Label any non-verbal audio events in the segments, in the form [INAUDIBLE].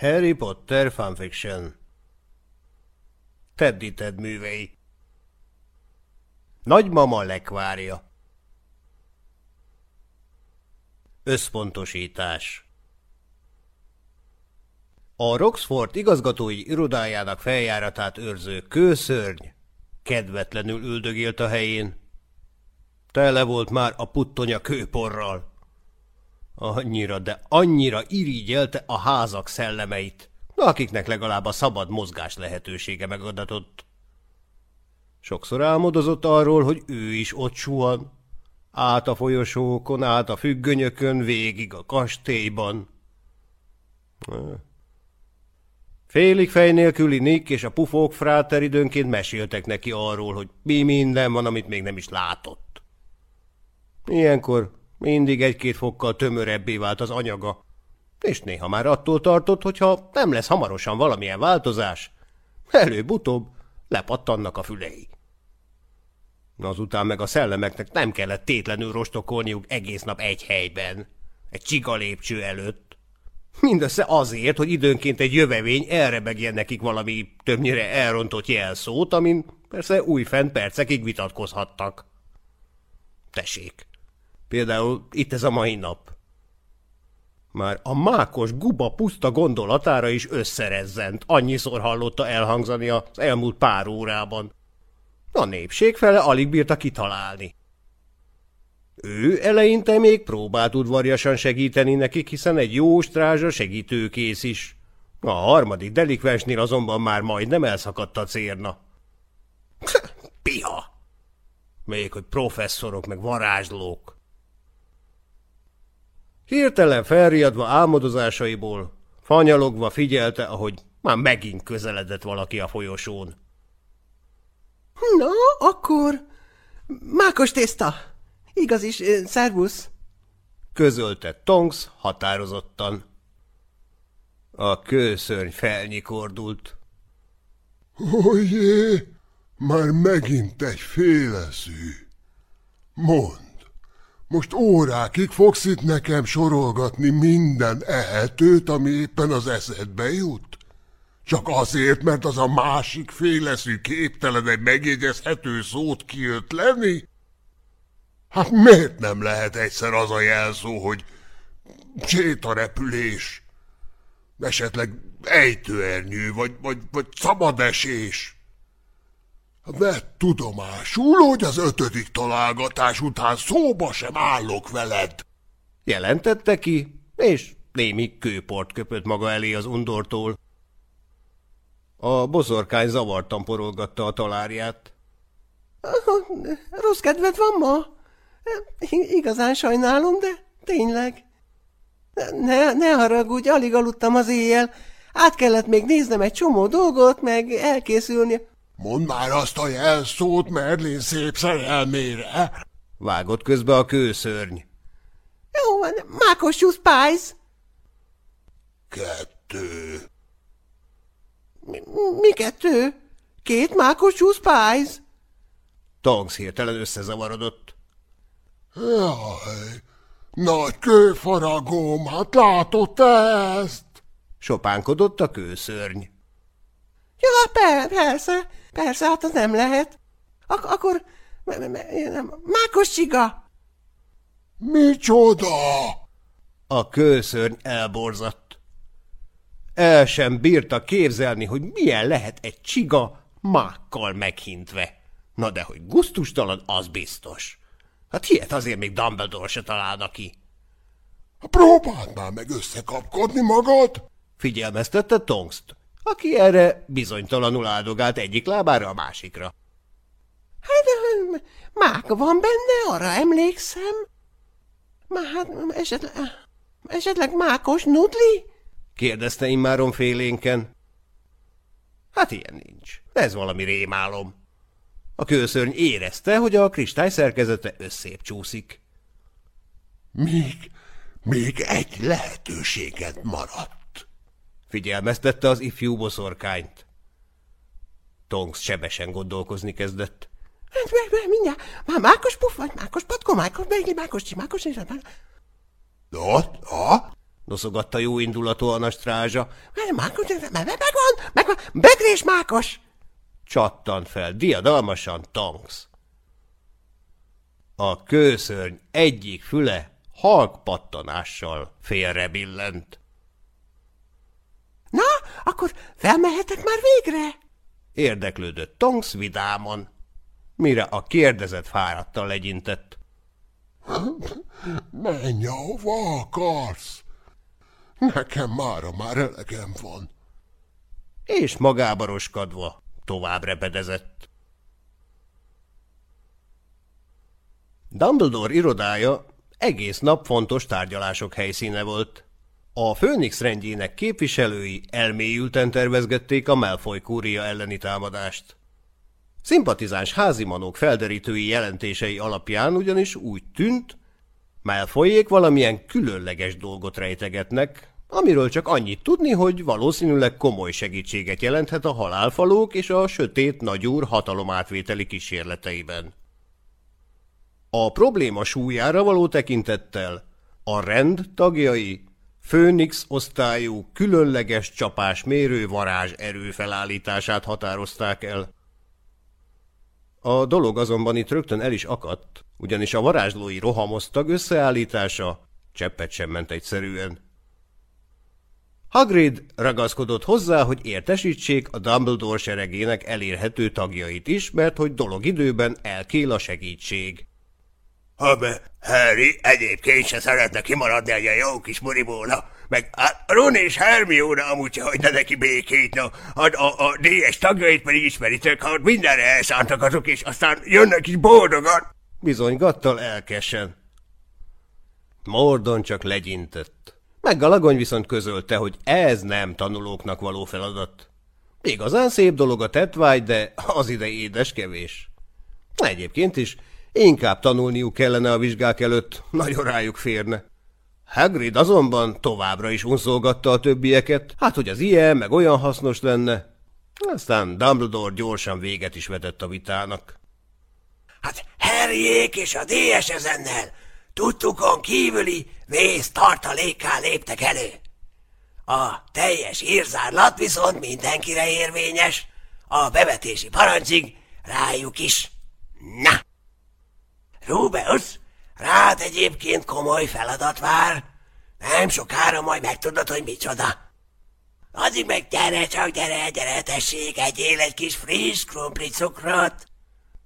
Harry Potter fanfiction Teddy Ted művei Nagymama lekvárja Összpontosítás A Roxford igazgatói irodájának feljáratát őrző kőszörny kedvetlenül üldögélt a helyén. Tele volt már a puttonya kőporral. Annyira, de annyira irigyelte a házak szellemeit, akiknek legalább a szabad mozgás lehetősége megadatott. Sokszor álmodozott arról, hogy ő is ott suhan, át a folyosókon, át a függönyökön, végig a kastélyban. Félig fej nélküli Nick és a pufók fráter időnként meséltek neki arról, hogy mi minden van, amit még nem is látott. Ilyenkor mindig egy-két fokkal tömörebbé vált az anyaga, és néha már attól tartott, hogyha nem lesz hamarosan valamilyen változás, előbb-utóbb lepattannak a fülei. Azután meg a szellemeknek nem kellett tétlenül rostokolniuk egész nap egy helyben, egy csiga lépcső előtt. Mindössze azért, hogy időnként egy jövevény elrebegjen nekik valami többnyire elrontott jelszót, amin persze újfent percekig vitatkozhattak. Tessék, Például itt ez a mai nap. Már a mákos guba puszta gondolatára is összerezzent, annyiszor hallotta elhangzani az elmúlt pár órában. A népség fele alig bírta kitalálni. Ő eleinte még próbált udvarjasan segíteni nekik, hiszen egy jó strázsa segítőkész is. A harmadik delikvensnél azonban már majdnem elszakadt a cérna. Piha! Még hogy professzorok meg varázslók. Hirtelen felriadva álmodozásaiból, fanyalogva figyelte, ahogy már megint közeledett valaki a folyosón. – Na, akkor... Mákos tészta! Igaz is, szervusz! – közölte Tonks határozottan. A kőszörny felnyikordult. – Ojjé, már megint egy féleszű. Mond, most órákig fogsz itt nekem sorolgatni minden ehetőt, ami éppen az eszedbe jut? Csak azért, mert az a másik féleszű képtelen egy megjegyezhető szót kiötleni? Hát miért nem lehet egyszer az a jelszó, hogy sétarepülés, esetleg ejtőernyő, vagy, vagy, vagy szabadesés? Vett tudomásul, hogy az ötödik találgatás után szóba sem állok veled. Jelentette ki, és némi kőport köpött maga elé az undortól. A bozorkány zavartan porolgatta a talárját. Rossz kedved van ma? Igazán sajnálom, de tényleg. Ne, ne haragudj, alig aludtam az éjjel. Át kellett még néznem egy csomó dolgot, meg elkészülni. Mondd már azt a jelszót Merlin szép szerelmére! Vágott közbe a kőszörny. Jó van, mákos Spice! Kettő. Mi, mi kettő? Két mákos Spice? Tongs hirtelen összezavarodott. Jaj, nagy kőfaragóm, hát látod ezt? Sopánkodott a kőszörny. Ja, per, persze, Persze, hát az nem lehet. Ak akkor mákos csiga. Micsoda? A kőszörny elborzadt. El sem bírta képzelni, hogy milyen lehet egy csiga mákkal meghintve. Na de hogy guztustalan, az biztos. Hát ilyet azért még Dumbledore se találna ki. Próbáld már meg összekapkodni magad! Figyelmeztette Tongst aki erre bizonytalanul áldogált egyik lábára a másikra. Hát, mák van benne, arra emlékszem. Hát esetleg, esetleg mákos nudli? kérdezte immáron félénken. Hát ilyen nincs. Ez valami rémálom. A kőszörny érezte, hogy a kristály szerkezete összép csúszik. Még, még egy lehetőséget maradt figyelmeztette az ifjú boszorkányt. Tonks sebesen gondolkozni kezdett. Hát, mindjárt, már mákos puf, vagy mákos patkó, mákos beigli, mákos csi, mákos és... Na, na? noszogatta jó indulatúan a strázsa. Mákos, megvan, megvan, Begrés Mákos! Csattant fel diadalmasan Tonks. A kőszörny egyik füle halk pattanással félre billent. Na, akkor felmehetek már végre? Érdeklődött Tonks vidámon, mire a kérdezett fáradtan legyintett. [LAUGHS] Menj, ahova akarsz. Nekem mára már elegem van. És magába roskadva tovább repedezett. Dumbledore irodája egész nap fontos tárgyalások helyszíne volt. A Főnix rendjének képviselői elmélyülten tervezgették a Malfoy kúria elleni támadást. Szimpatizáns házimanók felderítői jelentései alapján ugyanis úgy tűnt, Malfoyék valamilyen különleges dolgot rejtegetnek, amiről csak annyit tudni, hogy valószínűleg komoly segítséget jelenthet a halálfalók és a sötét nagyúr hatalomátvételi kísérleteiben. A probléma súlyára való tekintettel a rend tagjai Főnix osztályú különleges csapásmérő varázs erő felállítását határozták el. A dolog azonban itt rögtön el is akadt, ugyanis a varázslói rohamosztag összeállítása cseppet sem ment egyszerűen. Hagrid ragaszkodott hozzá, hogy értesítsék a Dumbledore seregének elérhető tagjait is, mert hogy dolog időben elkél a segítség. Habe, Harry egyébként se szeretne kimaradni egy jó kis muribóna, meg hát Ron és Hermione amúgy hagyna neki békét, no, a, a, a DS tagjait pedig ismeritek, ha mindenre elszántak azok, és aztán jönnek is boldogan. Bizony gattal elkesen. Mordon csak legyintett. Meggalagony viszont közölte, hogy ez nem tanulóknak való feladat. Igazán szép dolog a tetvágy, de az ide édes kevés. Egyébként is inkább tanulniuk kellene a vizsgák előtt, nagyon rájuk férne. Hagrid azonban továbbra is unszolgatta a többieket, hát hogy az ilyen meg olyan hasznos lenne. Aztán Dumbledore gyorsan véget is vetett a vitának. Hát Harryék és a DS ezennel tudtukon kívüli vész tartalékká léptek elő. A teljes írzárlat viszont mindenkire érvényes, a bevetési parancsig rájuk is. Na! Rubeus, rád egyébként komoly feladat vár. Nem sokára majd megtudod, hogy micsoda. Addig meg gyere csak, gyere, gyere, tessék, egyél egy kis friss krumpli cukrot.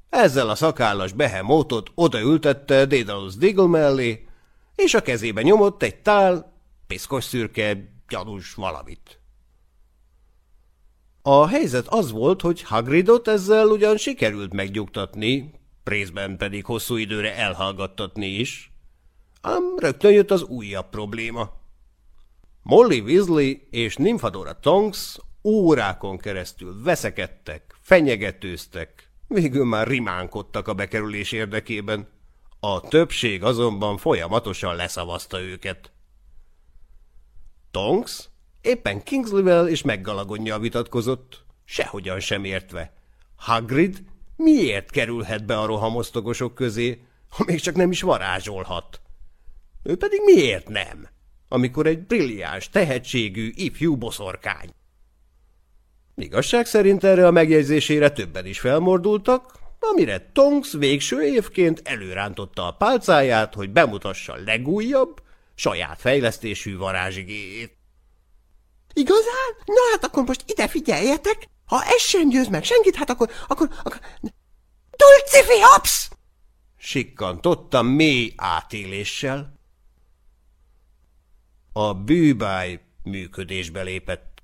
Ezzel a szakállas behemótot odaültette Dédalus Diggle mellé, és a kezébe nyomott egy tál, piszkos szürke, gyanús valamit. A helyzet az volt, hogy Hagridot ezzel ugyan sikerült megnyugtatni, részben pedig hosszú időre elhallgattatni is, ám rögtön jött az újabb probléma. Molly Weasley és Nymphadora Tonks órákon keresztül veszekedtek, fenyegetőztek, végül már rimánkodtak a bekerülés érdekében. A többség azonban folyamatosan leszavazta őket. Tonks éppen Kingsley-vel és meggalagonnyal vitatkozott, sehogyan sem értve. Hagrid miért kerülhet be a rohamosztogosok közé, ha még csak nem is varázsolhat? Ő pedig miért nem, amikor egy brilliáns, tehetségű ifjú boszorkány? Igazság szerint erre a megjegyzésére többen is felmordultak, amire Tonks végső évként előrántotta a pálcáját, hogy bemutassa legújabb, saját fejlesztésű varázsigéjét. Igazán? Na hát akkor most ide figyeljetek! Ha ez sem győz meg senkit, hát akkor, akkor, akkor... Dulcifi Hops! Sikkantotta mély átéléssel. A bűbáj működésbe lépett.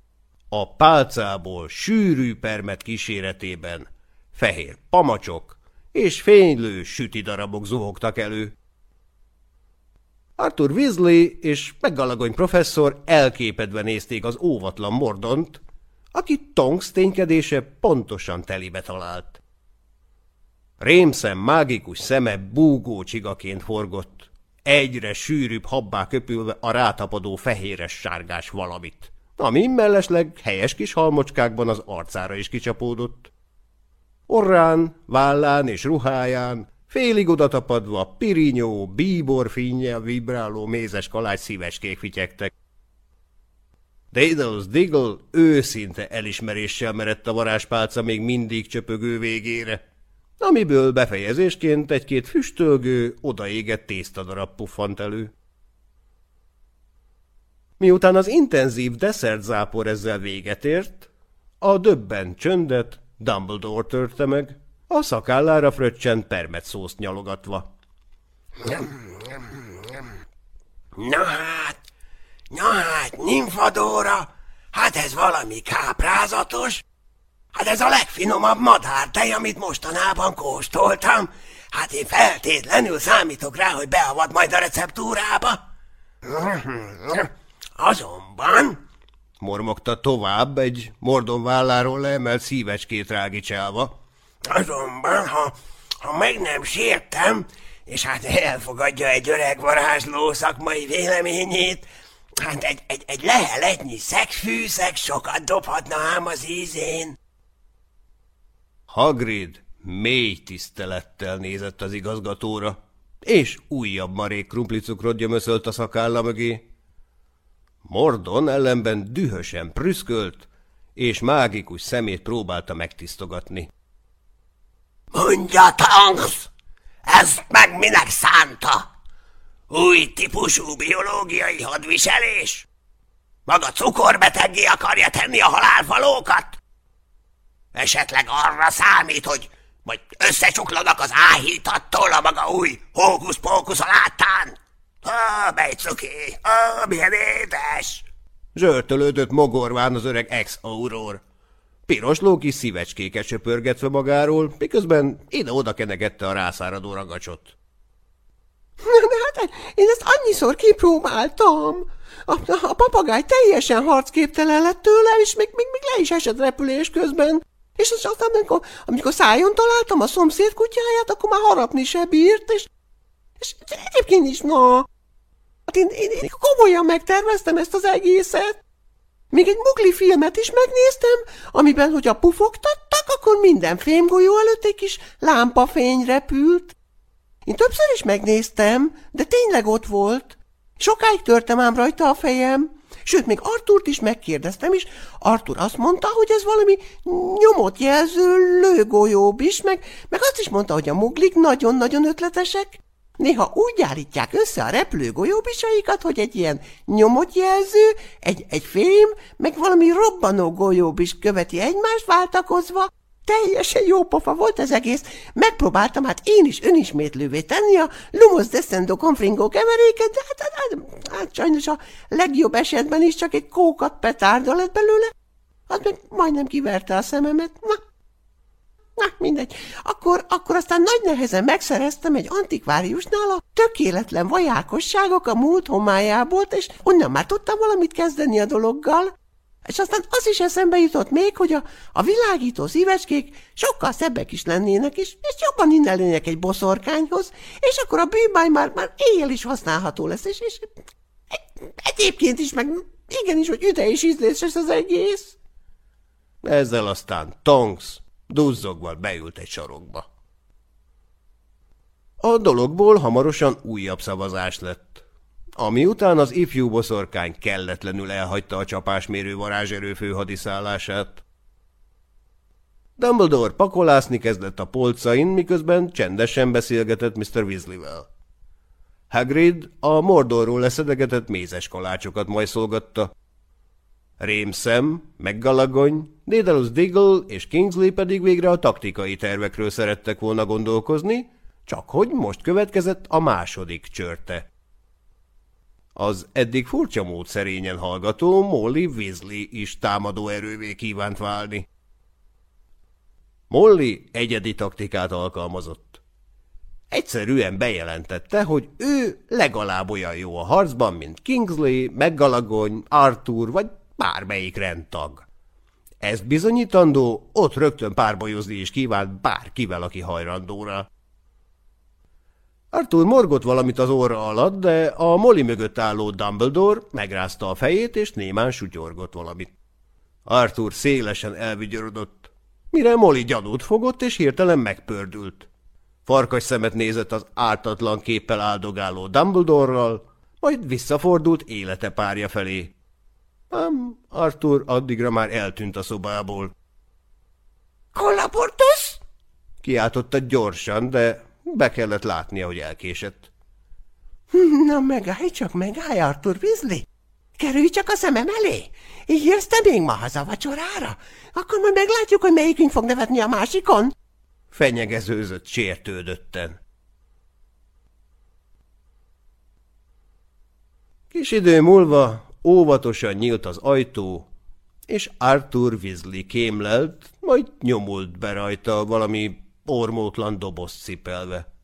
A pálcából sűrű permet kíséretében fehér pamacsok és fénylő süti darabok zuhogtak elő. Arthur Weasley és meggalagony professzor elképedve nézték az óvatlan mordont, aki Tonks ténykedése pontosan telibe talált. Rémszem mágikus szeme búgó csigaként forgott, egyre sűrűbb habbá köpülve a rátapadó fehéres sárgás valamit, ami mellesleg helyes kis halmocskákban az arcára is kicsapódott. Orrán, vállán és ruháján félig odatapadva pirinyó, bíbor finnyel vibráló mézes kalács szíveskék fityegtek, Daedalus Diggle őszinte elismeréssel merett a varázspálca még mindig csöpögő végére, amiből befejezésként egy-két füstölgő, odaégett tésztadarab puffant elő. Miután az intenzív zápor ezzel véget ért, a döbben csöndet Dumbledore törte meg, a szakállára fröccsent permetszószt nyalogatva. Na hát, na hát, nyimfadóra, hát ez valami káprázatos. Hát ez a legfinomabb madártej, amit mostanában kóstoltam. Hát én feltétlenül számítok rá, hogy beavat majd a receptúrába. Azonban... Mormogta tovább egy mordon válláról leemelt szívecskét rágicsálva. Azonban, ha, ha meg nem sértem, és hát elfogadja egy öreg varázsló szakmai véleményét, hát egy, egy, egy leheletnyi szegfűszeg sokat dobhatna ám az ízén. Hagrid mély tisztelettel nézett az igazgatóra, és újabb marék krumplicukrot gyömöszölt a szakálla mögé. Mordon ellenben dühösen prüszkölt, és mágikus szemét próbálta megtisztogatni. Mondja, Tanks! Ezt meg minek szánta? Új típusú biológiai hadviselés? Maga cukorbeteggé akarja tenni a halálvalókat? Esetleg arra számít, hogy majd összecsuklanak az áhítattól a maga új hókusz-pókusz láttán? Ó, mely cuki, ó, milyen édes! Zsörtölődött mogorván az öreg ex-auror. Piros lóki szívecskéket söpörgetve magáról, miközben ide-oda kenegette a rászáradó ragacsot. [LAUGHS] De hát én ezt annyiszor kipróbáltam. A, a papagáj teljesen harcképtelen lett tőle, és még, még, még le is esett repülés közben. És aztán, amikor, amikor szájon találtam a szomszéd kutyáját, akkor már harapni se bírt, és, és egyébként is, na, hát én, én, én komolyan megterveztem ezt az egészet. Még egy mugli filmet is megnéztem, amiben, hogy a pufogtattak, akkor minden fémgolyó előtt egy kis lámpafény repült. Én többször is megnéztem, de tényleg ott volt. Sokáig törtem ám rajta a fejem. Sőt, még Artúrt is megkérdeztem, és Artur azt mondta, hogy ez valami nyomot jelző lőgolyób is, meg, meg azt is mondta, hogy a muglik nagyon-nagyon ötletesek. Néha úgy állítják össze a repülő hogy egy ilyen nyomot jelző, egy, egy fém, meg valami robbanó golyóbis követi egymást váltakozva. Teljesen jó pofa volt az egész. Megpróbáltam hát én is önismétlővé tenni a Lumos Descendo Confringo keveréket, de hát, hát, hát, hát sajnos a legjobb esetben is csak egy kókat petárda lett belőle. Az meg majdnem kiverte a szememet. Na, Na, mindegy. Akkor, akkor aztán nagy nehezen megszereztem egy antikváriusnál a tökéletlen vajákosságok a múlt homályából, és onnan már tudtam valamit kezdeni a dologgal. És aztán az is eszembe jutott még, hogy a, a világító szívecskék sokkal szebbek is lennének, és, és jobban innelnének egy boszorkányhoz, és akkor a bűnbáj már, már éjjel is használható lesz, és, és egyébként is, meg igenis, hogy üde és ízléses az egész. Ezzel aztán Tonks Duzzogva beült egy sarokba. A dologból hamarosan újabb szavazás lett, ami után az ifjú boszorkány kelletlenül elhagyta a csapásmérő varázserő főhadiszállását. Dumbledore pakolászni kezdett a polcain, miközben csendesen beszélgetett Mr. Weasley-vel. Hagrid a Mordorról leszedegetett mézes kalácsokat majszolgatta, Rémszem, Meggalagony, Dédalus Diggle és Kingsley pedig végre a taktikai tervekről szerettek volna gondolkozni, csak hogy most következett a második csörte. Az eddig furcsa mód szerényen hallgató Molly Weasley is támadó erővé kívánt válni. Molly egyedi taktikát alkalmazott. Egyszerűen bejelentette, hogy ő legalább olyan jó a harcban, mint Kingsley, Meggalagony, Arthur vagy bármelyik rendtag. Ezt bizonyítandó, ott rögtön párbajozni is kívánt bárkivel, aki hajrandóra. Arthur morgott valamit az óra alatt, de a moli mögött álló Dumbledore megrázta a fejét, és némán sutyorgott valamit. Arthur szélesen elvigyorodott, mire Molly gyanút fogott, és hirtelen megpördült. Farkas szemet nézett az ártatlan képpel áldogáló Dumbledore-ral, majd visszafordult élete párja felé. Ám Arthur addigra már eltűnt a szobából. Kollaportus? Kiáltotta gyorsan, de be kellett látnia, hogy elkésett. [LAUGHS] Na megállj csak, megállj, Arthur Weasley! Kerülj csak a szemem elé! Így jössz te még ma haza vacsorára? Akkor majd meglátjuk, hogy melyikünk fog nevetni a másikon. Fenyegezőzött sértődötten. Kis idő múlva óvatosan nyílt az ajtó, és Arthur Weasley kémlelt, majd nyomult be rajta valami ormótlan doboz cipelve.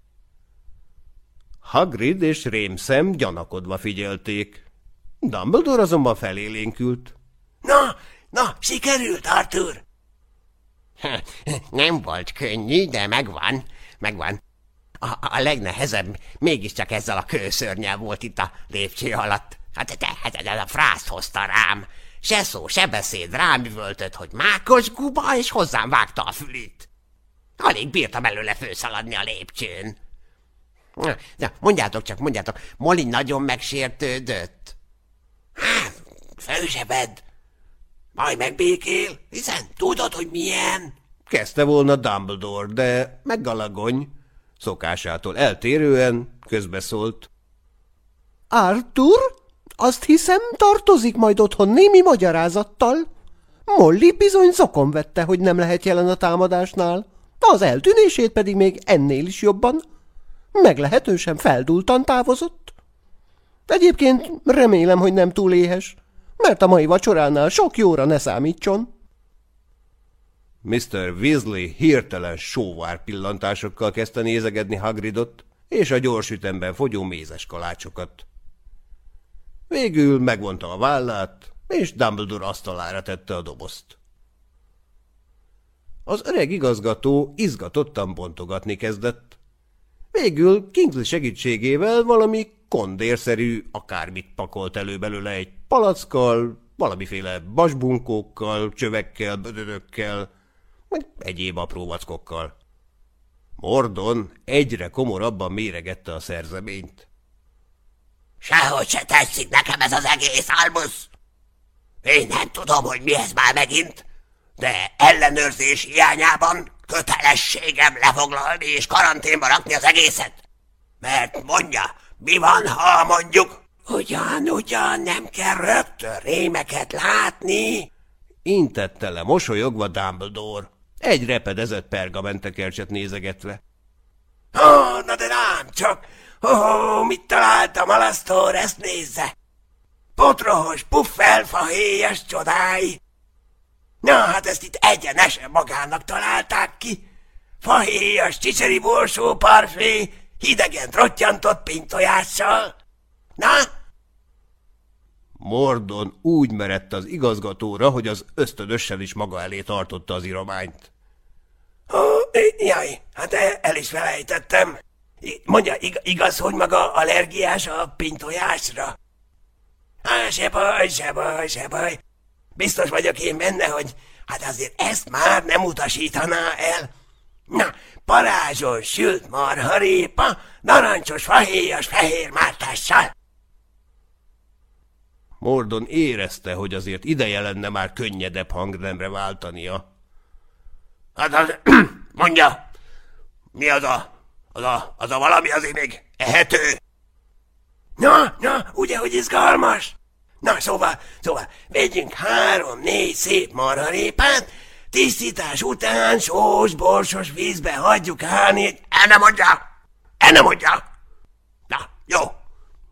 Hagrid és Rémszem gyanakodva figyelték. Dumbledore azonban felélénkült. Na, na, sikerült, Arthur? Nem volt könnyű, de megvan, megvan. A, a legnehezebb mégiscsak ezzel a kőszörnyel volt itt a lépcső alatt. Hát te, hát ez a frászt hozta rám. Se szó, se beszéd rám üvöltött, hogy mákos guba, és hozzám vágta a fülét. Alig bírtam előle főszaladni a lépcsőn. Na, mondjátok csak, mondjátok, Molly nagyon megsértődött. Hát, főzsebed. Majd megbékél, hiszen tudod, hogy milyen. Kezdte volna Dumbledore, de meggalagony, szokásától eltérően közbeszólt. Arthur, azt hiszem, tartozik majd otthon némi magyarázattal. Molly bizony zokon vette, hogy nem lehet jelen a támadásnál, az eltűnését pedig még ennél is jobban. Meglehetősen feldultan távozott. Egyébként remélem, hogy nem túl éhes, mert a mai vacsoránál sok jóra ne számítson. Mr. Weasley hirtelen sóvár pillantásokkal kezdte nézegedni Hagridot és a gyorsütemben fogyó mézes kalácsokat. Végül megvonta a vállát, és Dumbledore asztalára tette a dobozt. Az öreg igazgató izgatottan bontogatni kezdett. Végül Kingsley segítségével valami kondérszerű akármit pakolt elő belőle egy palackkal, valamiféle basbunkókkal, csövekkel, bödödökkel, meg egyéb apró vackokkal. Mordon egyre komorabban méregette a szerzeményt. Sehogy se tetszik nekem ez az egész, Albusz. Én nem tudom, hogy mi ez már megint, de ellenőrzés hiányában kötelességem lefoglalni és karanténba rakni az egészet. Mert mondja, mi van, ha mondjuk, ugyan, ugyan nem kell rögtön rémeket látni? Intette le mosolyogva Dumbledore, egy repedezett pergamentekercset nézegetve. Oh, na de nem csak, oh, mit találtam, alasztor, ezt nézze! Potrohos, puffelfahéjas csodái! Na, hát ezt itt egyenesen magának találták ki. Fahéjas, csicseri borsó parfé, hidegen trottyantott pintojással. Na? Mordon úgy merett az igazgatóra, hogy az ösztönössel is maga elé tartotta az irományt. Ó, jaj, hát el is felejtettem. Mondja, igaz, hogy maga allergiás a pintojásra? Á, se baj, se baj, se baj. Biztos vagyok én benne, hogy hát azért ezt már nem utasítaná el. Na, parázson sült marharépa, narancsos fahéjas fehér mártással. Mordon érezte, hogy azért ideje lenne már könnyedebb hangnemre váltania. Hát az, [CLEARS THROAT] mondja, mi az a, az a, az a valami azért még ehető? Na, na, ugye, hogy izgalmas? Na, szóval, szóval, vegyünk három-négy szép marharépát, tisztítás után sós, borsos vízbe hagyjuk állni. El nem mondja! El nem mondja! Na, jó,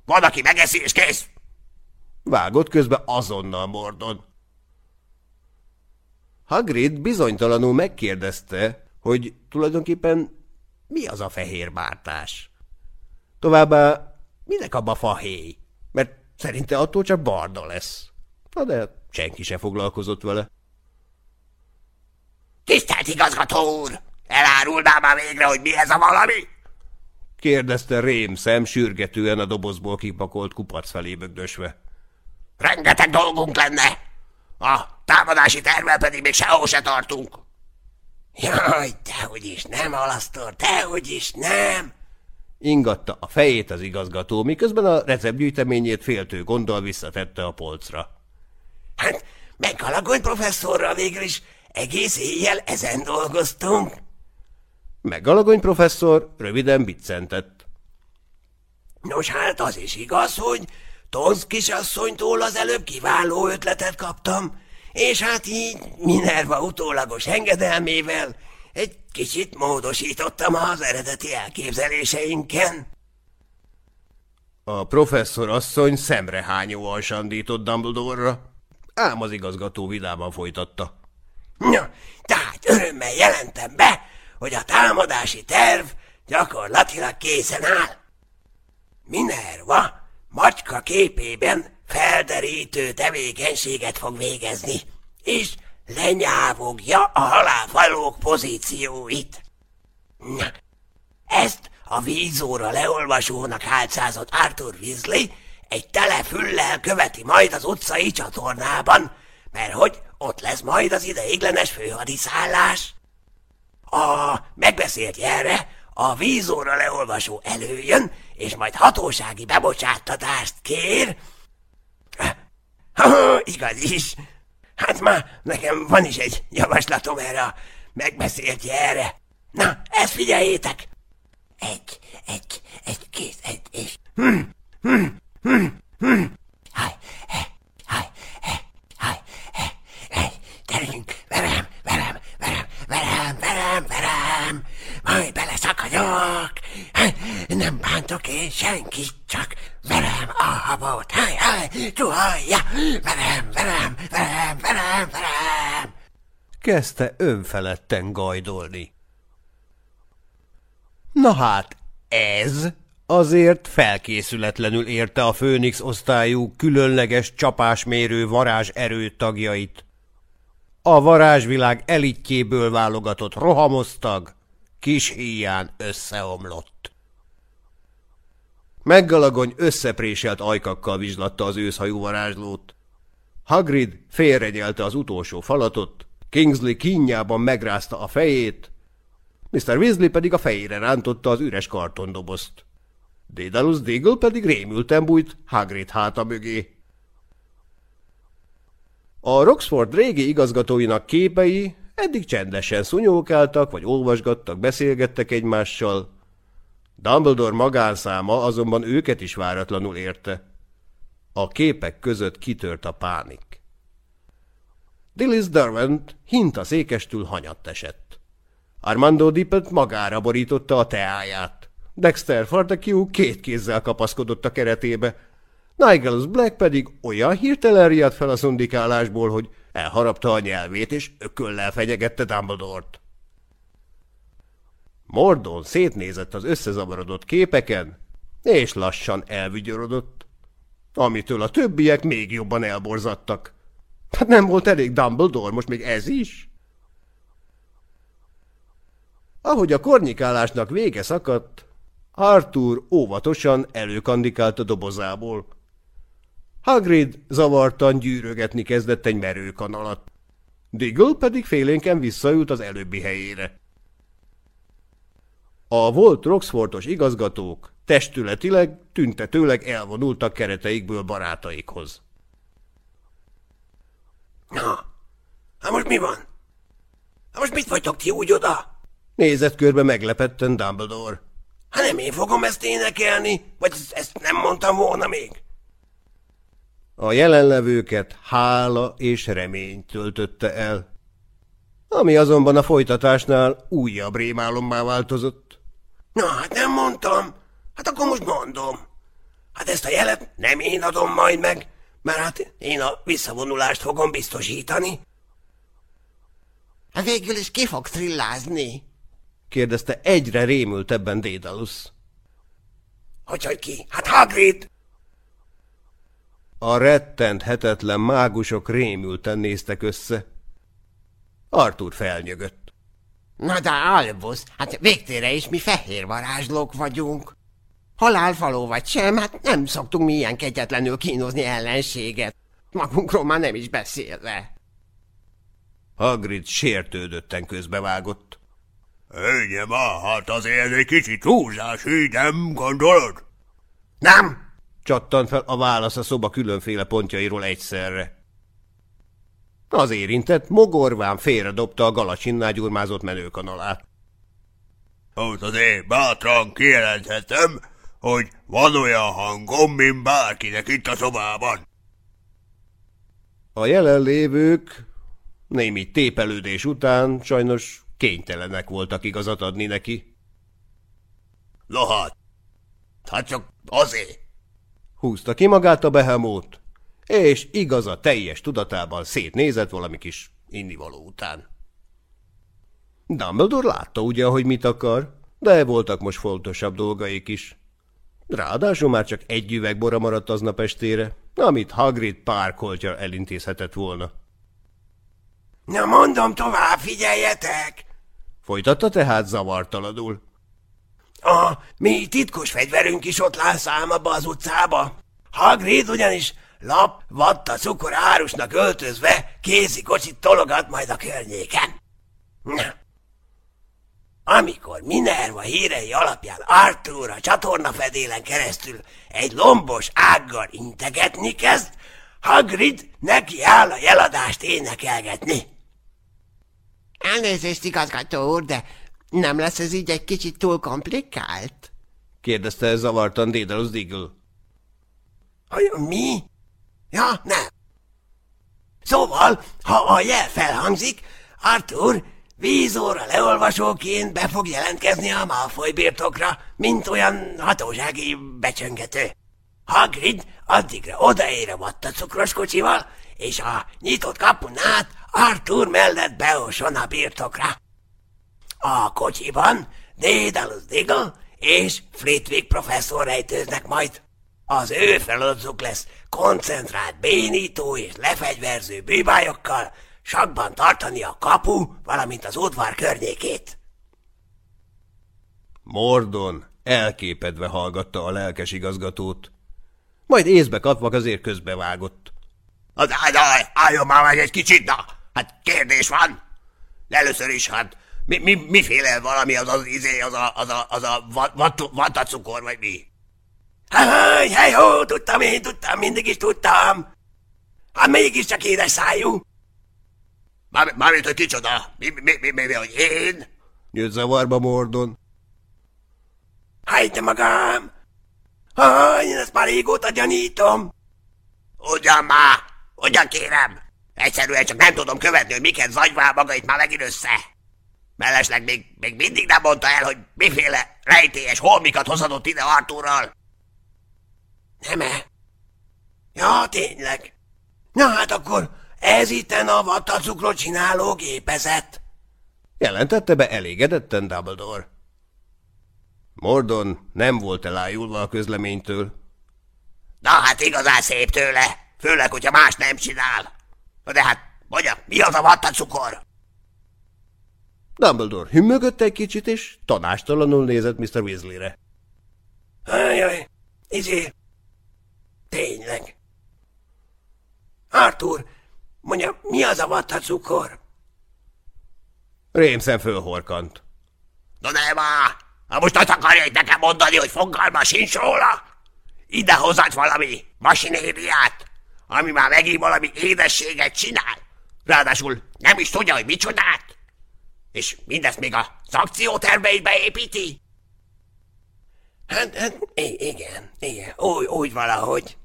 van, aki megeszi, és kész. Vágott közbe azonnal Mordon. Hagrid bizonytalanul megkérdezte, hogy tulajdonképpen mi az a fehér bártás. Továbbá minek abba fahéj? Mert szerinte attól csak barna lesz. Na de senki se foglalkozott vele. Tisztelt igazgató úr! Elárulná már végre, hogy mi ez a valami? kérdezte Rém szem sürgetően a dobozból kipakolt kupac felé bögdösve. Rengeteg dolgunk lenne. A támadási tervel pedig még sehol se tartunk. Jaj, dehogy is nem, Alasztor, dehogy is nem. Ingatta a fejét az igazgató, miközben a receptgyűjteményét féltő gondol visszatette a polcra. Hát, meghalagolt professzorral végül is egész éjjel ezen dolgoztunk. Megalagony professzor röviden biccentett. Nos hát az is igaz, hogy Tonsz kisasszonytól az előbb kiváló ötletet kaptam, és hát így Minerva utólagos engedelmével kicsit módosítottam az eredeti elképzeléseinken. A professzor asszony szemrehányóan sandított Dumbledore-ra, ám az igazgató vidáman folytatta. Ja, tehát örömmel jelentem be, hogy a támadási terv gyakorlatilag készen áll. Minerva macska képében felderítő tevékenységet fog végezni, és lenyávogja a halálfalók pozícióit. Na, ezt a vízóra leolvasónak álcázott Arthur Weasley egy telefüllel követi majd az utcai csatornában, mert hogy ott lesz majd az ideiglenes főhadiszállás. A megbeszélt jelre a vízóra leolvasó előjön, és majd hatósági bebocsáttatást kér. Ha, [LAUGHS] igaz is. Hát már nekem van is egy javaslatom erre a megbeszélt jelre. Na, ezt figyeljétek! Egy, egy, egy, két, egy, és... Hm, hm, hm, hm. Haj, he, haj, he, haj, he, he. Gyerünk, velem, velem, velem, velem, velem, velem. Majd beleszakadok. Nem bántok én senkit, csak velem a habot. Haj, haj, csuhalja. Velem, velem, velem, velem, velem. Kezdte önfeledten gajdolni. Na hát, ez azért felkészületlenül érte a Főnix osztályú különleges csapásmérő varázs erő tagjait. A varázsvilág elitjéből válogatott rohamosztag kis híján összeomlott. Meggalagony összepréselt ajkakkal vizslatta az őszhajú varázslót. Hagrid félregyelte az utolsó falatot, Kingsley kínjában megrázta a fejét, Mr. Weasley pedig a fejére rántotta az üres kartondobozt. Dédalus Diggle pedig rémülten bújt Hagrid háta mögé. A Roxford régi igazgatóinak képei eddig csendesen szunyókáltak, vagy olvasgattak, beszélgettek egymással. Dumbledore magánszáma azonban őket is váratlanul érte. A képek között kitört a pánik. Dillis Derwent hint a székestül hanyatt esett. Armando Dippet magára borította a teáját. Dexter Fartekiu két kézzel kapaszkodott a keretébe. Nigelus Black pedig olyan hirtelen riadt fel a szundikálásból, hogy elharapta a nyelvét, és ököllel fenyegette Dumbledore-t. Mordon szétnézett az összezavarodott képeken, és lassan elvigyorodott, amitől a többiek még jobban elborzadtak. Hát nem volt elég Dumbledore, most még ez is? Ahogy a kornyikálásnak vége szakadt, Arthur óvatosan előkandikált a dobozából. Hagrid zavartan gyűrögetni kezdett egy merőkan alatt. Diggle pedig félénken visszaült az előbbi helyére. A volt Roxfortos igazgatók testületileg, tüntetőleg elvonultak kereteikből barátaikhoz. Na, hát most mi van? Hát most mit vagytok ti úgy oda? Nézett körbe meglepetten Dumbledore. Hát nem én fogom ezt énekelni, vagy ezt nem mondtam volna még? A jelenlevőket hála és remény töltötte el. Ami azonban a folytatásnál újabb rémálommá változott. Na, hát nem mondtam. Hát akkor most mondom. Hát ezt a jelet nem én adom majd meg, mert hát én a visszavonulást fogom biztosítani. Hát végül is ki fog trillázni? kérdezte egyre rémültebben Dédalus. Hogy, hogy ki? Hát Hagrid! A rettent hetetlen mágusok rémülten néztek össze. Arthur felnyögött. Na de Albus, hát végtére is mi fehér varázslók vagyunk. Halálfaló vagy sem, hát nem szoktunk mi ilyen kegyetlenül kínozni ellenséget. Magunkról már nem is beszélve. Hagrid sértődötten közbevágott. Már, hát azért egy kicsit túlzás, így nem gondolod? Nem! Csattant fel a válasz a szoba különféle pontjairól egyszerre. Az érintett mogorván félredobta a galacsinnál gyurmázott menőkanalát. Hát azért bátran kijelenthetem, hogy van olyan hangom, mint bárkinek itt a szobában. A jelenlévők némi tépelődés után sajnos kénytelenek voltak igazat adni neki. No hát, hát csak azért. Húzta ki magát a behemót, és igaza teljes tudatában szétnézett valami kis innivaló után. Dumbledore látta ugye, hogy mit akar, de voltak most fontosabb dolgaik is. Ráadásul már csak egy üveg bora maradt aznap estére, amit Hagrid párkoltja elintézhetett volna. Na mondom tovább, figyeljetek! Folytatta tehát zavartalanul. A mi titkos fegyverünk is ott lászám abba az utcába. Hagrid ugyanis lap, vatta, cukor árusnak öltözve kézi kocsit tologat majd a környéken. Na. Amikor Minerva hírei alapján Arthur a csatornafedélen keresztül egy lombos ággal integetni kezd, Hagrid neki áll a jeladást énekelgetni. Elnézést, igazgató úr, de nem lesz ez így egy kicsit túl komplikált? kérdezte ez zavartan Dédalus Diggle. Hogy mi? Ja, nem. Szóval, ha a jel felhangzik, Arthur vízóra leolvasóként be fog jelentkezni a Malfoy birtokra, mint olyan hatósági becsöngető. Hagrid addigra odaér a cukros kocsival, és a nyitott kapun át Arthur mellett beoson a birtokra. A kocsiban Dédalus Diggle és Flitwick professzor rejtőznek majd. Az ő feladatuk lesz koncentrált bénító és lefegyverző bűbájokkal sakban tartani a kapu, valamint az udvar környékét. Mordon elképedve hallgatta a lelkes igazgatót. Majd észbe kapva azért közbevágott. Az állj, álljon már meg egy kicsit, na! Hát kérdés van. Először is, hát mi, mi, miféle valami az az izé, az a, az a, az a vatacukor, vagy mi? Hely, hely, hó, tudtam én, tudtam, mindig is tudtam. Hát mégiscsak édes szájú. Már, mármint, hogy kicsoda? Mi, mi, mi, mi, mi, hogy én? Jött zavarba Mordon. Hagyd magam! Ha, én ezt már régóta gyanítom. Ugyan már! Ugyan kérem! Egyszerűen csak nem tudom követni, hogy miket zagyvál maga itt már megint össze. Mellesleg még, még mindig nem mondta el, hogy miféle rejtélyes holmikat hozadott ide Artúrral. Nem-e? Ja, tényleg. Na hát akkor ez itten a vattacukrot csináló gépezet. Jelentette be elégedetten Dumbledore. Mordon nem volt elájulva a közleménytől. Na hát igazán szép tőle, főleg, hogyha más nem csinál. De hát, mondja, mi az a vattacukor? Dumbledore hümmögött egy kicsit, és tanástalanul nézett Mr. Weasley-re. Ajaj, izé, tényleg. Arthur, mondja, mi az a vattacukor? Rémszem fölhorkant. Na nem már! Ha most azt akarja itt nekem mondani, hogy fogalma sincs róla? Ide hozzád valami masinériát, ami már megint valami édességet csinál. Ráadásul nem is tudja, hogy micsodát. És mindezt még a akcióterveit beépíti? Hát, hát igen, igen, úgy, úgy valahogy.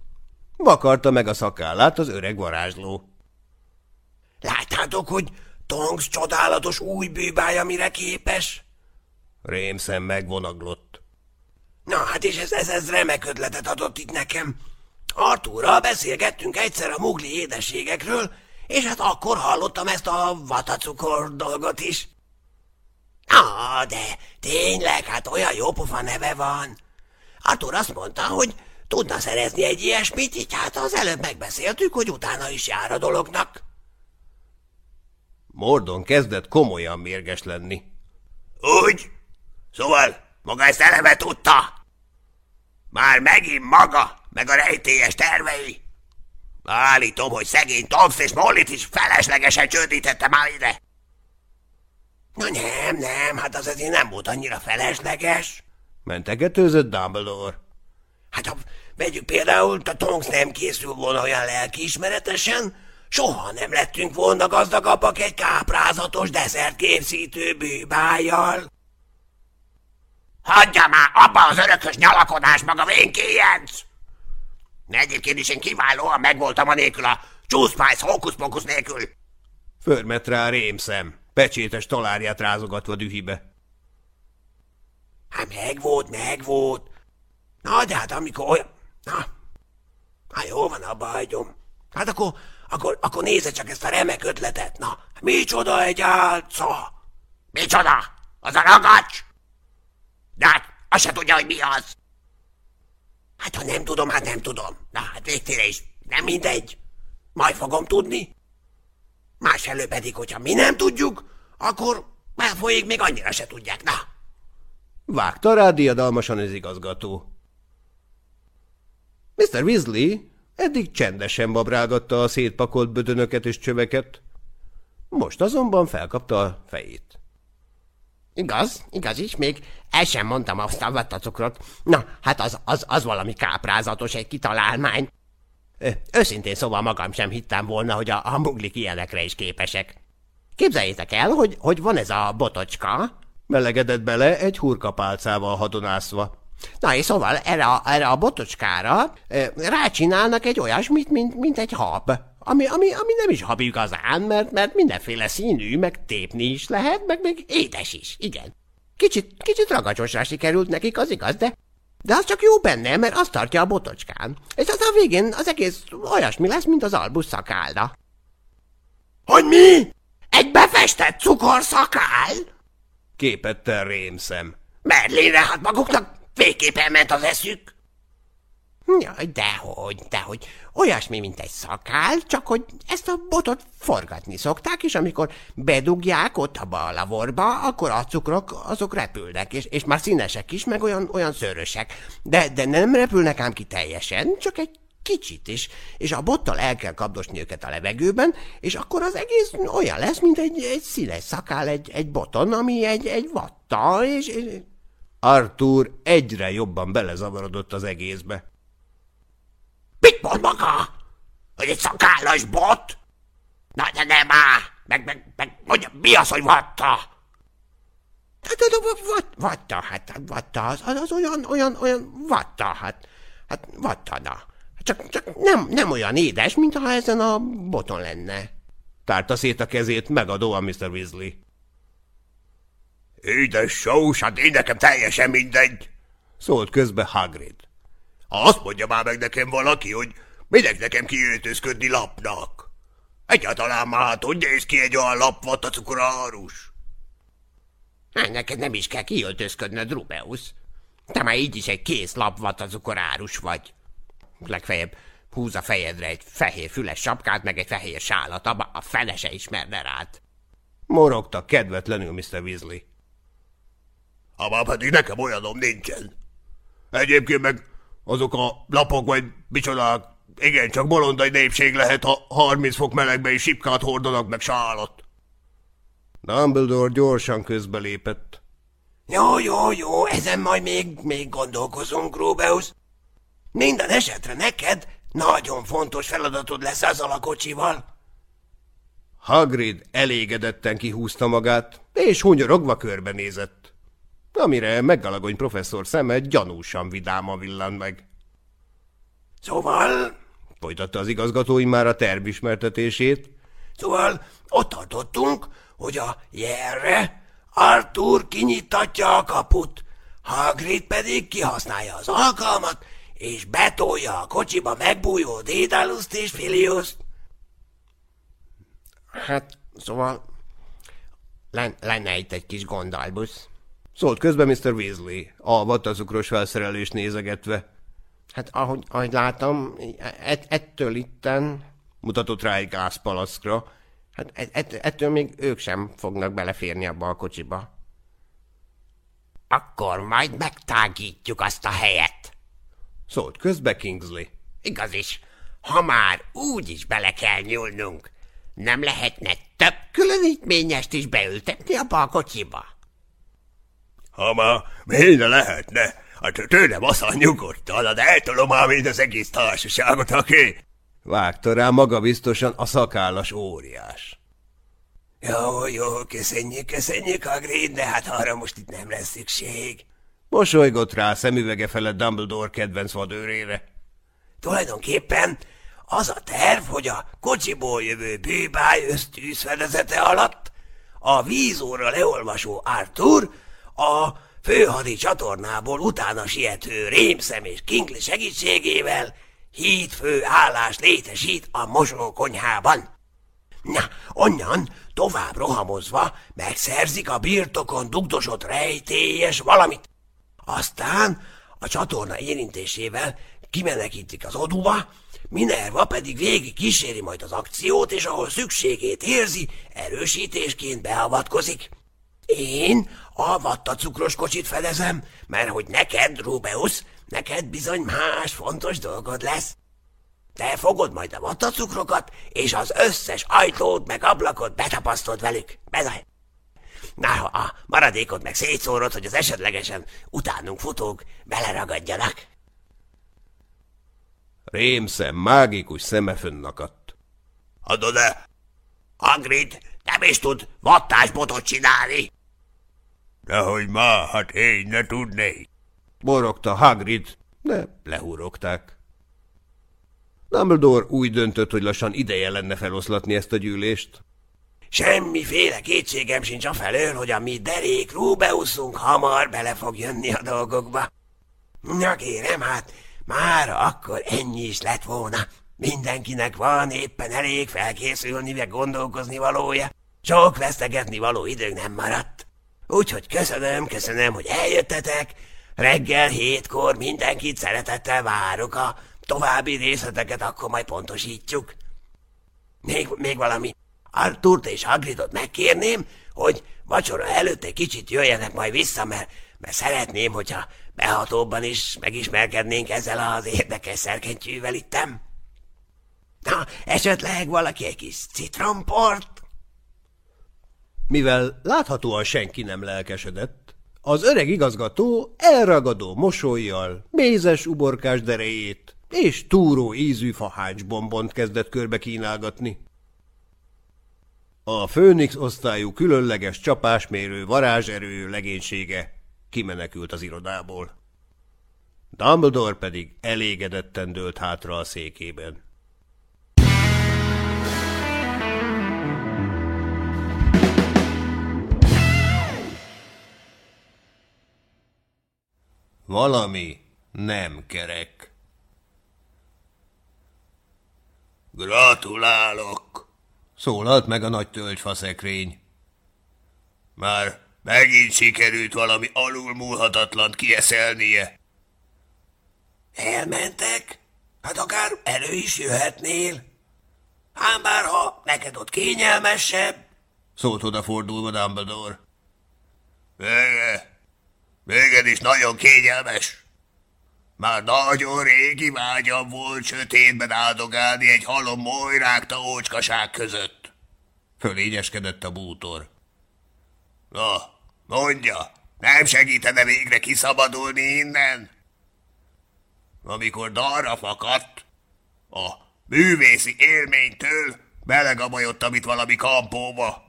Vakarta meg a szakállát az öreg varázsló. Láttátok, hogy Tonks csodálatos új bűbája mire képes? Rémszem megvonaglott. Na hát és ez, ez, ez remek ötletet adott itt nekem. Artúrral beszélgettünk egyszer a mugli édességekről, és hát akkor hallottam ezt a vatacukor dolgot is. Na, de tényleg, hát olyan jópofa neve van. Artur azt mondta, hogy tudna szerezni egy ilyesmit, így hát az előbb megbeszéltük, hogy utána is jár a dolognak. Mordon kezdett komolyan mérges lenni. Úgy? Szóval maga ezt eleve tudta? Már megint maga, meg a rejtélyes tervei? Állítom, hogy szegény Tomsz és Mollit is feleslegesen csődítette már ide. Na nem, nem, hát az azért nem volt annyira felesleges. Mentegetőzött Dumbledore. Hát ha vegyük például, a Tonks nem készül volna olyan lelkiismeretesen, soha nem lettünk volna gazdagabbak egy káprázatos desszert készítő bűbájjal. Hagyja már abba az örökös nyalakodás maga vénkéjenc! Egyébként is én kiválóan megvoltam a nélkül a csúszpájsz hókusz nélkül. Förmet rá a rémszem, pecsétes talárját rázogatva dühibe. Hát meg volt, meg volt. Na, de hát amikor olyan... Na, hát jó van, abba hagyom. Hát akkor, akkor, akkor nézze csak ezt a remek ötletet. Na, micsoda egy álca! Micsoda? Az a ragacs? De hát azt se tudja, hogy mi az. Hát ha nem tudom, hát nem tudom. Na, hát végtére is nem mindegy. Majd fogom tudni. Másfelől pedig, hogyha mi nem tudjuk, akkor elfolyik, még annyira se tudják. Na, Vágta rá diadalmasan az igazgató. Mr. Weasley eddig csendesen babrálgatta a szétpakolt bödönöket és csöveket, most azonban felkapta a fejét. Igaz, igaz is, még el sem mondtam azt a vattacukrot. Na, hát az, az, az valami káprázatos egy kitalálmány. Ö, Őszintén szóval magam sem hittem volna, hogy a, a muglik ilyenekre is képesek. Képzeljétek el, hogy, hogy van ez a botocska, Melegedett bele egy hurkapálcával hadonászva. Na és szóval erre a, erre a botocskára rácsinálnak egy olyasmit, mint, mint egy hab. Ami, ami, ami nem is hab igazán, mert, mert mindenféle színű, meg tépni is lehet, meg még édes is, igen. Kicsit, kicsit ragacsosra sikerült nekik, az igaz, de, de az csak jó benne, mert azt tartja a botocskán. És az a végén az egész olyasmi lesz, mint az albusz szakálda. hogy mi? Egy befestett cukorszakál? Képette rémszem. Merlinre, hát maguknak végképp elment az eszük. Jaj, dehogy, dehogy. Olyasmi, mint egy szakál, csak hogy ezt a botot forgatni szokták, és amikor bedugják ott abba a lavorba, akkor a cukrok azok repülnek, és, és már színesek is, meg olyan, olyan szörösek. De, de nem repülnek ám ki teljesen, csak egy kicsit is, és a bottal el kell kapdosni őket a levegőben, és akkor az egész olyan lesz, mint egy, egy színes szakál egy, egy boton, ami egy, egy vatta, és, és... Arthur egyre jobban belezavarodott az egészbe. Mit mond maga? Hogy egy szakállas bot? Na, de nem már! Meg, meg, meg, mondja, mi az, hogy vatta? Hát, hát, vat, vatta, hát, vatta, az, az, olyan, olyan, olyan vatta, hát, hát vatta. Csak, csak nem, nem olyan édes, mintha ezen a boton lenne. Tárta szét a kezét megadóan Mr. Weasley. Édes sós, hát én nekem teljesen mindegy. Szólt közbe Hagrid. Azt mondja már meg nekem valaki, hogy minek nekem kiöltözködni lapnak. Egyáltalán már hogy néz ki egy olyan lapvat a cukorárus? Hát neked nem is kell kiöltözködnöd, Rubeus. Te már így is egy kész lapvat az ukorárus vagy. Legfeljebb húz a fejedre egy fehér füles sapkát, meg egy fehér sálat, abba a fene se ismerne rád. Morogta kedvetlenül Mr. Weasley. Abba pedig nekem olyanom nincsen. Egyébként meg azok a lapok vagy micsodák, igen, csak bolondai népség lehet, ha 30 fok melegbe is sipkát hordanak meg sálat. Dumbledore gyorsan közbelépett. Jó, jó, jó, ezen majd még, még gondolkozunk, Rubeus. Minden esetre neked nagyon fontos feladatod lesz azzal a kocsival. Hagrid elégedetten kihúzta magát, és hunyorogva körbenézett. Amire meggalagony professzor szeme gyanúsan vidáma villant meg. Szóval, Folytatta az igazgatói már a terv ismertetését. szóval ott tartottunk, hogy a jelre Arthur kinyitatja a kaput, Hagrid pedig kihasználja az alkalmat, és betolja a kocsiba megbújó Dédaluszt és Filiuszt. Hát, szóval len, lenne itt egy kis gondalbusz. Szólt közben Mr. Weasley, a vattazukros felszerelést nézegetve. Hát ahogy, ahogy látom, ett, ettől itten, Mutatott rá egy gázpalaszkra. hát ett, ett, ettől még ők sem fognak beleférni abba a kocsiba. Akkor majd megtágítjuk azt a helyet. Szólt közbe Kingsley. Igaz is, ha már úgy is bele kell nyúlnunk, nem lehetne több különítményest is beültetni abba a kocsiba? Ha már minden lehetne, hát tőlem aztán nyugodtan, de eltolom már mind az egész társaságot, aki... Vágta rá magabiztosan a szakállas óriás. Jó, jó, köszönjük, köszönjük, Hagrid, de hát arra most itt nem lesz szükség. Mosolygott rá a szemüvege felett Dumbledore kedvenc vadőrére. Tulajdonképpen az a terv, hogy a kocsiból jövő bűbáj ösztűz fedezete alatt a vízóra leolvasó Arthur a főhadi csatornából utána siető rémszem és kinkli segítségével hídfő állás létesít a mosókonyhában. Na, onnan tovább rohamozva megszerzik a birtokon dugdosott rejtélyes valamit. Aztán a csatorna érintésével kimenekítik az oduba, Minerva pedig végig kíséri majd az akciót, és ahol szükségét érzi, erősítésként beavatkozik. Én a vattacukros kocsit fedezem, mert hogy neked, Rubeus, neked bizony más fontos dolgod lesz. Te fogod majd a vattacukrokat, és az összes ajtót meg ablakot betapasztod velük. Bezaj! Na, a maradékot meg szétszórod, hogy az esetlegesen utánunk futók beleragadjanak. Rémszem mágikus szeme fönnakadt. Adod e Hagrid nem is tud vattásbotot csinálni. Dehogy ma, hát én ne tudnék. Borogta Hagrid, de lehúrogták. Dumbledore úgy döntött, hogy lassan ideje lenne feloszlatni ezt a gyűlést. Semmiféle kétségem sincs afelől, hogy a mi derék Rúbeuszunk hamar bele fog jönni a dolgokba. Na kérem, hát már akkor ennyi is lett volna. Mindenkinek van éppen elég felkészülni, meg gondolkozni valója. Sok vesztegetni való idő nem maradt. Úgyhogy köszönöm, köszönöm, hogy eljöttetek. Reggel hétkor mindenkit szeretettel várok. A további részleteket akkor majd pontosítjuk. Még, még valami. Arturt és Hagridot megkérném, hogy vacsora előtt egy kicsit jöjjenek majd vissza, mert, mert szeretném, hogyha behatóbban is megismerkednénk ezzel az érdekes szerkentyűvel ittem. Na, esetleg valaki egy kis citromport? Mivel láthatóan senki nem lelkesedett, az öreg igazgató elragadó mosolyjal, mézes uborkás derejét és túró ízű fahácsbombont kezdett körbe kínálgatni. A Főnix osztályú különleges csapásmérő varázserő legénysége kimenekült az irodából. Dumbledore pedig elégedetten dőlt hátra a székében. Valami nem kerek. Gratulálok! Szólalt meg a nagy tölgyfaszekrény. Már megint sikerült valami alulmúlhatatlan kieszelnie. Elmentek? Hát akár elő is jöhetnél. Ám bár ha neked ott kényelmesebb. Szólt odafordulva Dumbledore. Vége. Véged is nagyon kényelmes. Már nagyon régi vágyam volt sötétben áldogálni egy halom molyrákta ócskaság között. Fölényeskedett a bútor. Na, mondja, nem segítene végre kiszabadulni innen? Amikor darra fakadt, a művészi élménytől belegabajodtam itt valami kampóba.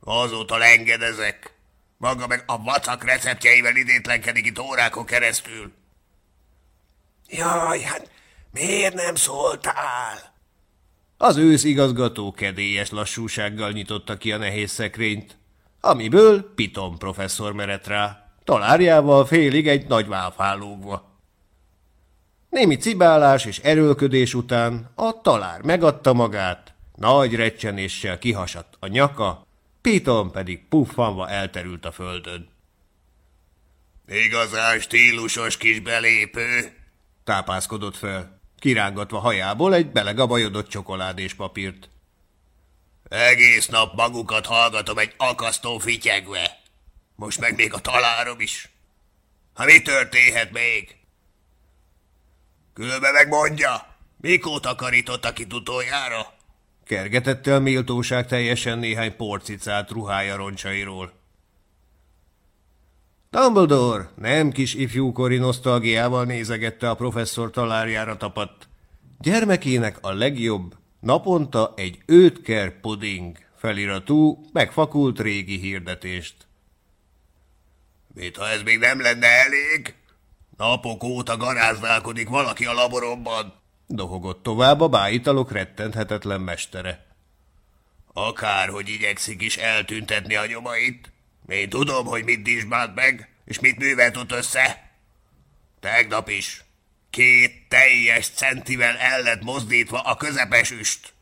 Azóta lengedezek. Maga meg a vacak receptjeivel idétlenkedik itt órákon keresztül. Jaj, hát miért nem szóltál? Az ősz igazgató kedélyes lassúsággal nyitotta ki a nehéz szekrényt, amiből Piton professzor merett rá, talárjával félig egy nagy válfálógva. Némi cibálás és erőlködés után a talár megadta magát, nagy recsenéssel kihasadt a nyaka, Piton pedig puffanva elterült a földön. Igazán stílusos kis belépő, tápászkodott fel, kirángatva hajából egy belegabajodott csokoládés papírt. Egész nap magukat hallgatom egy akasztó fityegve. Most meg még a talárom is. Ha mi történhet még? Különben megmondja, mikor takarítottak itt utoljára? Kergetette a méltóság teljesen néhány porcicát ruhája roncsairól. Dumbledore nem kis ifjúkori nosztalgiával nézegette a professzor talárjára tapadt, Gyermekének a legjobb naponta egy őtker puding feliratú, megfakult régi hirdetést. Mit, ha ez még nem lenne elég? Napok óta garázdálkodik valaki a laboromban. Dohogott tovább a bájitalok rettenthetetlen mestere. Akárhogy igyekszik is eltüntetni a nyomait, én tudom, hogy mit disbált meg, és mit művelt ott össze. Tegnap is két teljes centivel el lett mozdítva a közepes üst.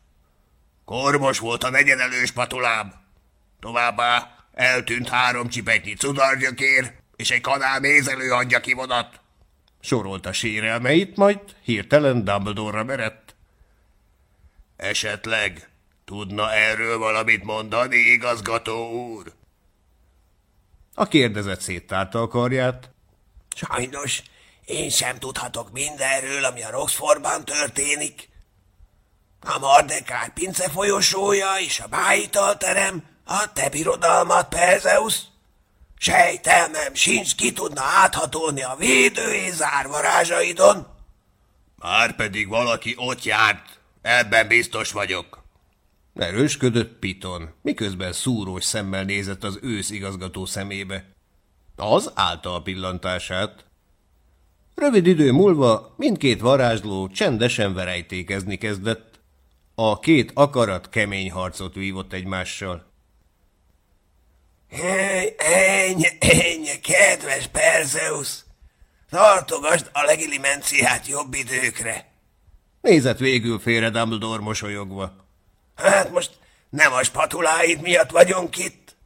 Kormos volt a negyedelős patulám. Továbbá eltűnt három csipetnyi cudargyökér és egy kanál mézelő anyja kivonat. Sorolta sérelmeit, majd hirtelen Dumbledore-ra merett. Esetleg tudna erről valamit mondani, igazgató úr? A kérdezett széttárta a karját. Sajnos én sem tudhatok mindenről, ami a Roxfordban történik. A Mardekár pince folyosója és a bájitalterem, a te birodalmat, Perzeus. Sejtelmem sincs, ki tudna áthatolni a védő és zárvarázsaidon. Márpedig valaki ott járt, ebben biztos vagyok. Erősködött Piton, miközben szúrós szemmel nézett az ősz igazgató szemébe. Az állta a pillantását. Rövid idő múlva mindkét varázsló csendesen verejtékezni kezdett. A két akarat kemény harcot vívott egymással. Hey, ennyi, ennyi, kedves Perzeus! Tartogasd a legilimenciát jobb időkre. Nézett végül félre Dumbledore mosolyogva. Hát most nem a spatuláid miatt vagyunk itt?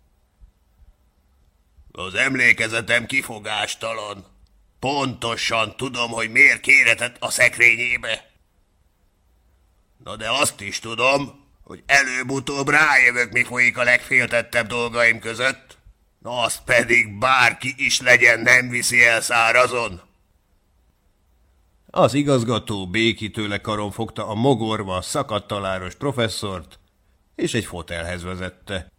Az emlékezetem kifogástalan. Pontosan tudom, hogy miért kéretett a szekrényébe. Na de azt is tudom, hogy előbb-utóbb rájövök, mi folyik a legféltettebb dolgaim között. Na azt pedig bárki is legyen, nem viszi el szárazon. Az igazgató békítőle karon fogta a mogorva, szakadtaláros professzort, és egy fotelhez vezette.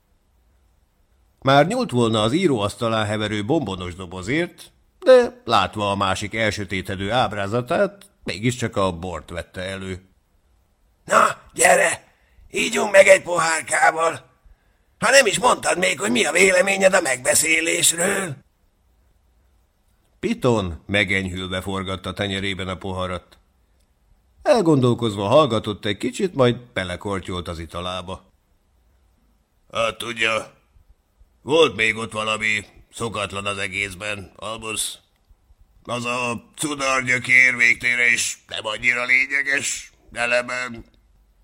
Már nyúlt volna az íróasztalán heverő bombonos dobozért, de látva a másik elsötétedő ábrázatát, mégiscsak a bort vette elő. Na, gyere, ígyunk meg egy pohárkával. Ha nem is mondtad még, hogy mi a véleményed a megbeszélésről. Piton megenyhülve forgatta tenyerében a poharat. Elgondolkozva hallgatott egy kicsit, majd belekortyolt az italába. Hát tudja, volt még ott valami szokatlan az egészben, Albus. Az a cudargyökér végtére is nem annyira lényeges, eleben.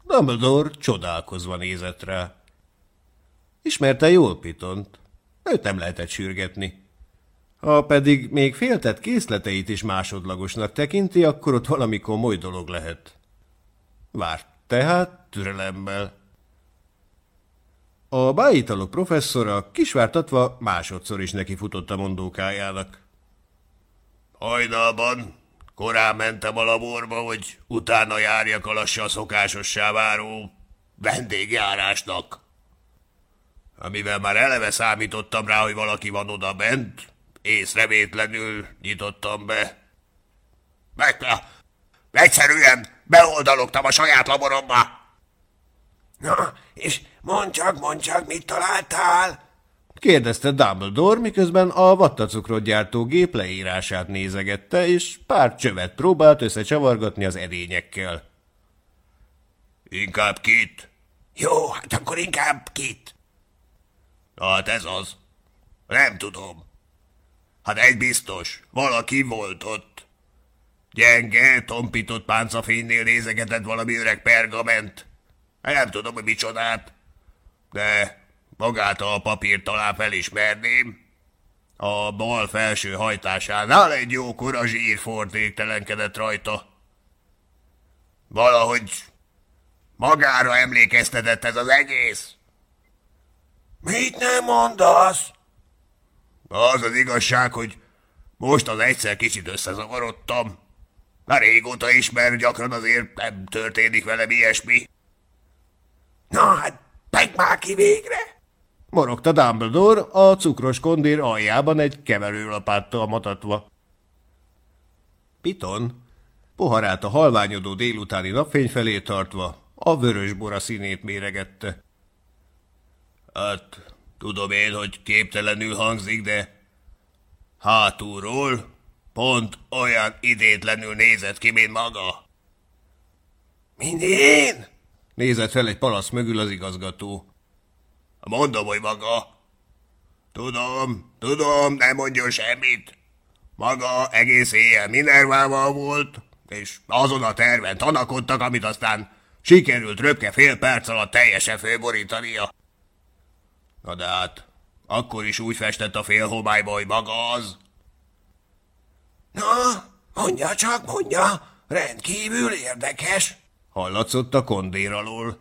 Dumbledore csodálkozva nézett rá. Ismerte jól Pitont. Őt nem lehetett sürgetni. Ha pedig még féltett készleteit is másodlagosnak tekinti, akkor ott valami komoly dolog lehet. Várt tehát türelemmel. A bájitalok professzora kisvártatva másodszor is nekifutott a mondókájának. Hajnalban korán mentem a laborba, hogy utána járjak a lassan szokásossá váró vendégjárásnak. Amivel már eleve számítottam rá, hogy valaki van oda bent, észrevétlenül nyitottam be. Meg, egyszerűen beoldalogtam a saját laboromba. Na, és mondd csak, mondd csak, mit találtál? Kérdezte Dumbledore, miközben a vattacukrot gyártó gép leírását nézegette, és pár csövet próbált összecsavargatni az edényekkel. Inkább kit. Jó, hát akkor inkább kit. Hát ez az. Nem tudom. Hát egy biztos, valaki volt ott. Gyenge, tompított páncafénynél nézegetett valami öreg pergament. Nem tudom, hogy micsodát, de magát a papírt talán felismerném. A bal felső hajtásánál egy jókora zsírfort égtelenkedett rajta. Valahogy magára emlékeztetett ez az egész. Mit nem mondasz? Az az igazság, hogy most az egyszer kicsit összezavarodtam. Már régóta ismer, gyakran azért nem történik velem ilyesmi. Na hát, meg már ki végre! Morogta Dumbledore a cukros kondír aljában egy keverőlapáttal matatva. Piton poharát a halványodó délutáni napfény felé tartva a vörös bora színét méregette. Hát, tudom én, hogy képtelenül hangzik, de hátulról pont olyan idétlenül nézett ki, mint maga. Mint én? Nézett fel egy palasz mögül az igazgató. Mondom, hogy maga. Tudom, tudom, nem mondjon semmit. Maga egész éjjel Minervával volt, és azon a terven tanakodtak, amit aztán sikerült röpke fél perc alatt teljesen főborítania. Na de hát, akkor is úgy festett a félhomályba, hogy maga az. Na, mondja csak, mondja, rendkívül érdekes. Hallatszott a kondér alól.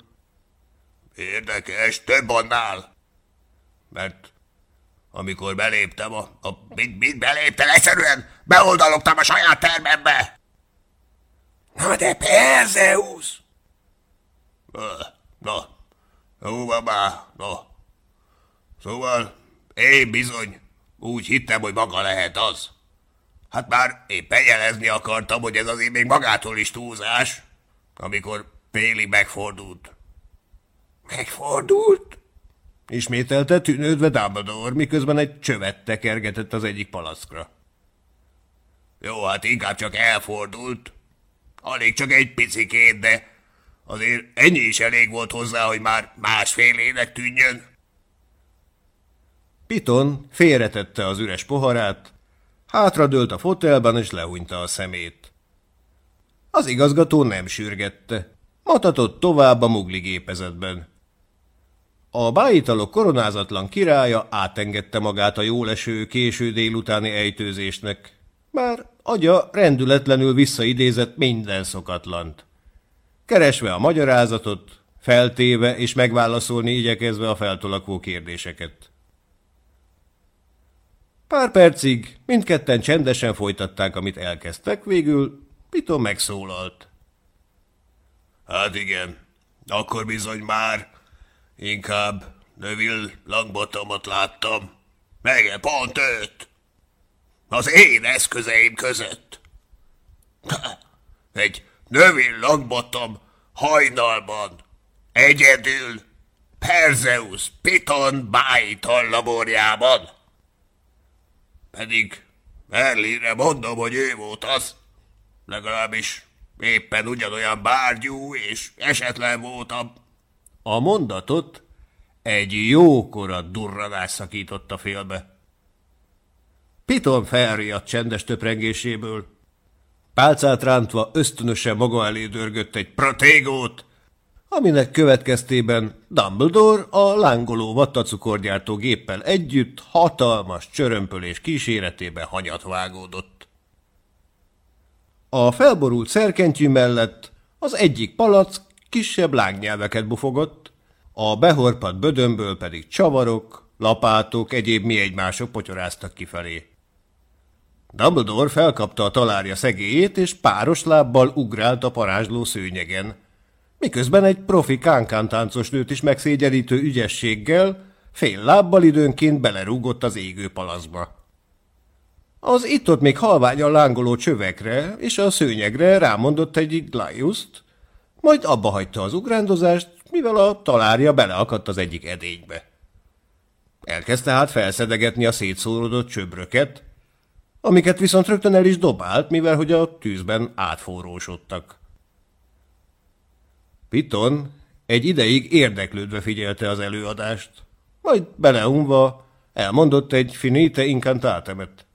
Érdekes, több annál. Mert amikor beléptem a... a mit, mit beléptem? Egyszerűen beoldalogtam a saját termembe. Na de Perzeus! Na, jó van már, na. Szóval én bizony úgy hittem, hogy maga lehet az. Hát már éppen jelezni akartam, hogy ez azért még magától is túlzás, amikor Péli megfordult. Megfordult? Ismételte tűnődve Dumbledore, miközben egy csövet tekergetett az egyik palaszkra. Jó, hát inkább csak elfordult. Alig csak egy picikét, de azért ennyi is elég volt hozzá, hogy már másfélének tűnjön. Piton félretette az üres poharát, hátradőlt a fotelben és lehúnyta a szemét. Az igazgató nem sürgette, matatott tovább a mugli gépezetben. A bájitalok koronázatlan királya átengedte magát a jóleső késő délutáni ejtőzésnek, már agya rendületlenül visszaidézett minden szokatlant. Keresve a magyarázatot, feltéve és megválaszolni igyekezve a feltolakvó kérdéseket. Pár percig mindketten csendesen folytatták, amit elkezdtek, végül Piton megszólalt. Hát igen, akkor bizony már inkább Neville Langbottomot láttam. Meg pont őt. Az én eszközeim között. [LAUGHS] Egy Neville Langbottom hajnalban, egyedül, Perzeus Piton bájtal laborjában. Pedig Merlinre mondom, hogy ő volt az. Legalábbis éppen ugyanolyan bárgyú és esetlen voltam. A mondatot egy jókora durranás szakította félbe. Piton felriadt csendes töprengéséből. Pálcát rántva ösztönösen maga elé dörgött egy protégót, aminek következtében Dumbledore a lángoló vattacukorgyártó géppel együtt hatalmas csörömpölés kíséretében hanyat vágódott. A felborult szerkentyű mellett az egyik palack kisebb lángnyelveket bufogott, a behorpat bödömből pedig csavarok, lapátok, egyéb mi egymások potyoráztak kifelé. Dumbledore felkapta a talárja szegélyét, és páros lábbal ugrált a parázsló szőnyegen, miközben egy profi kánkántáncos nőt is megszégyenítő ügyességgel fél lábbal időnként belerúgott az égő palaszba. Az itt-ott még halványan lángoló csövekre és a szőnyegre rámondott egyik Glaiuszt, majd abba hagyta az ugrándozást, mivel a talárja beleakadt az egyik edénybe. Elkezdte hát felszedegetni a szétszórodott csöbröket, amiket viszont rögtön el is dobált, mivel hogy a tűzben átforrósodtak. Piton egy ideig érdeklődve figyelte az előadást, majd beleunva elmondott egy finite incantátemet,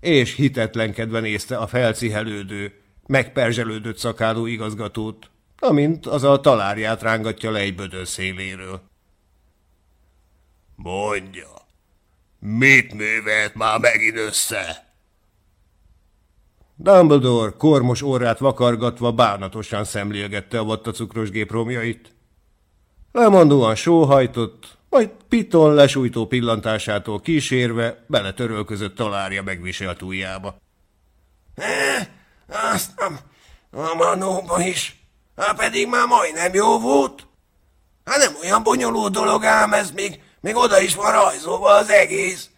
és hitetlenkedve nézte a felcihelődő, megperzselődött szakáló igazgatót, amint az a talárját rángatja le egy bödön széléről. Mondja, mit művelt már megint össze? Dumbledore kormos orrát vakargatva bánatosan szemlélgette a vattacukros romjait. Lemondóan sóhajtott, majd Piton lesújtó pillantásától kísérve beletörölközött talárja megviselt ujjába. Azt a, a manóba is. Hát pedig már majdnem jó volt. Hát nem olyan bonyolult dolog ám ez még, még oda is van rajzolva az egész.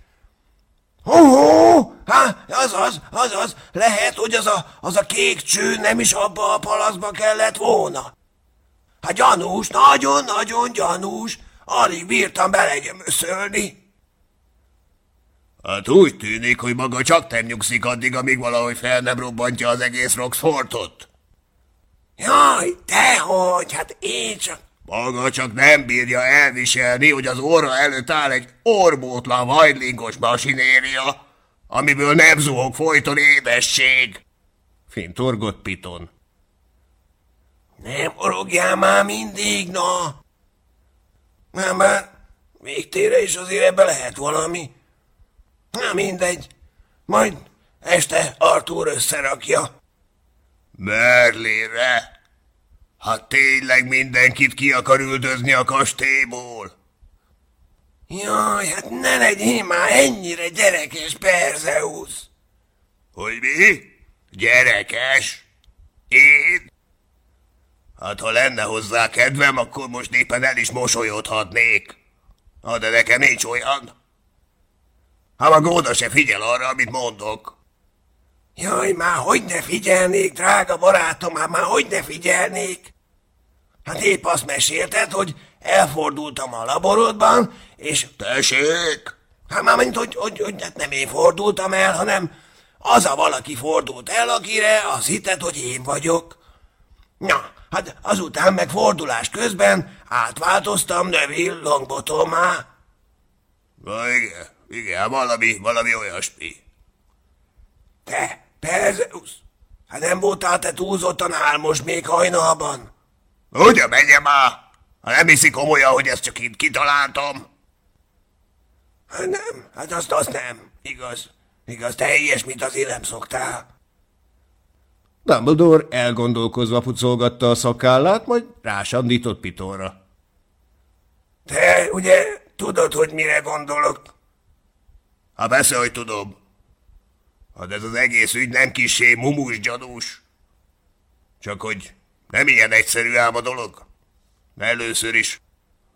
Ho-ho! Há, az az, az az, lehet, hogy az a, az a kék cső nem is abba a palaszba kellett volna. Hát gyanús, nagyon-nagyon gyanús, alig bírtam belegyömöszölni. Hát úgy tűnik, hogy maga csak nem nyugszik addig, amíg valahogy fel nem robbantja az egész Roxfortot. Jaj, dehogy, hát én csak... Maga csak nem bírja elviselni, hogy az orra előtt áll egy orbótlan vajlingos masinéria, amiből nem zuhog folyton édesség. Fintorgott Piton. Nem orogjál már mindig, na! Nem, már végtére is azért ebbe lehet valami. Na mindegy, majd este Arthur összerakja. Merlére! Ha tényleg mindenkit ki akar üldözni a kastélyból. Jaj, hát ne legyél már ennyire gyerekes, Perzeus! Hogy mi? Gyerekes? Én? Hát ha lenne hozzá kedvem, akkor most éppen el is mosolyodhatnék. Ha de nekem nincs olyan. Ha maga oda se figyel arra, amit mondok. Jaj, már hogy ne figyelnék, drága barátom, hát már hogy ne figyelnék? Hát épp azt mesélted, hogy elfordultam a laborodban, és... Tessék! Hát már mint, hogy, hogy, hogy hát nem én fordultam el, hanem az a valaki fordult el, akire azt hitted, hogy én vagyok. Na, hát azután meg fordulás közben átváltoztam Neville Longbottomá. Na igen, igen, valami, valami olyasmi. Te, Perzeus, hát nem voltál te túlzottan álmos még hajnalban? Ugye menjem már? Ha nem hiszi komolyan, hogy ezt csak itt kitaláltam. Hát nem, hát azt, azt nem. Igaz, igaz, te ilyesmit azért nem szoktál. Dumbledore elgondolkozva pucolgatta a szakállát, majd rásandított Pitonra. Te ugye tudod, hogy mire gondolok? Ha persze, hogy tudom. Hát ez az egész ügy nem kisé mumus gyanús. Csak hogy nem ilyen egyszerű ám a dolog. Először is.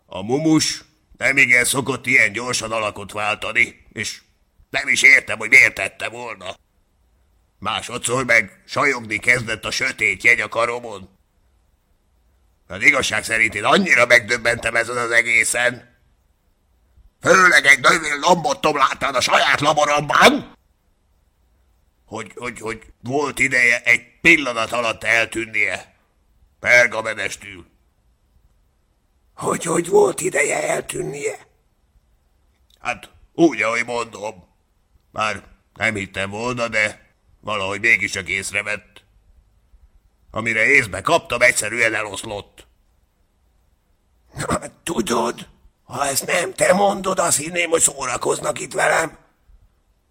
A mumus nem igen szokott ilyen gyorsan alakot váltani, és nem is értem, hogy miért tette volna. Másodszor meg sajogni kezdett a sötét jegy a karomon. Az igazság szerint én annyira megdöbbentem ezen az egészen. Főleg egy növény lombottom láttad a saját laboromban, hogy, hogy, hogy volt ideje egy pillanat alatt eltűnnie. Pergamenestül. Hogy, hogy volt ideje eltűnnie? Hát úgy, ahogy mondom. Már nem hittem volna, de valahogy mégiscsak észrevett. Amire észbe kaptam, egyszerűen eloszlott. Na, tudod, ha ezt nem te mondod, azt hinném, hogy szórakoznak itt velem.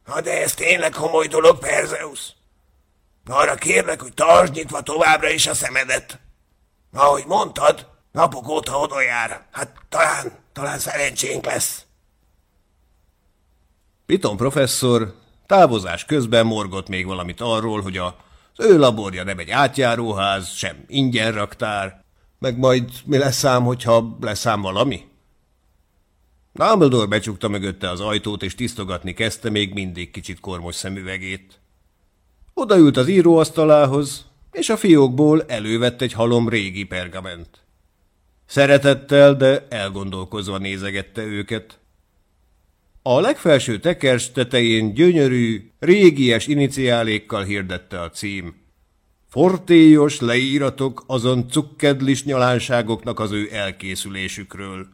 Na, de ez tényleg komoly dolog, Perzeus. Arra kérlek, hogy tartsd nyitva továbbra is a szemedet. Ahogy mondtad, napok óta oda jár. Hát talán, talán szerencsénk lesz. Piton professzor távozás közben morgott még valamit arról, hogy a, az ő laborja nem egy átjáróház, sem ingyen raktár, meg majd mi lesz ám, hogyha lesz ám valami? Dumbledore becsukta mögötte az ajtót, és tisztogatni kezdte még mindig kicsit kormos szemüvegét. Odaült az íróasztalához, és a fiókból elővett egy halom régi pergament. Szeretettel, de elgondolkozva nézegette őket. A legfelső tekers tetején gyönyörű, régies iniciálékkal hirdette a cím. Fortélyos leíratok azon cukkedlis nyalánságoknak az ő elkészülésükről.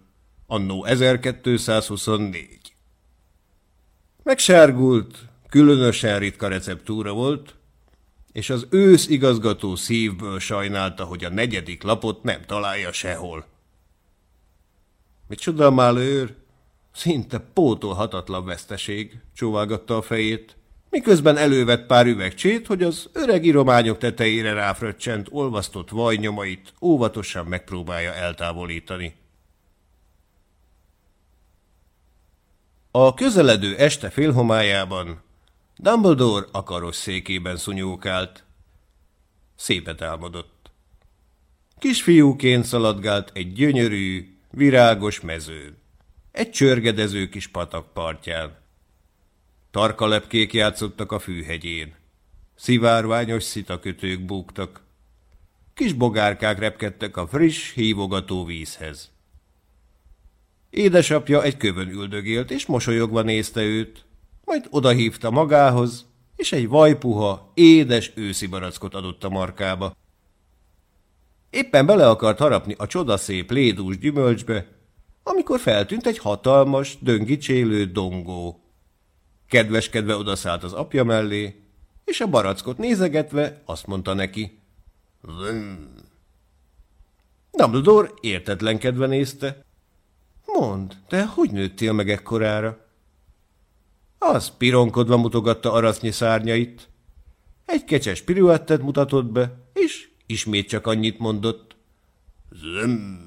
Annó 1224. Megsárgult, különösen ritka receptúra volt, és az ősz igazgató szívből sajnálta, hogy a negyedik lapot nem találja sehol. Micsoda málőr! Szinte pótolhatatlan veszteség, csóválgatta a fejét, miközben elővett pár üvegcsét, hogy az öreg irományok tetejére ráfröccsent olvasztott vajnyomait óvatosan megpróbálja eltávolítani. A közeledő este félhomájában Dumbledore a karosszékében szunyókált. Szépet álmodott. Kisfiúként szaladgált egy gyönyörű, virágos mezőn, egy csörgedező kis patak partján. Tarkalepkék játszottak a fűhegyén. Szivárványos szitakötők búgtak. Kis bogárkák repkedtek a friss, hívogató vízhez. Édesapja egy kövön üldögélt, és mosolyogva nézte őt, majd odahívta magához, és egy vajpuha, édes őszi barackot adott a markába. Éppen bele akart harapni a csodaszép lédús gyümölcsbe, amikor feltűnt egy hatalmas, döngicsélő dongó. Kedveskedve odaszállt az apja mellé, és a barackot nézegetve azt mondta neki. Dumbledore értetlenkedve nézte. Mond, te hogy nőttél meg ekkorára? Az pironkodva mutogatta arasznyi szárnyait. Egy kecses piruettet mutatott be, és ismét csak annyit mondott. Zöm.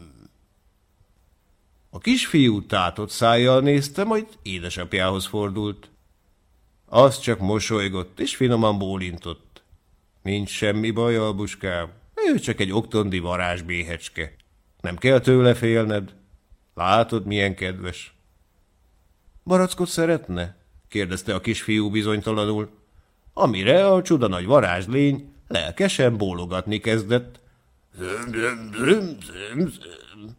A kisfiú tátott szájjal nézte, majd édesapjához fordult. Az csak mosolygott, és finoman bólintott. Nincs semmi baj, albuskám. Ő csak egy oktondi varázsbéhecske. Nem kell tőle félned. Látod, milyen kedves. Barackot szeretne? kérdezte a kisfiú bizonytalanul. Amire a csuda nagy varázslény lelkesen bólogatni kezdett. Züm, züm, züm, züm.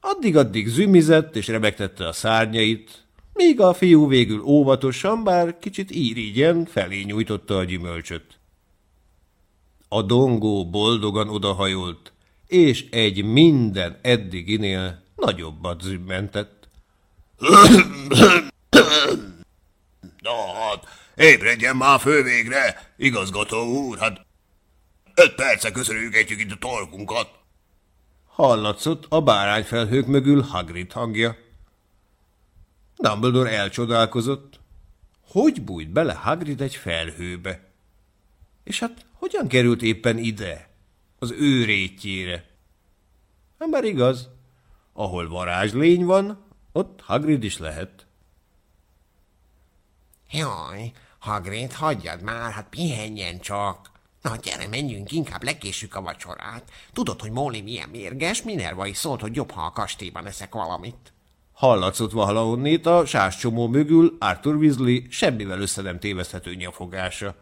Addig-addig zümizett és rebegtette a szárnyait, míg a fiú végül óvatosan, bár kicsit írigyen felé nyújtotta a gyümölcsöt. A dongó boldogan odahajolt, és egy minden eddiginél nagyobbat zümmentett. Na hát, ébredjen már fő végre, igazgató úr, hát öt perce köszönjük itt a torkunkat. Hallatszott a bárányfelhők mögül Hagrid hangja. Dumbledore elcsodálkozott. Hogy bújt bele Hagrid egy felhőbe? És hát hogyan került éppen ide? Az ő rétjére? Bár igaz, ahol varázslény van, ott Hagrid is lehet. Jaj, Hagrid, hagyjad már, hát pihenjen csak. Na, gyere, menjünk, inkább lekéssük a vacsorát. Tudod, hogy Molly milyen mérges? Minerva is szólt, hogy jobb, ha a kastélyban eszek valamit. Hallatszott valahonnét a sáscsomó mögül Arthur Weasley semmivel össze nem téveszthető nyafogása.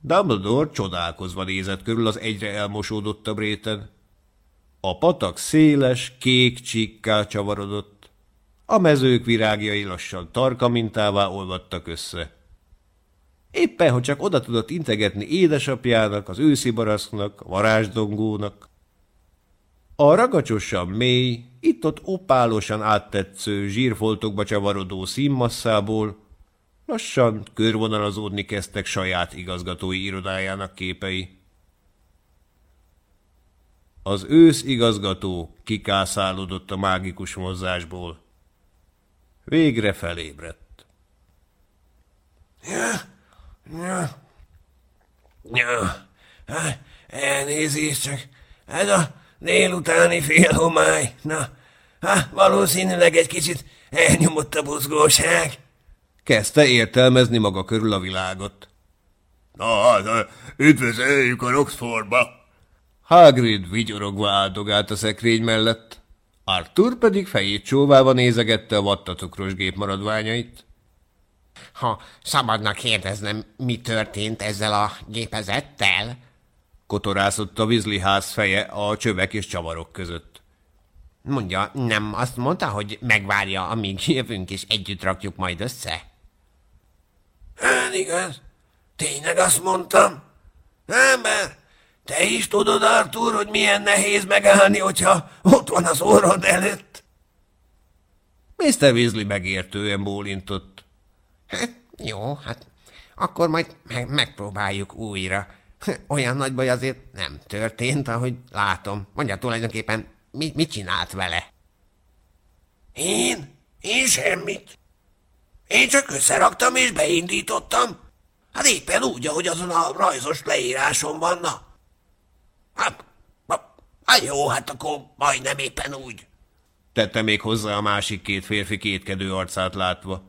Dumbledore csodálkozva nézett körül az egyre elmosódottabb réten. A patak széles, kék csíkká csavarodott. A mezők virágjai lassan tarka mintává olvadtak össze. Éppen, hogy csak oda tudott integetni édesapjának, az őszi baraszknak, a varázsdongónak. A ragacsosan mély, itt-ott opálosan áttetsző zsírfoltokba csavarodó színmasszából lassan körvonalazódni kezdtek saját igazgatói irodájának képei. Az ősz igazgató kikászálódott a mágikus mozásból. Végre felébredt. Ja, ja, ja, elnézést csak, ez a délutáni félhomály, na, ha, valószínűleg egy kicsit elnyomott a buzgóság. Kezdte értelmezni maga körül a világot. Na hát, üdvözöljük a Roxfordba! Hagrid vigyorogva áldogált a szekrény mellett. Arthur pedig fejét csóválva nézegette a vattatukros gép maradványait. Ha szabadnak kérdeznem, mi történt ezzel a gépezettel? Kotorászott a Weasley ház feje a csövek és csavarok között. Mondja, nem azt mondta, hogy megvárja, amíg jövünk, és együtt rakjuk majd össze? Hát igaz, tényleg azt mondtam. Ember, te is tudod, Artur, hogy milyen nehéz megállni, hogyha ott van az orrod előtt. Mr. Weasley megértően bólintott. Hát, jó, hát akkor majd meg megpróbáljuk újra. Olyan nagy baj azért nem történt, ahogy látom. Mondja tulajdonképpen, mit, mit csinált vele? Én? Én semmit. Én csak összeraktam és beindítottam. Hát éppen úgy, ahogy azon a rajzos leíráson vanna. Hát, hát jó, hát akkor majdnem éppen úgy. Tette még hozzá a másik két férfi kétkedő arcát látva.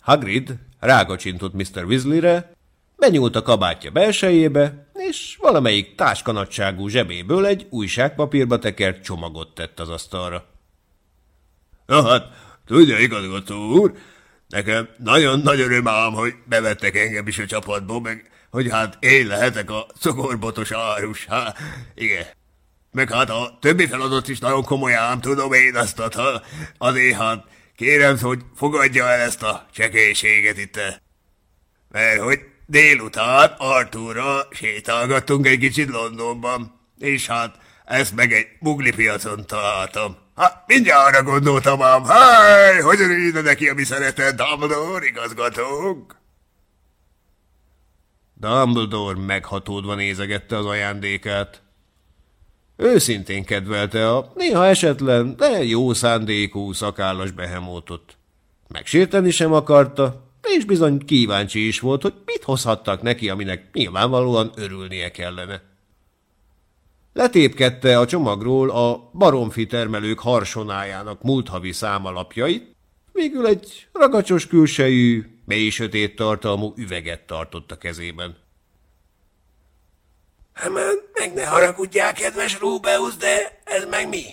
Hagrid rágacsintott Mr. Weasleyre, benyúlt a kabátja belsejébe, és valamelyik táskanadságú zsebéből egy újságpapírba tekert csomagot tett az asztalra. Na hát, tudja, igazgató úr, nekem nagyon nagy öröm ám, hogy bevettek engem is a csapatba, meg hogy hát én lehetek a cukorbotos árus. Hát, igen. Meg hát a többi feladat is nagyon komolyan tudom én azt, ha azért hát kérem, hogy fogadja el ezt a csekélységet itt. Mert hogy délután Artúrra sétálgattunk egy kicsit Londonban, és hát ezt meg egy bugli piacon találtam. Hát mindjárt arra gondoltam ám, hogy örülne neki a mi szeretett Dumbledore igazgatónk. Dumbledore meghatódva nézegette az ajándékát. Őszintén kedvelte a néha esetlen, de jó szándékú szakállas behemótot. Megsérteni sem akarta, és bizony kíváncsi is volt, hogy mit hozhattak neki, aminek nyilvánvalóan örülnie kellene. Letépkedte a csomagról a baromfi termelők harsonájának múlt havi számalapjait, végül egy ragacsos külsejű, mély sötét tartalmú üveget tartott a kezében. Hát meg ne haragudjál, kedves Rúbeusz, de ez meg mi?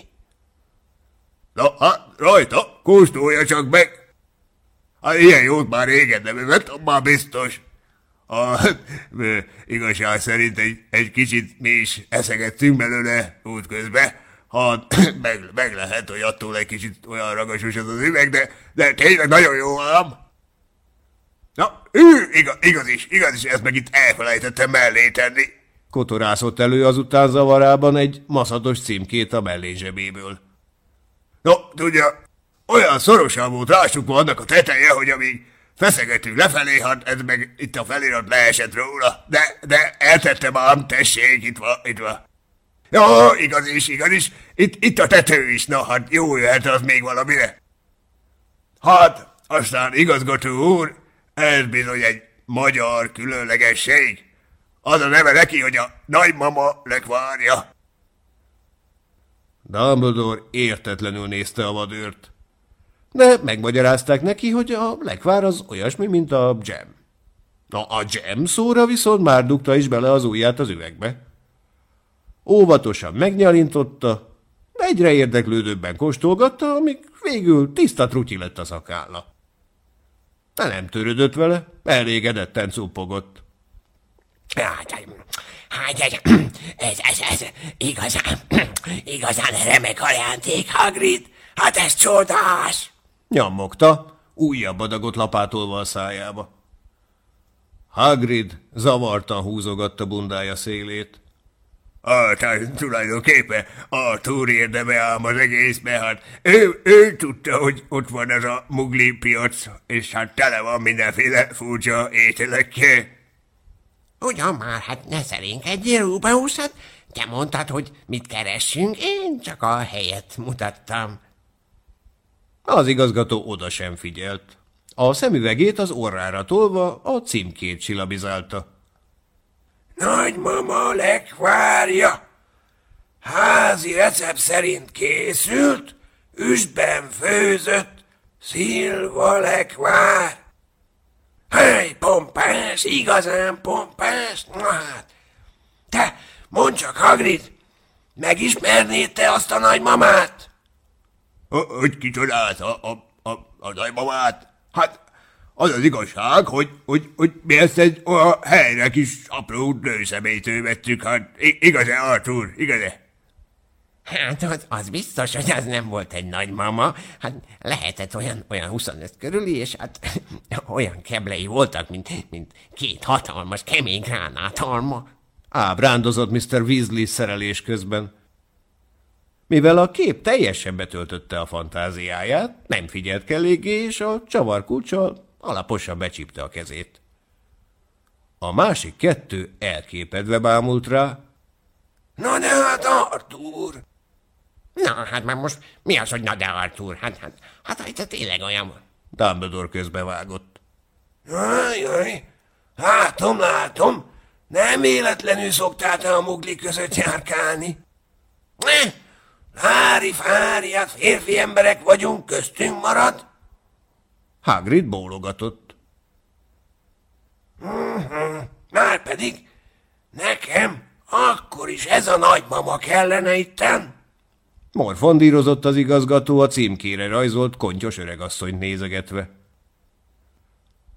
Na, hát rajta, kóstolja csak meg. Hát ilyen jót már régen nem evett, már biztos. A, [LAUGHS] igazság szerint egy, egy kicsit mi is eszegettünk belőle útközben. Hát [CLEARS THROAT] meg, meg lehet, hogy attól egy kicsit olyan ragasos az az üveg, de, de tényleg nagyon jó ám. Na, ő, igaz, igaz is, igaz is, ezt meg itt elfelejtettem mellé tenni. Kotorászott elő azután zavarában egy maszatos címkét a mellénzsebéből. No, tudja, olyan szorosan volt rásukva annak a teteje, hogy amíg feszegetünk lefelé, hát ez meg itt a felirat leesett róla. De, de eltettem ám, tessék, itt van, itt van. Jó, igaz is, igaz is. Itt, itt a tető is, na hát jó jöhet az még valamire. Hát, aztán igazgató úr, ez bizony egy magyar különlegesség. Az a neve neki, hogy a nagymama lekvárja. Dumbledore értetlenül nézte a vadőrt. De megmagyarázták neki, hogy a lekvár az olyasmi, mint a jam. Na, a jam szóra viszont már dugta is bele az ujját az üvegbe. Óvatosan megnyalintotta, egyre érdeklődőbben kóstolgatta, amíg végül tiszta trutyi lett a szakálla. De nem törődött vele, elégedetten cuppogott. Hát, hát ez, ez, ez, ez igazán, igazán remek ajándék, Hagrid. Hát ez csodás! Nyammogta, újabb adagot lapátolva a szájába. Hagrid zavartan húzogatta bundája szélét. Hát, tulajdonképpen a túr érdeme ám az egész, mert hát ő, ő tudta, hogy ott van ez a mugli piac, és hát tele van mindenféle furcsa ételekkel. Ugyan már, hát ne szerénkedjél, Rubeusz, hát te mondtad, hogy mit keressünk, én csak a helyet mutattam. Az igazgató oda sem figyelt. A szemüvegét az orrára tolva a címkét silabizálta. Nagymama lekvárja. Házi recept szerint készült, üstben főzött, szilva lekvár. Hely, pompás, igazán pompás. Na hát, te, mondd csak, Hagrid, megismernéd te azt a nagymamát? Hogy kicsodát a, a, a, a nagymamát? Hát az az igazság, hogy, hogy, hogy mi ezt egy olyan helyre kis apró nőszemélytől vettük, hát igaz-e, Arthur, igaz-e? Hát az, az biztos, hogy az nem volt egy nagymama, hát lehetett olyan, olyan 25 körüli, és hát [LAUGHS] olyan keblei voltak, mint, mint két hatalmas, kemény gránátalma. Ábrándozott Mr. Weasley szerelés közben. Mivel a kép teljesen betöltötte a fantáziáját, nem figyelt kelléggé, és a csavarkulcsal alaposan becsípte a kezét. A másik kettő elképedve bámult rá. Na de hát, Artur! Na, hát már most mi az, hogy na de Artur? Hát, hát, hát, hát tényleg olyan van. Dumbledore közbevágott. Jaj, jaj, látom, látom, nem véletlenül szoktál te a mugli között járkálni. Ne, lári fári, hát férfi emberek vagyunk, köztünk marad. Hagrid bólogatott. Uh-huh. Már pedig nekem akkor is ez a nagymama kellene itten. Morfondírozott az igazgató a címkére rajzolt kontyos öregasszonyt nézegetve.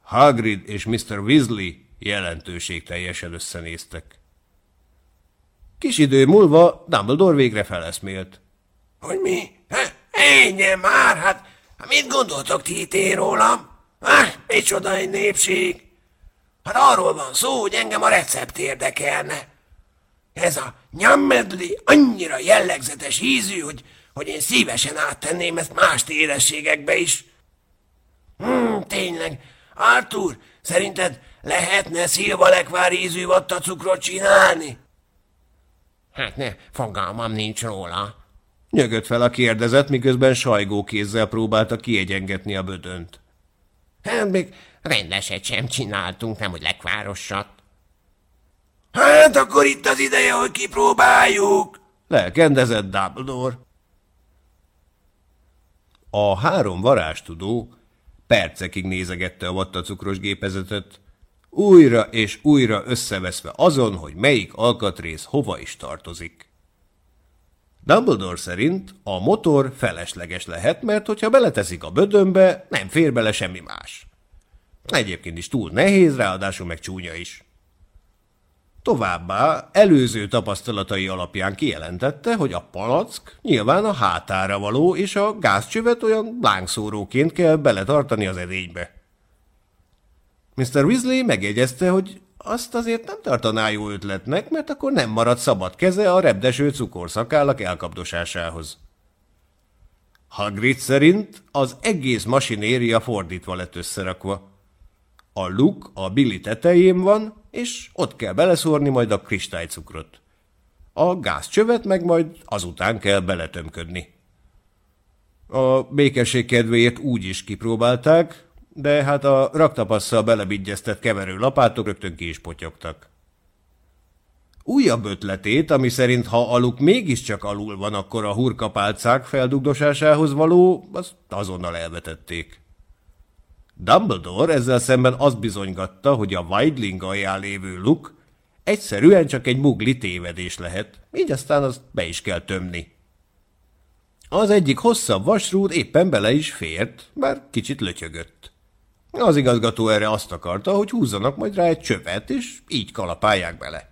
Hagrid és Mr. Weasley jelentőségteljesen összenéztek. Kis idő múlva Dumbledore végre feleszmélt. Hogy mi? Ennyi már, hát mit gondoltok ti itt én rólam? Ah, micsoda egy népség! Hát arról van szó, hogy engem a recept érdekelne. Ez a nyammedli annyira jellegzetes ízű, hogy, hogy én szívesen áttenném ezt más édességekbe is. Hmm, tényleg, Arthur, szerinted lehetne szilvalekvár ízű cukrot csinálni? Hát ne, fogalmam nincs róla. Nyögött fel a kérdezet, miközben sajgó kézzel próbálta kiegyengetni a bödönt. Hát még rendeset sem csináltunk, nem hogy lekvárosat. Hát akkor itt az ideje, hogy kipróbáljuk. Lelkendezett Dumbledore. A három varástudó percekig nézegette a vattacukros gépezetet, újra és újra összeveszve azon, hogy melyik alkatrész hova is tartozik. Dumbledore szerint a motor felesleges lehet, mert hogyha beleteszik a bödönbe, nem fér bele semmi más. Egyébként is túl nehéz, ráadásul meg csúnya is. Továbbá előző tapasztalatai alapján kijelentette, hogy a palack nyilván a hátára való, és a gázcsövet olyan lángszóróként kell beletartani az edénybe. Mr. Weasley megjegyezte, hogy azt azért nem tartaná jó ötletnek, mert akkor nem marad szabad keze a repdeső cukorszakállak elkapdosásához. Hagrid szerint az egész masinéria fordítva lett összerakva. A luk a Billy tetején van, és ott kell beleszórni majd a kristálycukrot. A gázcsövet meg majd azután kell beletömködni. A békesség kedvéért úgy is kipróbálták, de hát a raktapasszal belebigyeztett keverő lapátok rögtön ki is potyogtak. Újabb ötletét, ami szerint ha aluk mégiscsak alul van, akkor a hurkapálcák feldugdosásához való, azt azonnal elvetették. Dumbledore ezzel szemben azt bizonygatta, hogy a Weidling alján lévő luk egyszerűen csak egy mugli tévedés lehet, így aztán azt be is kell tömni. Az egyik hosszabb vasrúd éppen bele is fért, bár kicsit lötyögött. Az igazgató erre azt akarta, hogy húzzanak majd rá egy csövet, és így kalapálják bele.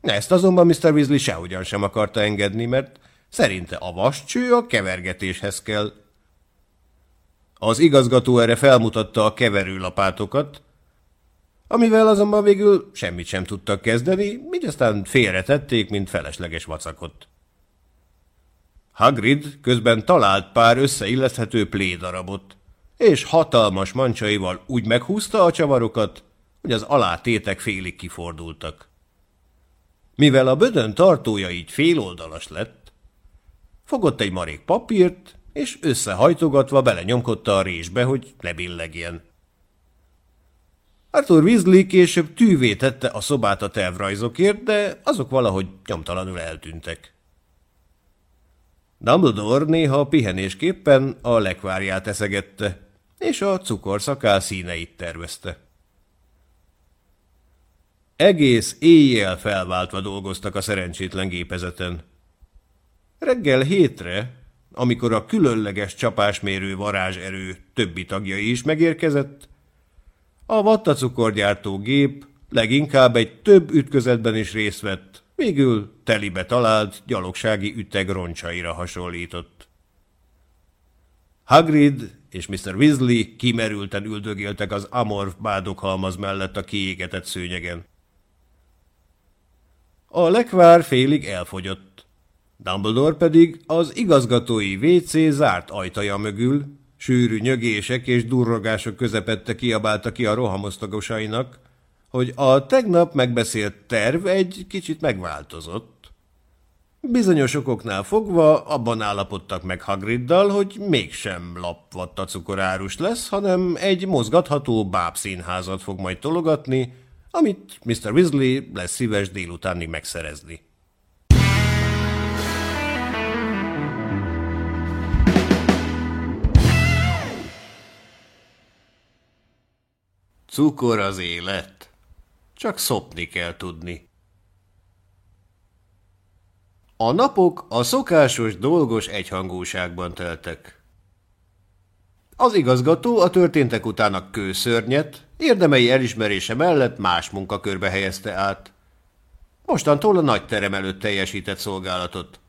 Ezt azonban Mr. Weasley sehogyan sem akarta engedni, mert szerinte a vascső a kevergetéshez kell. Az igazgató erre felmutatta a keverőlapátokat, amivel azonban végül semmit sem tudtak kezdeni, így aztán félretették, mint felesleges vacakot. Hagrid közben talált pár összeilleszthető plédarabot, és hatalmas mancsaival úgy meghúzta a csavarokat, hogy az alátétek félig kifordultak. Mivel a bödön tartója így féloldalas lett, fogott egy marék papírt, és összehajtogatva belenyomkodta a résbe, hogy ne billegjen. Arthur Weasley később tűvé tette a szobát a tervrajzokért, de azok valahogy nyomtalanul eltűntek. Dumbledore néha pihenésképpen a lekvárját eszegette, és a cukorszakál színeit tervezte. Egész éjjel felváltva dolgoztak a szerencsétlen gépezeten. Reggel hétre, amikor a különleges csapásmérő varázserő többi tagjai is megérkezett, a vattacukorgyártó gép leginkább egy több ütközetben is részt vett, végül telibe talált gyalogsági üteg roncsaira hasonlított. Hagrid és Mr. Weasley kimerülten üldögéltek az amorf bádoghalmaz mellett a kiégetett szőnyegen. A lekvár félig elfogyott. Dumbledore pedig az igazgatói WC zárt ajtaja mögül, sűrű nyögések és durrogások közepette kiabálta ki a rohamosztagosainak, hogy a tegnap megbeszélt terv egy kicsit megváltozott. Bizonyos okoknál fogva abban állapodtak meg Hagriddal, hogy mégsem lapvatta cukorárus lesz, hanem egy mozgatható bábszínházat fog majd tologatni, amit Mr. Weasley lesz szíves délutánig megszerezni. Cukor az élet. Csak szopni kell tudni. A napok a szokásos dolgos egyhangúságban teltek. Az igazgató a történtek után a kőszörnyet, érdemei elismerése mellett más munkakörbe helyezte át. Mostantól a nagy terem előtt teljesített szolgálatot.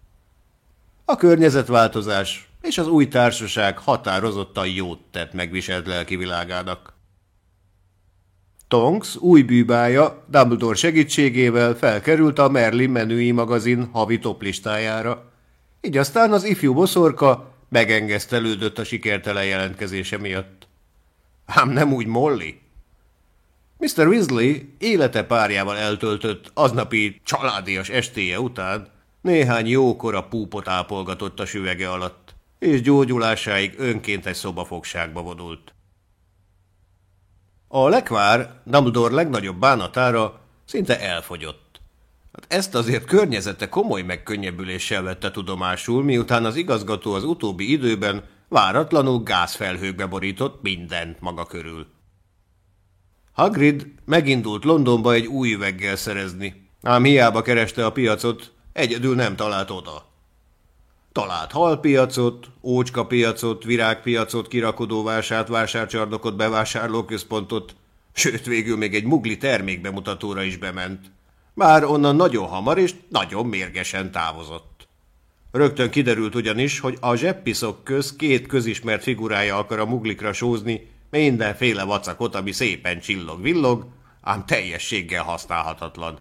A környezetváltozás és az új társaság határozottan jót tett megviselt lelki világának. Tonks új bűbája Dumbledore segítségével felkerült a Merlin menüi magazin havi toplistájára, így aztán az ifjú boszorka megengesztelődött a sikertelen jelentkezése miatt. Ám nem úgy Molly. Mr. Weasley élete párjával eltöltött aznapi családias estéje után néhány jókora púpot ápolgatott a süvege alatt, és gyógyulásáig önként egy szobafogságba vonult. A lekvár Dumbledore legnagyobb bánatára szinte elfogyott. Hát ezt azért környezete komoly megkönnyebbüléssel vette tudomásul, miután az igazgató az utóbbi időben váratlanul gázfelhőkbe borított mindent maga körül. Hagrid megindult Londonba egy új üveggel szerezni, ám hiába kereste a piacot, egyedül nem talált oda. Talált halpiacot, ócskapiacot, virágpiacot, kirakodóvásárt, vásárcsarnokot, bevásárlóközpontot, sőt végül még egy mugli termékbemutatóra is bement. Már onnan nagyon hamar és nagyon mérgesen távozott. Rögtön kiderült ugyanis, hogy a zseppiszok köz két közismert figurája akar a muglikra sózni mindenféle vacakot, ami szépen csillog-villog, ám teljességgel használhatatlan.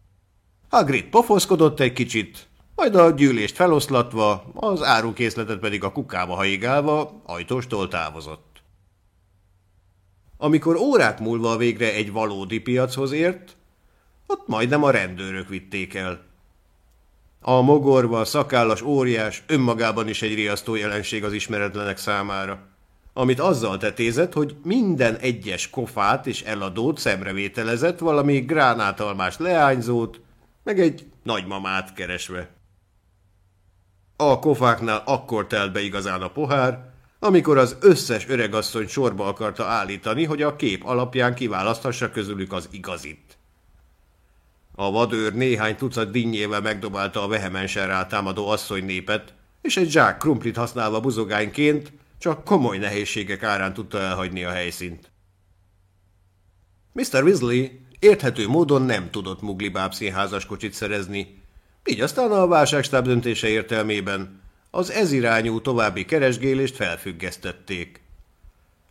Hagrid pofoszkodott egy kicsit, majd a gyűlést feloszlatva, az árukészletet pedig a kukába haigálva ajtóstól távozott. Amikor órák múlva végre egy valódi piachoz ért, ott majdnem a rendőrök vitték el. A mogorva, szakállas óriás önmagában is egy riasztó jelenség az ismeretlenek számára, amit azzal tetézett, hogy minden egyes kofát és eladót szemrevételezett valami gránátalmás leányzót, meg egy nagymamát keresve. A kofáknál akkor telt be igazán a pohár, amikor az összes öregasszony sorba akarta állítani, hogy a kép alapján kiválaszthassa közülük az igazit. A vadőr néhány tucat dinnyével megdobálta a vehemensen rátámadó asszonynépet, és egy zsák krumplit használva buzogányként csak komoly nehézségek árán tudta elhagyni a helyszínt. Mr. Weasley érthető módon nem tudott muglibáb színházas kocsit szerezni, így aztán a válságstáb döntése értelmében az ezirányú további keresgélést felfüggesztették.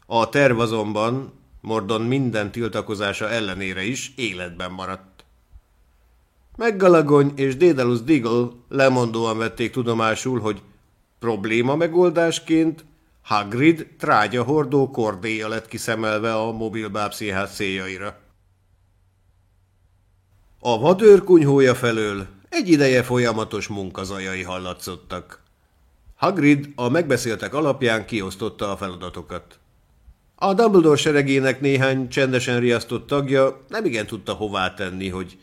A terv azonban Mordon minden tiltakozása ellenére is életben maradt. Meggalagony és Dédalus Diggle lemondóan vették tudomásul, hogy probléma megoldásként Hagrid trágya hordó kordéja lett kiszemelve a mobilbáb színház céljaira. A vadőr kunyhója felől egy ideje folyamatos munkazajai hallatszottak. Hagrid a megbeszéltek alapján kiosztotta a feladatokat. A Dumbledore seregének néhány csendesen riasztott tagja nem igen tudta hová tenni, hogy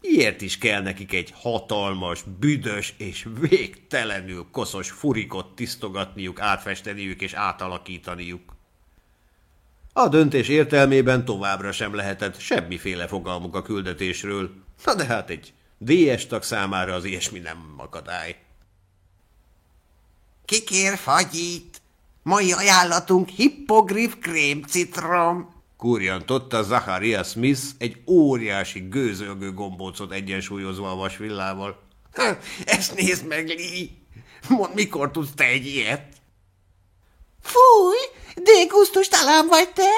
miért is kell nekik egy hatalmas, büdös és végtelenül koszos furikot tisztogatniuk, átfesteniük és átalakítaniuk. A döntés értelmében továbbra sem lehetett semmiféle fogalmuk a küldetésről, na de hát egy DS tag számára az ilyesmi nem akadály. Kikér fagyit? Mai ajánlatunk hippogrif krémcitrom. Kurjantotta Zacharia Smith egy óriási gőzölgő gombócot egyensúlyozva a vasvillával. Ha, ezt nézd meg, Lee! Mondd, mikor tudsz te egy ilyet? Fúj, de gusztus talán vagy te?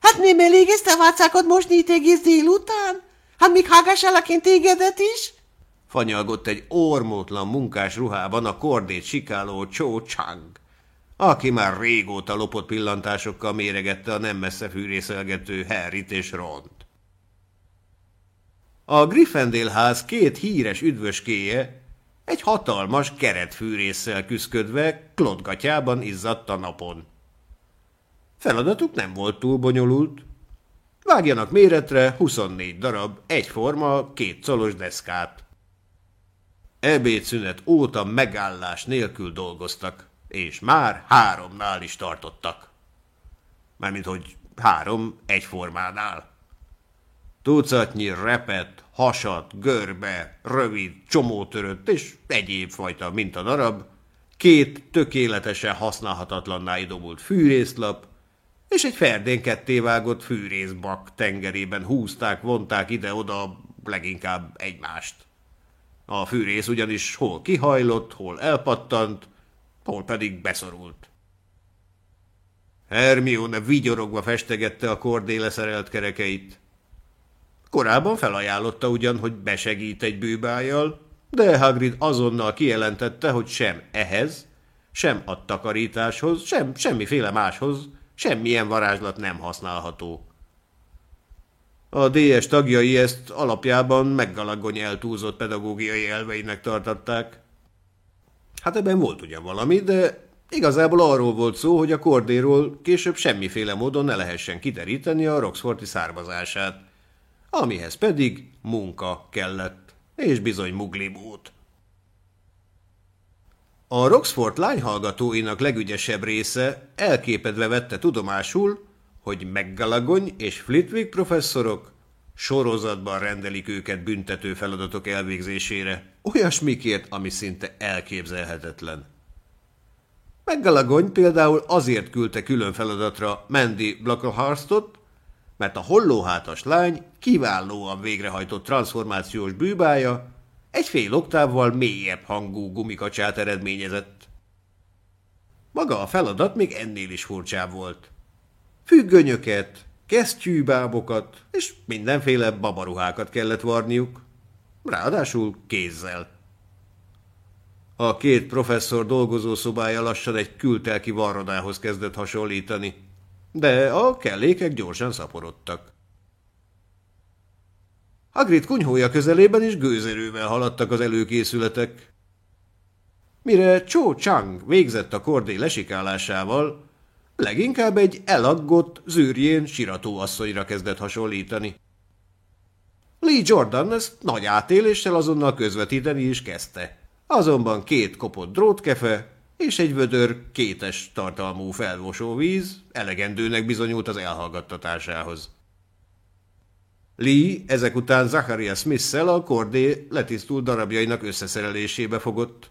Hát nem elég ezt a vácákat mosni itt egész délután? Hát még hágásállaként tégedet is? Fanyalgott egy ormótlan munkás ruhában a kordét sikáló Cho Chang, aki már régóta lopott pillantásokkal méregette a nem messze fűrészelgető Harryt és Ront. A Gryffindor ház két híres üdvöskéje egy hatalmas keretfűrésszel küszködve klotgatyában izzadt a napon. Feladatuk nem volt túl bonyolult, Vágjanak méretre 24 darab, egyforma, két colos deszkát. Ebédszünet óta megállás nélkül dolgoztak, és már háromnál is tartottak. Mármint, hogy három egyformánál. Tucatnyi repet, hasat, görbe, rövid, csomótörött és egyéb fajta mintadarab, két tökéletesen használhatatlanná idomult fűrészlap, és egy ferdén kettévágott fűrészbak tengerében húzták, vonták ide-oda leginkább egymást. A fűrész ugyanis hol kihajlott, hol elpattant, hol pedig beszorult. Hermione vigyorogva festegette a kordéle szerelt kerekeit. Korábban felajánlotta ugyan, hogy besegít egy bűbájjal, de Hagrid azonnal kijelentette, hogy sem ehhez, sem a takarításhoz, sem semmiféle máshoz semmilyen varázslat nem használható. A DS tagjai ezt alapjában meggalagony eltúlzott pedagógiai elveinek tartatták. Hát ebben volt ugyan valami, de igazából arról volt szó, hogy a kordéról később semmiféle módon ne lehessen kideríteni a Roxforti származását, amihez pedig munka kellett, és bizony muglimút. A Roxford lányhallgatóinak legügyesebb része elképedve vette tudomásul, hogy McGallagony és Flitwick professzorok sorozatban rendelik őket büntető feladatok elvégzésére, olyasmikért, ami szinte elképzelhetetlen. McGallagony például azért küldte külön feladatra Mandy Blacklehurst-ot, mert a hollóhátas lány kiválóan végrehajtott transformációs bűbája egy fél oktávval mélyebb hangú gumikacsát eredményezett. Maga a feladat még ennél is furcsább volt. Függönyöket, kesztyűbábokat és mindenféle babaruhákat kellett varniuk, ráadásul kézzel. A két professzor dolgozószobája lassan egy kültelki varrodához kezdett hasonlítani, de a kellékek gyorsan szaporodtak. Hagrid kunyhója közelében is gőzerővel haladtak az előkészületek. Mire Cho Chang végzett a kordé lesikálásával, leginkább egy elaggott, zűrjén sirató asszonyra kezdett hasonlítani. Lee Jordan ezt nagy átéléssel azonnal közvetíteni is kezdte. Azonban két kopott drótkefe és egy vödör kétes tartalmú felvosóvíz elegendőnek bizonyult az elhallgattatásához. Lee ezek után Zachariah smith a kordé letisztult darabjainak összeszerelésébe fogott,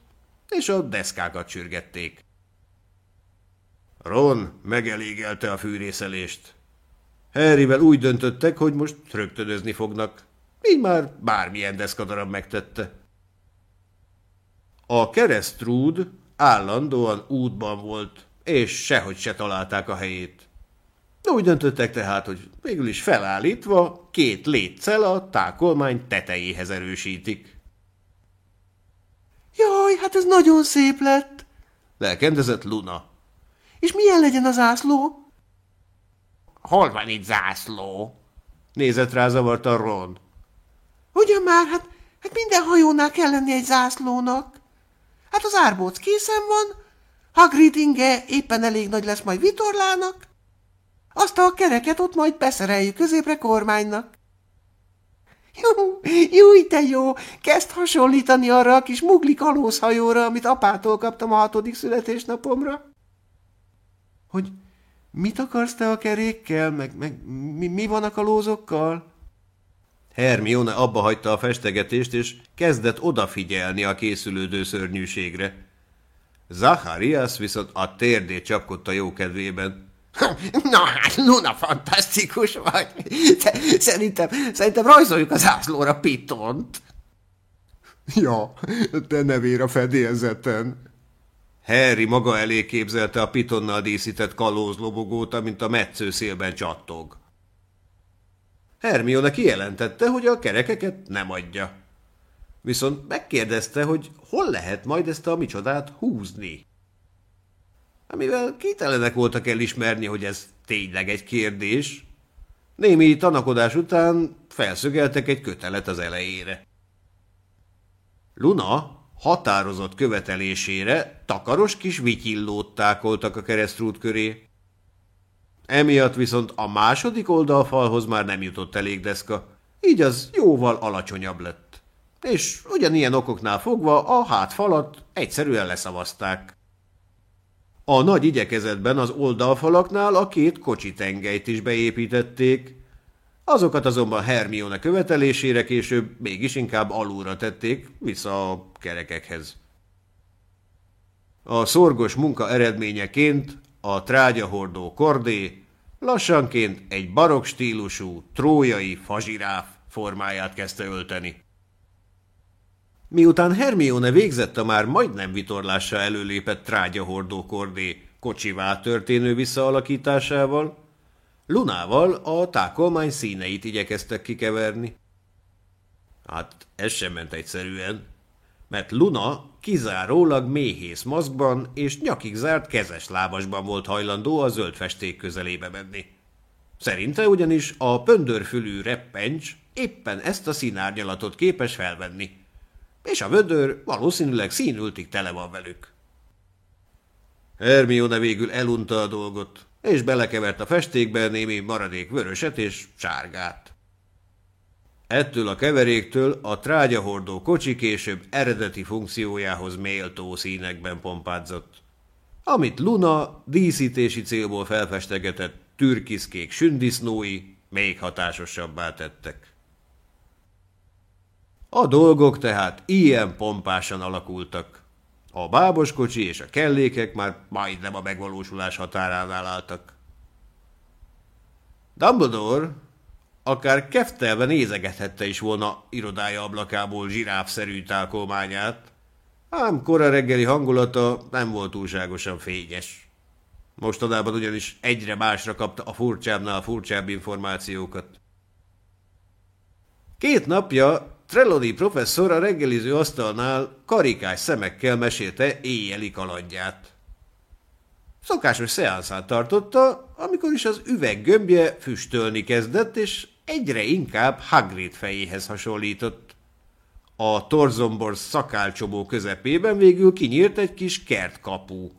és a deszkákat sürgették. Ron megelégelte a fűrészelést. Harryvel úgy döntöttek, hogy most rögtönözni fognak, így már bármilyen deszkadarab megtette. A keresztrúd állandóan útban volt, és sehogy se találták a helyét. Úgy döntöttek tehát, hogy végül is felállítva két létszel a tákolmány tetejéhez erősítik. Jaj, hát ez nagyon szép lett, lelkendezett Luna. És milyen legyen az zászló? Hol van itt zászló? Nézett rá zavarta Ron. Ugyan már, hát, hát minden hajónál kell lenni egy zászlónak. Hát az árbóc készen van, Hagrid inge éppen elég nagy lesz majd vitorlának, azt a kereket ott majd beszereljük középre kormánynak. Jó, jó, te jó, kezd hasonlítani arra a kis mugli kalózhajóra, amit apától kaptam a hatodik születésnapomra. Hogy mit akarsz te a kerékkel, meg, meg mi, mi van a kalózokkal? Hermione abba hagyta a festegetést, és kezdett odafigyelni a készülődő szörnyűségre. Zacharias viszont a térdét csapkodta jó kedvében. [LAUGHS] Na hát, Luna, fantasztikus vagy. Szerintem, szerintem rajzoljuk az ászlóra pitont. Ja, te nevér a fedélzeten. Harry maga elé képzelte a pitonnal díszített kalózlobogót, amint a metsző szélben csattog. Hermione kijelentette, hogy a kerekeket nem adja. Viszont megkérdezte, hogy hol lehet majd ezt a micsodát húzni. Amivel kételenek voltak elismerni, hogy ez tényleg egy kérdés, némi tanakodás után felszögeltek egy kötelet az elejére. Luna határozott követelésére takaros kis vityillót tákoltak a keresztrút köré. Emiatt viszont a második oldalfalhoz már nem jutott elég deszka, így az jóval alacsonyabb lett. És ugyanilyen okoknál fogva a hátfalat egyszerűen leszavazták. A nagy igyekezetben az oldalfalaknál a két kocsi tengelyt is beépítették, Azokat azonban Hermione követelésére később mégis inkább alulra tették, vissza a kerekekhez. A szorgos munka eredményeként a trágyahordó kordé lassanként egy barokk stílusú, trójai fazsiráf formáját kezdte ölteni. Miután Hermione végzett a már majdnem vitorlásra előlépett trágyahordó kordé kocsivá történő visszaalakításával, Lunával a tákolmány színeit igyekeztek kikeverni. Hát ez sem ment egyszerűen, mert Luna kizárólag méhész maszkban és nyakig zárt kezes lábasban volt hajlandó a zöld festék közelébe menni. Szerinte ugyanis a pöndörfülű reppencs éppen ezt a színárnyalatot képes felvenni, és a vödör valószínűleg színültig tele van velük. Hermione végül elunta a dolgot, és belekevert a festékbe némi maradék vöröset és sárgát. Ettől a keveréktől a trágyahordó kocsi később eredeti funkciójához méltó színekben pompádzott, amit Luna díszítési célból felfestegetett türkiszkék sündisznói még hatásosabbá tettek. A dolgok tehát ilyen pompásan alakultak. A báboskocsi és a kellékek már majdnem a megvalósulás határánál álltak. Dumbledore akár keftelve nézegethette is volna irodája ablakából zsiráfszerű tálkolmányát, ám kora reggeli hangulata nem volt túlságosan fényes. Mostanában ugyanis egyre másra kapta a furcsábbnál furcsább információkat. Két napja Trelawney professzor a reggeliző asztalnál karikás szemekkel mesélte éjjeli kalandját. Szokásos szeánszát tartotta, amikor is az üveg gömbje füstölni kezdett, és egyre inkább Hagrid fejéhez hasonlított. A torzombor szakálcsobó közepében végül kinyírt egy kis kertkapu,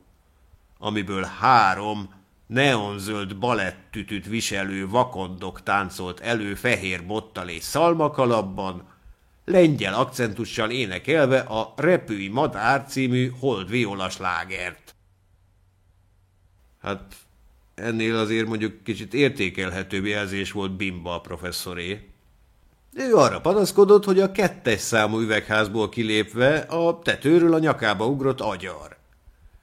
amiből három neonzöld balettütüt viselő vakondok táncolt elő fehér bottal és szalmakalapban, lengyel akcentussal énekelve a Repülj Madár című hold violas lágert. Hát ennél azért mondjuk kicsit értékelhetőbb jelzés volt Bimba a professzoré. Ő arra panaszkodott, hogy a kettes számú üvegházból kilépve a tetőről a nyakába ugrott agyar.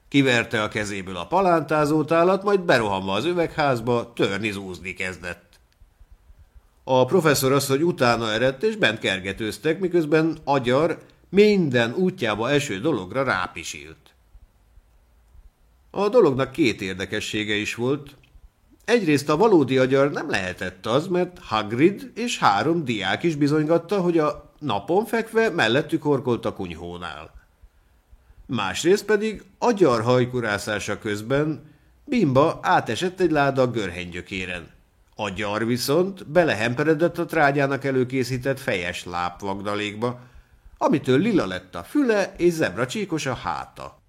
Kiverte a kezéből a palántázótálat, majd berohanva az üvegházba törni-zúzni kezdett. A professzor az, hogy utána eredt, és bent kergetőztek, miközben agyar minden útjába eső dologra rápisilt. A dolognak két érdekessége is volt. Egyrészt a valódi agyar nem lehetett az, mert Hagrid és három diák is bizonygatta, hogy a napon fekve mellettük horkolt a kunyhónál. Másrészt pedig agyar hajkurászása közben Bimba átesett egy láda görhengyökéren. A gyar viszont belehemperedett a trágyának előkészített fejes lápvagdalékba, amitől lila lett a füle és zebracsíkos a háta.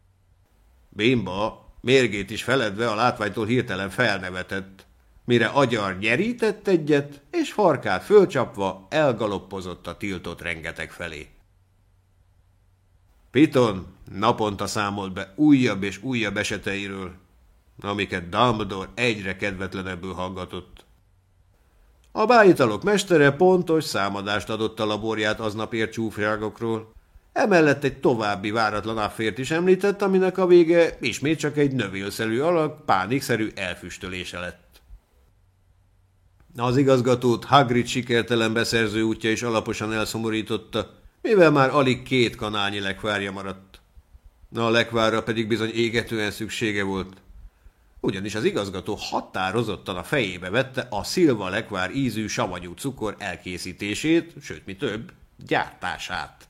Bimba mérgét is feledve a látványtól hirtelen felnevetett, mire agyar nyerített egyet, és farkát fölcsapva elgaloppozott a tiltott rengeteg felé. Piton naponta számolt be újabb és újabb eseteiről, amiket Dumbledore egyre kedvetlenebbül hallgatott. A bájitalok mestere pontos számadást adott a laborját aznap ért csúfságokról. Emellett egy további váratlan affért is említett, aminek a vége ismét csak egy növélszerű alak pánikszerű elfüstölése lett. Az igazgatót Hagrid sikertelen beszerző útja is alaposan elszomorította, mivel már alig két kanálnyi lekvárja maradt. A lekvárra pedig bizony égetően szüksége volt ugyanis az igazgató határozottan a fejébe vette a szilva lekvár ízű savanyú cukor elkészítését, sőt, mi több, gyártását.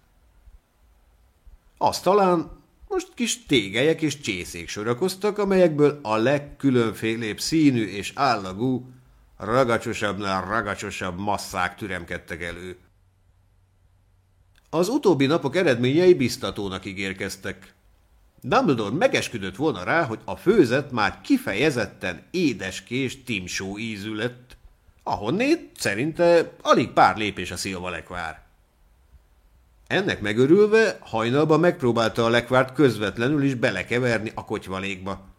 Azt talán most kis tégelyek és csészék sorakoztak, amelyekből a legkülönfélébb színű és állagú, ragacsosabbnál ragacsosabb masszák türemkedtek elő. Az utóbbi napok eredményei biztatónak ígérkeztek. Dumbledore megesküdött volna rá, hogy a főzet már kifejezetten édeskés timsó ízű lett, ahonnét szerinte alig pár lépés a szilva lekvár. Ennek megörülve hajnalban megpróbálta a lekvárt közvetlenül is belekeverni a kotyvalékba.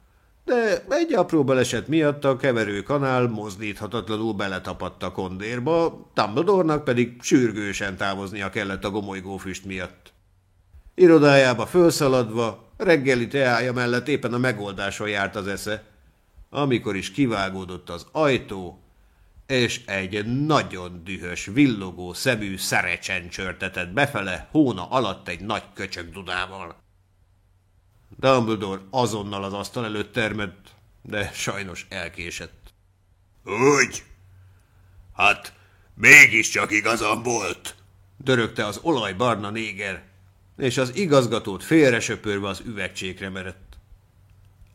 de egy apró baleset miatt a keverőkanál mozdíthatatlanul beletapadt a kondérba, Dumbledore-nak pedig sürgősen távoznia kellett a gomolygó füst miatt. Irodájába fölszaladva, reggeli teája mellett éppen a megoldáson járt az esze, amikor is kivágódott az ajtó, és egy nagyon dühös, villogó szemű szerecsen csörtetett befele hóna alatt egy nagy köcsög dudával. Dumbledore azonnal az asztal előtt termett, de sajnos elkésett. Úgy? Hát, mégiscsak igazam volt. Dörögte az olajbarna néger, és az igazgatót félresöpörve az üvegcsékre merett.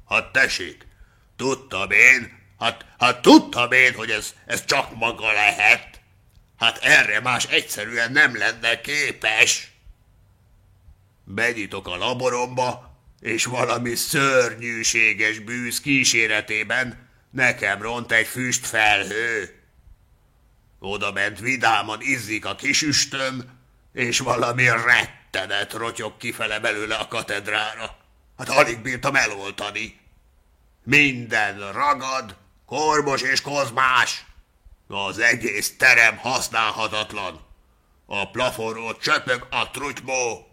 Hát tessék, tudtam én, hát, hát tudtam én, hogy ez, ez csak maga lehet. Hát erre más egyszerűen nem lenne képes. Benyitok a laboromba, és valami szörnyűséges bűz kíséretében nekem ront egy füstfelhő. Oda ment vidáman izzik a kisüstöm, és valami rettenet rotyog kifele belőle a katedrára. Hát alig bírtam eloltani. Minden ragad, kormos és kozmás. Az egész terem használhatatlan. A plafonról csöpög a trutymó.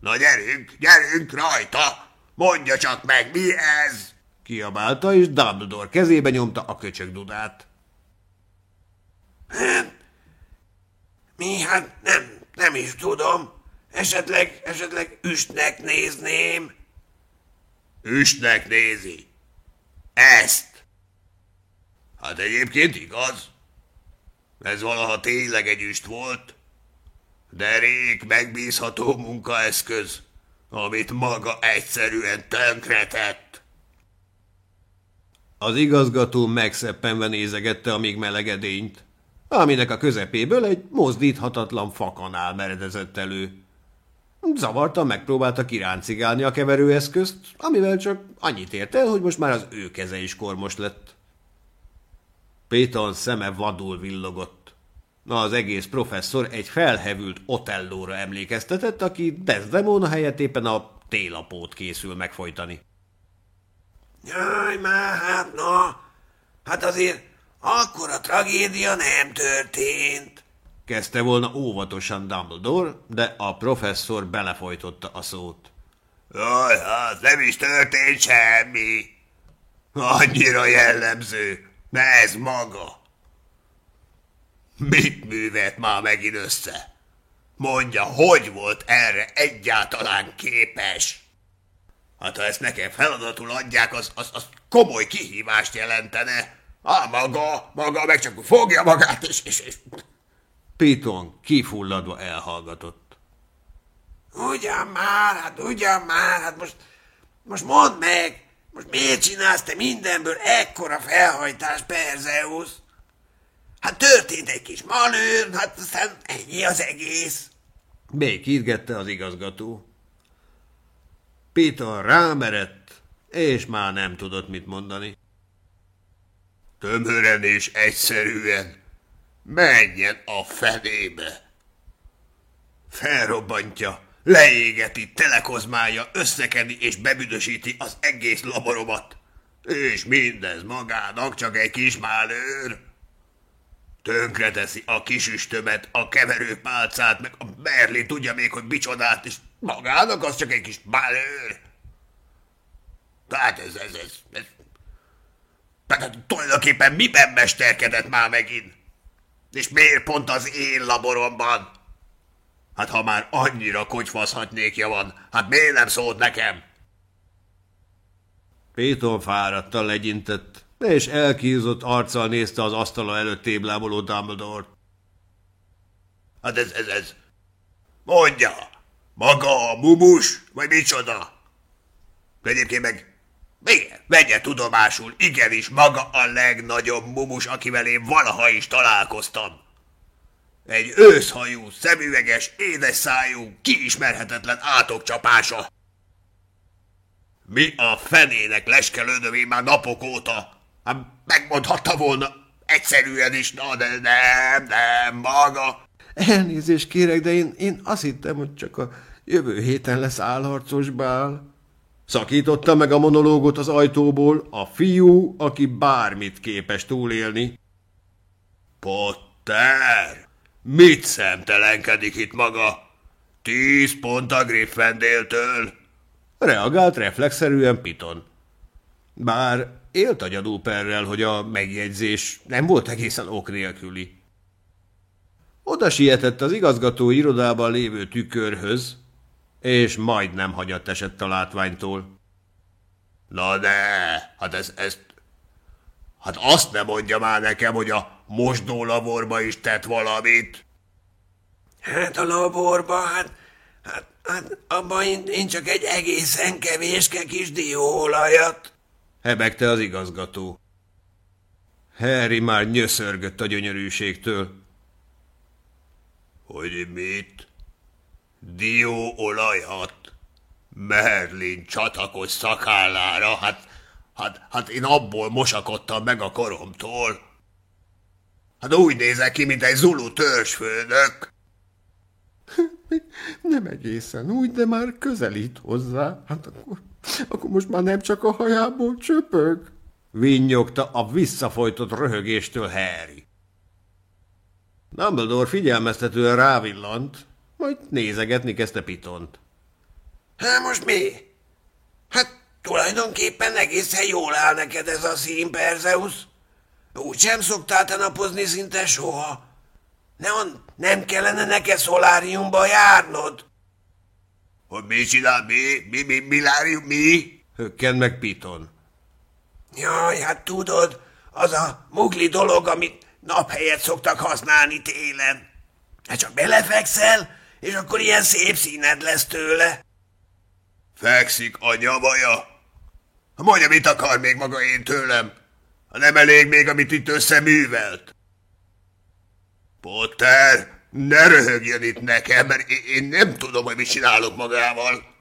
Na gyerünk, gyerünk rajta! Mondja csak meg, mi ez? Kiabálta, és Dumbledore kezébe nyomta a köcsög dudát. Mi? Hát nem, nem is tudom. Esetleg, esetleg üstnek nézném. Üstnek nézi. Ezt. Hát egyébként igaz. Ez valaha tényleg egy üst volt. Derék megbízható munkaeszköz, amit maga egyszerűen tönkretett. Az igazgató megszeppenve nézegette a még melegedényt, aminek a közepéből egy mozdíthatatlan fakanál meredezett elő. Zavarta, megpróbálta kiráncigálni a keverőeszközt, amivel csak annyit ért el, hogy most már az ő keze is kormos lett. Péton szeme vadul villogott. Na, az egész professzor egy felhevült Otellóra emlékeztetett, aki Desdemona helyett éppen a télapót készül megfojtani. Jaj, már hát na, hát azért akkor a tragédia nem történt. Kezdte volna óvatosan Dumbledore, de a professzor belefolytotta a szót. Jaj, hát nem is történt semmi. Annyira jellemző. Ez maga. Mit művelt már megint össze? Mondja, hogy volt erre egyáltalán képes? Hát ha ezt nekem feladatul adják, az, az, az komoly kihívást jelentene. Á, maga, maga meg csak fogja magát, és, és, és... Piton kifulladva elhallgatott. Ugyan már, hát ugyan már, hát most, most mondd meg, most miért csinálsz te mindenből ekkora felhajtás, Perzeus? Hát történt egy kis manőr, hát aztán ennyi az egész. Békítgette az igazgató. Piton rámerett, és már nem tudott mit mondani. Tömören és egyszerűen menjen a fenébe. Felrobbantja, leégeti, telekozmálja, összekeni és bebüdösíti az egész laboromat. És mindez magának csak egy kis málőr. Tönkreteszi a kisüstömet, a keverőpálcát, meg a Berli tudja még, hogy bicsodát, és magának az csak egy kis málőr. Tehát ez, ez, ez, ez. Tehát tulajdonképpen miben mesterkedett már megint? És miért pont az én laboromban? Hát ha már annyira kocsfaszhatnékja van, hát miért nem szólt nekem? Péton fáradtan legyintett, és elkízott arccal nézte az asztala előtt tébláboló Dumbledore-t. Hát ez, ez, ez. Mondja, maga a mumus, vagy micsoda? Egyébként meg, igen, vegye tudomásul, igenis maga a legnagyobb mumus, akivel én valaha is találkoztam. Egy őszhajú, szemüveges, édes szájú, kiismerhetetlen átokcsapása. Mi a fenének leskelődöm én már napok óta? Hát megmondhatta volna egyszerűen is, na de nem, nem, maga. Elnézést kérek, de én, én azt hittem, hogy csak a jövő héten lesz álharcos bál. Szakította meg a monológot az ajtóból a fiú, aki bármit képes túlélni. Potter! Mit szemtelenkedik itt maga? Tíz pont a Gryffindéltől. Reagált reflexzerűen Piton. Bár élt a gyanúperrel, hogy a megjegyzés nem volt egészen ok nélküli. Oda sietett az igazgató irodában lévő tükörhöz, és majdnem hagyat esett a látványtól. Na de, hát ez, ezt... Hát azt nem mondja már nekem, hogy a mosdólaborba is tett valamit. Hát a laborba, hát, hát, hát abban én, én csak egy egészen kevéske kis dióolajat. Hebegte az igazgató. Harry már nyöszörgött a gyönyörűségtől. Hogy mit? Dióolajat? Merlin csatakos szakállára? Hát, hát, hát én abból mosakodtam meg a koromtól. Hát úgy nézek ki, mint egy zulu törzsfőnök. [LAUGHS] Nem egészen úgy, de már közelít hozzá. Hát akkor, akkor most már nem csak a hajából csöpög. Vinnyogta a visszafolytott röhögéstől Harry. Dumbledore figyelmeztetően rávillant, majd nézegetni kezdte Pitont. Hát most mi? Hát tulajdonképpen egészen jól áll neked ez a szín, Perzeus. Úgy sem szoktál te napozni szinte soha. Nem, nem kellene neked szoláriumba járnod? Hogy mi csinál, mi? Mi, mi, mi, lárium, mi? Hökkent meg Piton. Jaj, hát tudod, az a mugli dolog, amit naphelyet szoktak használni télen. Hát csak belefekszel, és akkor ilyen szép színed lesz tőle. Fekszik a nyavaja. Mondja, mit akar még maga én tőlem? Ha nem elég még, amit itt összeművelt. Potter, ne röhögjön itt nekem, mert én nem tudom, hogy mit csinálok magával.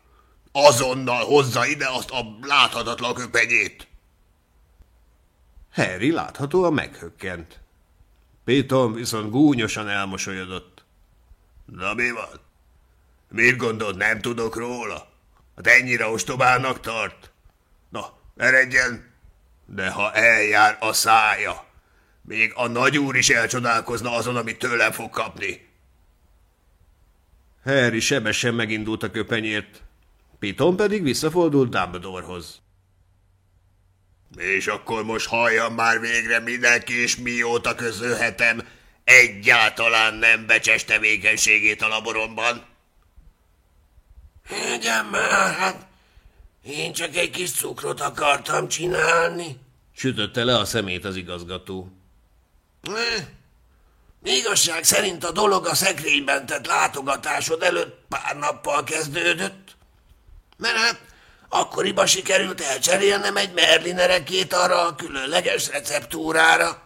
Azonnal hozza ide azt a láthatatlan köpenyét. Harry láthatóan meghökkent. Piton viszont gúnyosan elmosolyodott. Na mi van? Mit gondolt, nem tudok róla? Hát ennyire ostobának tart? Na, eredjen! De ha eljár a szája, még a nagyúr is elcsodálkozna azon, amit tőlem fog kapni. Harry sebesen megindult a köpenyért, Piton pedig visszafordult Dumbledorehoz. És akkor most halljam már végre mindenki is mióta közölhetem egyáltalán nem becses tevékenységét a laboromban. Egyen már, hát én csak egy kis cukrot akartam csinálni. Sütötte le a szemét az igazgató. Igazság szerint a dolog a szekrényben tett látogatásod előtt pár nappal kezdődött. Mert hát akkoriban sikerült elcserélnem egy merlinerekét arra a különleges receptúrára.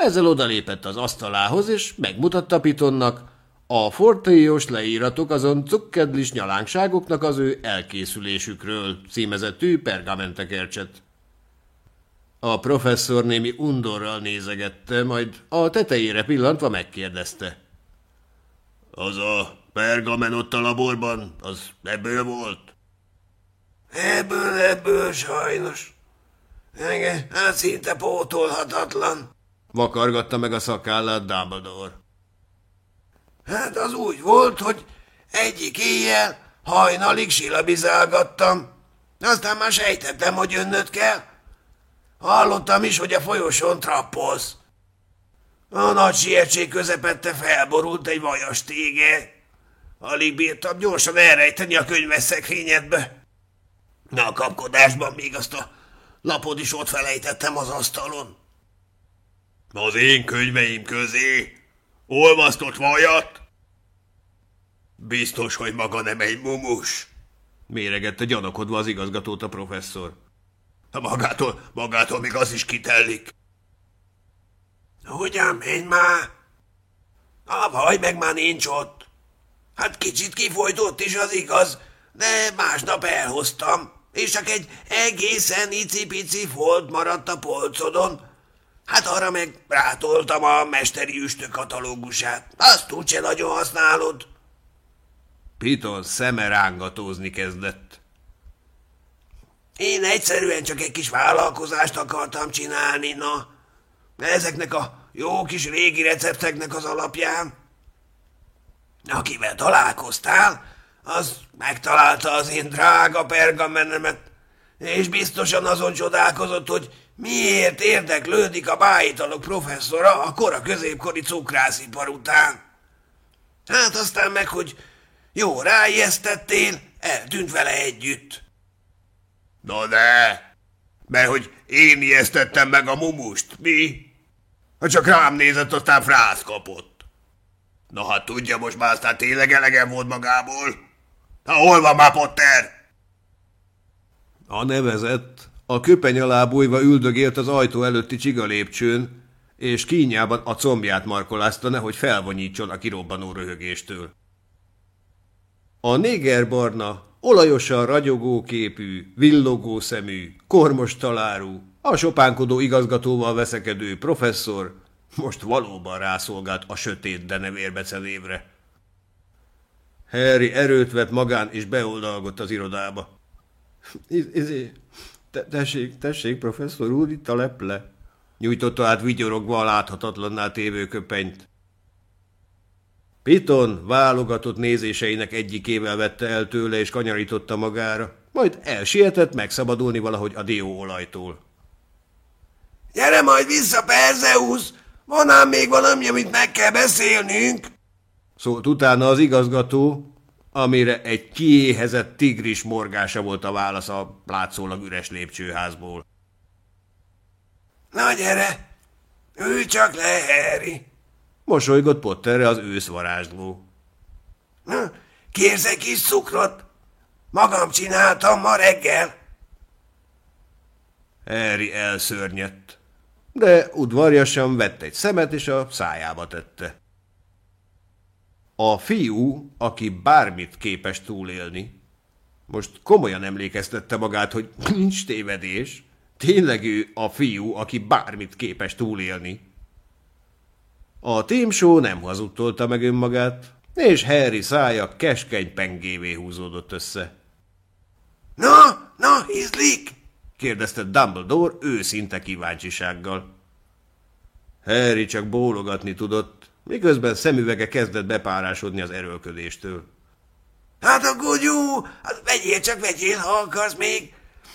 Ezzel odalépett az asztalához, és megmutatta Pitonnak, a fortéjos leíratok azon cukkedlis nyalánkságoknak az ő elkészülésükről címezettű pergamentekercset. A professzor némi undorral nézegette, majd a tetejére pillantva megkérdezte. Az a pergamen ott a laborban, az ebből volt? Ebből, ebből sajnos. Igen, hát szinte pótolhatatlan. Vakargatta meg a szakállát Dumbledore. Hát az úgy volt, hogy egyik éjjel hajnalig silabizálgattam. Aztán már sejtettem, hogy jönnöd kell. Hallottam is, hogy a folyosón trappolsz. A nagy sietség közepette felborult egy vajas tége. Alig bírtam gyorsan elrejteni a könyves szekrényedbe. Na a kapkodásban még azt a lapod is ott felejtettem az asztalon. Az én könyveim közé? Olvasztott vajat? Biztos, hogy maga nem egy mumus. Méregette gyanakodva az igazgatót a professzor. Ha magától, magától még az is kitellik. Hogyan menj már? A vaj meg már nincs ott. Hát kicsit kifolytott is az igaz, de másnap elhoztam, és csak egy egészen icipici folt maradt a polcodon. Hát arra meg rátoltam a mesteri üstő katalógusát. Azt úgyse nagyon használod. Piton szeme rángatózni kezdett. Én egyszerűen csak egy kis vállalkozást akartam csinálni, na. Ezeknek a jó kis régi recepteknek az alapján. Akivel találkoztál, az megtalálta az én drága pergamenemet, és biztosan azon csodálkozott, hogy miért érdeklődik a bájitalok professzora a kora középkori cukrászipar után. Hát aztán meg, hogy jó ráijesztettél, eltűnt vele együtt. Na de, mert hogy én ijesztettem meg a mumust, mi? Ha csak rám nézett, aztán frász kapott. Na hát tudja, most már aztán tényleg elegem volt magából. Ha hol van már Potter? A nevezett, a köpeny alá bújva üldögélt az ajtó előtti csiga lépcsőn, és kínjában a combját markolázta, nehogy felvonyítson a kirobbanó röhögéstől. A négerbarna, olajosan ragyogó képű, villogó szemű, kormos talárú, a sopánkodó igazgatóval veszekedő professzor most valóban rászolgált a sötét denevérbecelévre. Harry erőt vett magán, és beoldalgott az irodába. Izé, te, tessék, tessék, professzor úr, itt a leple. Nyújtotta át vigyorogva a láthatatlanná tévő köpenyt. Piton válogatott nézéseinek egyikével vette el tőle és kanyarította magára, majd elsietett megszabadulni valahogy a dióolajtól. – Gyere majd vissza, Perzeus! Van ám még valami, amit meg kell beszélnünk! Szólt utána az igazgató, amire egy kiéhezett tigris morgása volt a válasz a látszólag üres lépcsőházból. – Na gyere! Ülj csak le, Harry! Mosolygott Potterre az őszvarázsló. – Kérsz egy kis cukrot? Magam csináltam ma reggel. Harry elszörnyedt, de udvarjasan vett egy szemet és a szájába tette. A fiú, aki bármit képes túlélni, most komolyan emlékeztette magát, hogy nincs tévedés, tényleg ő a fiú, aki bármit képes túlélni. A show nem hazudtolta meg önmagát, és Harry szája keskeny pengévé húzódott össze. – Na, na, ízlik? – kérdezte Dumbledore őszinte kíváncsisággal. Harry csak bólogatni tudott, miközben szemüvege kezdett bepárásodni az erőlködéstől. – Hát akkor jó, hát vegyél csak vegyél, ha akarsz még.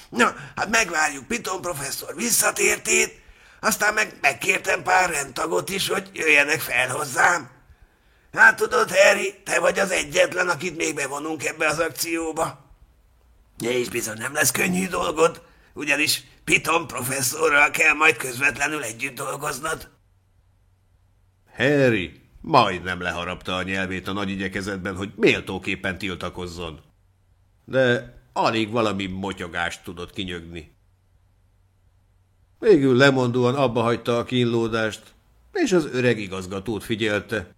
Na, hát megvárjuk Piton professzor visszatértét, aztán meg megkértem pár rendtagot is, hogy jöjjenek fel hozzám. Hát tudod, Harry, te vagy az egyetlen, akit még bevonunk ebbe az akcióba. És bizony nem lesz könnyű dolgod, ugyanis Piton professzorral kell majd közvetlenül együtt dolgoznod. Harry majdnem leharapta a nyelvét a nagy igyekezetben, hogy méltóképpen tiltakozzon. De alig valami motyogást tudott kinyögni. Végül lemondóan abba hagyta a kínlódást, és az öreg igazgatót figyelte,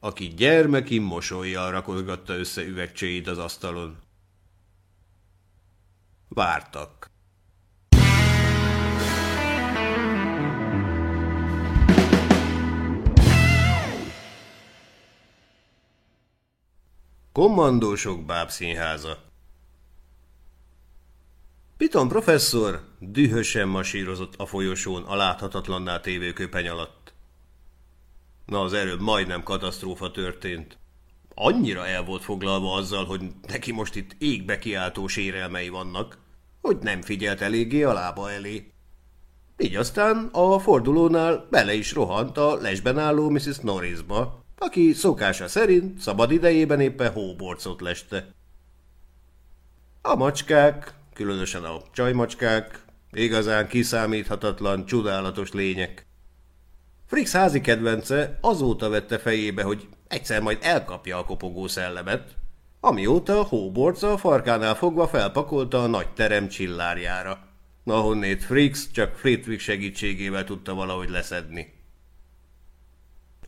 aki gyermeki mosolyjal rakozgatta össze üvegcséit az asztalon. Vártak. Kommandósok bábszínháza Piton professzor dühösen masírozott a folyosón a láthatatlanná tévő köpeny alatt. Na az előbb majdnem katasztrófa történt. Annyira el volt foglalva azzal, hogy neki most itt égbe kiáltó sérelmei vannak, hogy nem figyelt eléggé a lába elé. Így aztán a fordulónál bele is rohant a lesben álló Mrs. Norrisba, aki szokása szerint szabad idejében éppen hóborcot leste. A macskák, különösen a csajmacskák, igazán kiszámíthatatlan, csodálatos lények. Frix házi kedvence azóta vette fejébe, hogy egyszer majd elkapja a kopogó szellemet, amióta a hóborca a farkánál fogva felpakolta a nagy terem csillárjára, ahonnét Frix csak Flitwick segítségével tudta valahogy leszedni.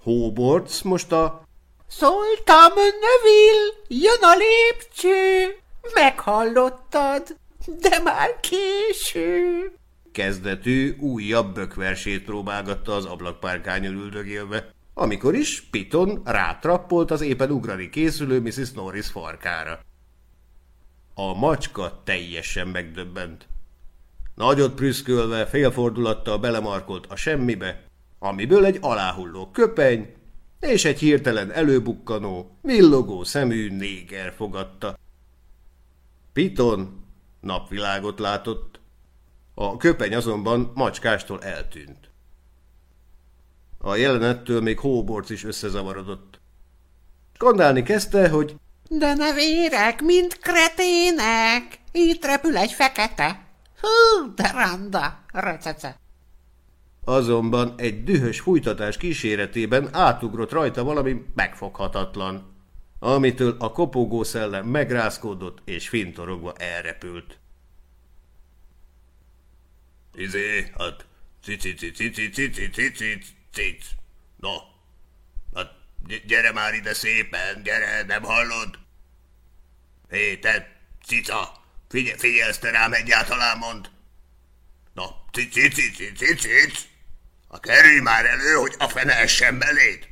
Hóborc most a Szóltam, Neville, jön a lépcső! Meghallottad? De már késő! Kezdetű, újabb bökversét próbálgatta az ablakpárkányon üldögélve, amikor is Piton rátrappolt az éppen ugrani készülő Mrs. Norris farkára. A macska teljesen megdöbbent. Nagyot prüszkölve, félfordulattal belemarkolt a semmibe, amiből egy aláhulló köpeny és egy hirtelen előbukkanó, villogó szemű néger fogadta. Piton napvilágot látott, a köpeny azonban macskástól eltűnt. A jelenettől még hóborc is összezavarodott. Skandálni kezdte, hogy De ne vérek, mint kretének! Itt repül egy fekete. Hú, de randa, recece. Azonban egy dühös fújtatás kíséretében átugrott rajta valami megfoghatatlan, amitől a kopogó szellem megrázkódott és fintorogva elrepült. Izé, hát cici cici cici cici cici cic. No, hát gy- gyere már ide szépen, gyere, nem hallod? Hé, te cica, figyelsz te rám egyáltalán mond? Na, cici Ha kerülj már elő, hogy a fene essen beléd.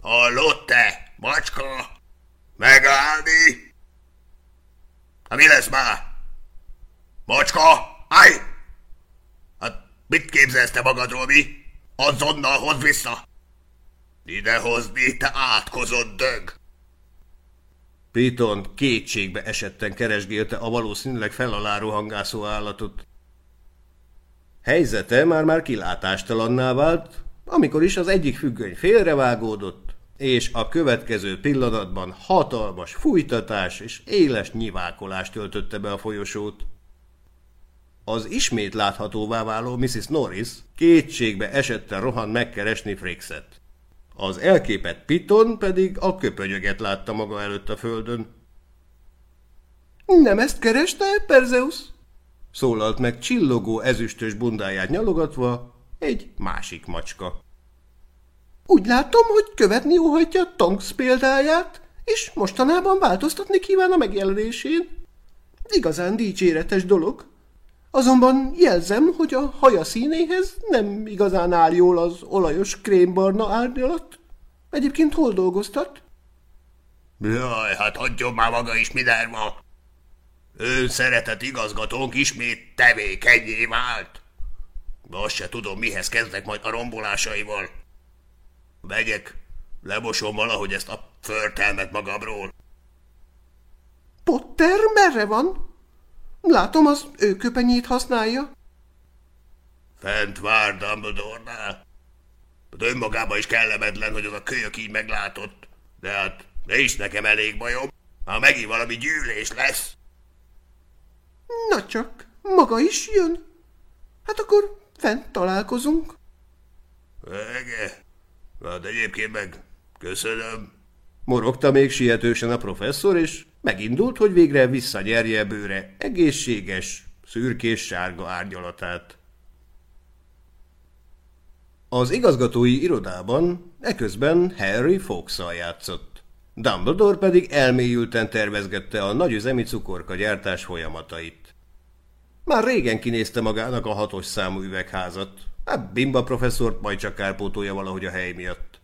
Hallott te, macska? Megállni? Ha mi lesz már? Macska, állj! Hát mit képzelsz te magadról, mi? Azonnal hozd vissza! Ide hozni, te átkozott dög! Piton kétségbe esetten keresgélte a valószínűleg felaláró hangászó állatot. Helyzete már-már kilátástalanná vált, amikor is az egyik függöny félrevágódott, és a következő pillanatban hatalmas fújtatás és éles nyivákolás töltötte be a folyosót. Az ismét láthatóvá váló Mrs. Norris kétségbe esetten rohan megkeresni Frixet. Az elképett Piton pedig a köpönyöget látta maga előtt a földön. Nem ezt kereste, Perzeus? Szólalt meg csillogó ezüstös bundáját nyalogatva egy másik macska. Úgy látom, hogy követni óhajtja Tonks példáját, és mostanában változtatni kíván a megjelenésén. Igazán dicséretes dolog. Azonban jelzem, hogy a haja színéhez nem igazán áll jól az olajos krémbarna árnyalat. Egyébként hol dolgoztat? Jaj, hát hagyjon már maga is Minerva! Ön szeretett igazgatónk ismét tevékenyé vált. Azt se tudom, mihez kezdek majd a rombolásaival. Megyek, lemosom valahogy ezt a förtelmet magamról. Potter merre van? Látom, az ő köpenyét használja. Fent vár Dumbledore-nál. De önmagában is kellemetlen, hogy az a kölyök így meglátott. De hát nincs nekem elég bajom. Ha megint valami gyűlés lesz. Na csak, maga is jön? Hát akkor fent találkozunk. Ege. Hát egyébként meg köszönöm. Morogta még sietősen a professzor, és megindult, hogy végre visszanyerje bőre egészséges, szürkés-sárga árnyalatát. Az igazgatói irodában eközben Harry fox játszott. Dumbledore pedig elmélyülten tervezgette a nagyüzemi cukorka gyártás folyamatait. Már régen kinézte magának a hatos számú üvegházat. A Bimba professzort majd csak kárpótolja valahogy a hely miatt.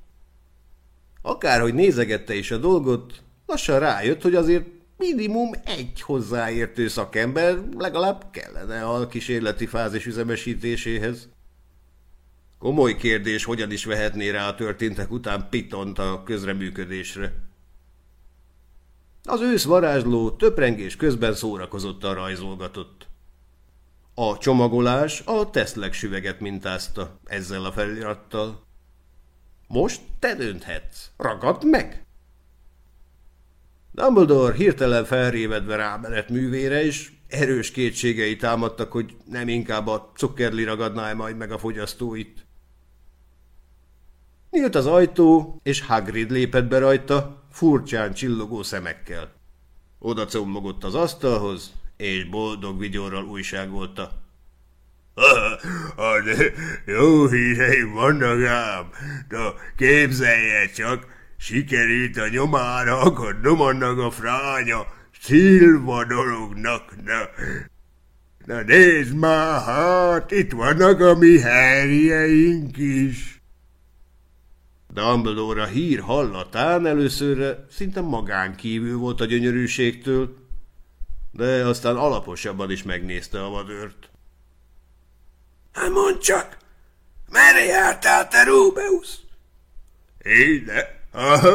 Akárhogy nézegette is a dolgot, lassan rájött, hogy azért minimum egy hozzáértő szakember legalább kellene a kísérleti fázis üzemesítéséhez. Komoly kérdés, hogyan is vehetné rá a történtek után Pitont a közreműködésre. Az ősz varázsló töprengés közben szórakozottan rajzolgatott. A csomagolás a Teszlek süveget mintázta ezzel a felirattal. Most te dönthetsz. Ragadd meg! Dumbledore hirtelen felrévedve rámerett művére, és erős kétségei támadtak, hogy nem inkább a cukkerli ragadná majd meg a fogyasztóit. Nyílt az ajtó, és Hagrid lépett be rajta, furcsán csillogó szemekkel. Oda combogott az asztalhoz, és boldog vigyorral újságolta. [LAUGHS] Jó híreim vannak ám, de képzelje csak, sikerült a nyomára akadnom annak a fránya Szilva dolognak, na. Na nézd már, hát itt vannak a mi herjeink is. Dumbledore a hír hallatán először szinte magán kívül volt a gyönyörűségtől, de aztán alaposabban is megnézte a vadőrt. Hát mondd csak, merre jártál te, Róbeusz? Én ne? Aha,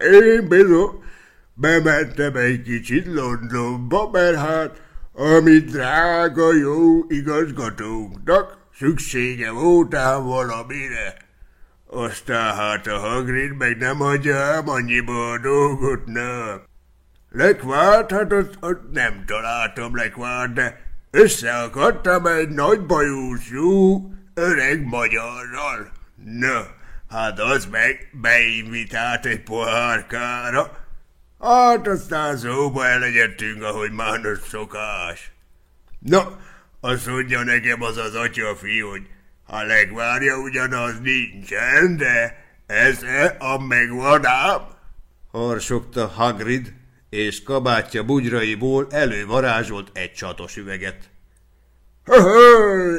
én bizony. Bementem egy kicsit Londonba, mert hát, ami drága jó igazgatónknak szüksége volt ám valamire. Aztán hát a Hagrid meg nem adja ám annyiba a dolgot, nem. Lekvárt, hát azt, azt nem találtam lekvárt, de összeakadtam egy nagy bajuszú öreg magyarral. Na, hát az meg beinvitált egy pohárkára. Hát aztán szóba elegyedtünk, ahogy már szokás. Na, azt mondja nekem az az atyafi, hogy ha legvárja ugyanaz nincsen, de ez a megvan ám. Harsogta Hagrid, és kabátja bugyraiból elővarázsolt egy csatos üveget.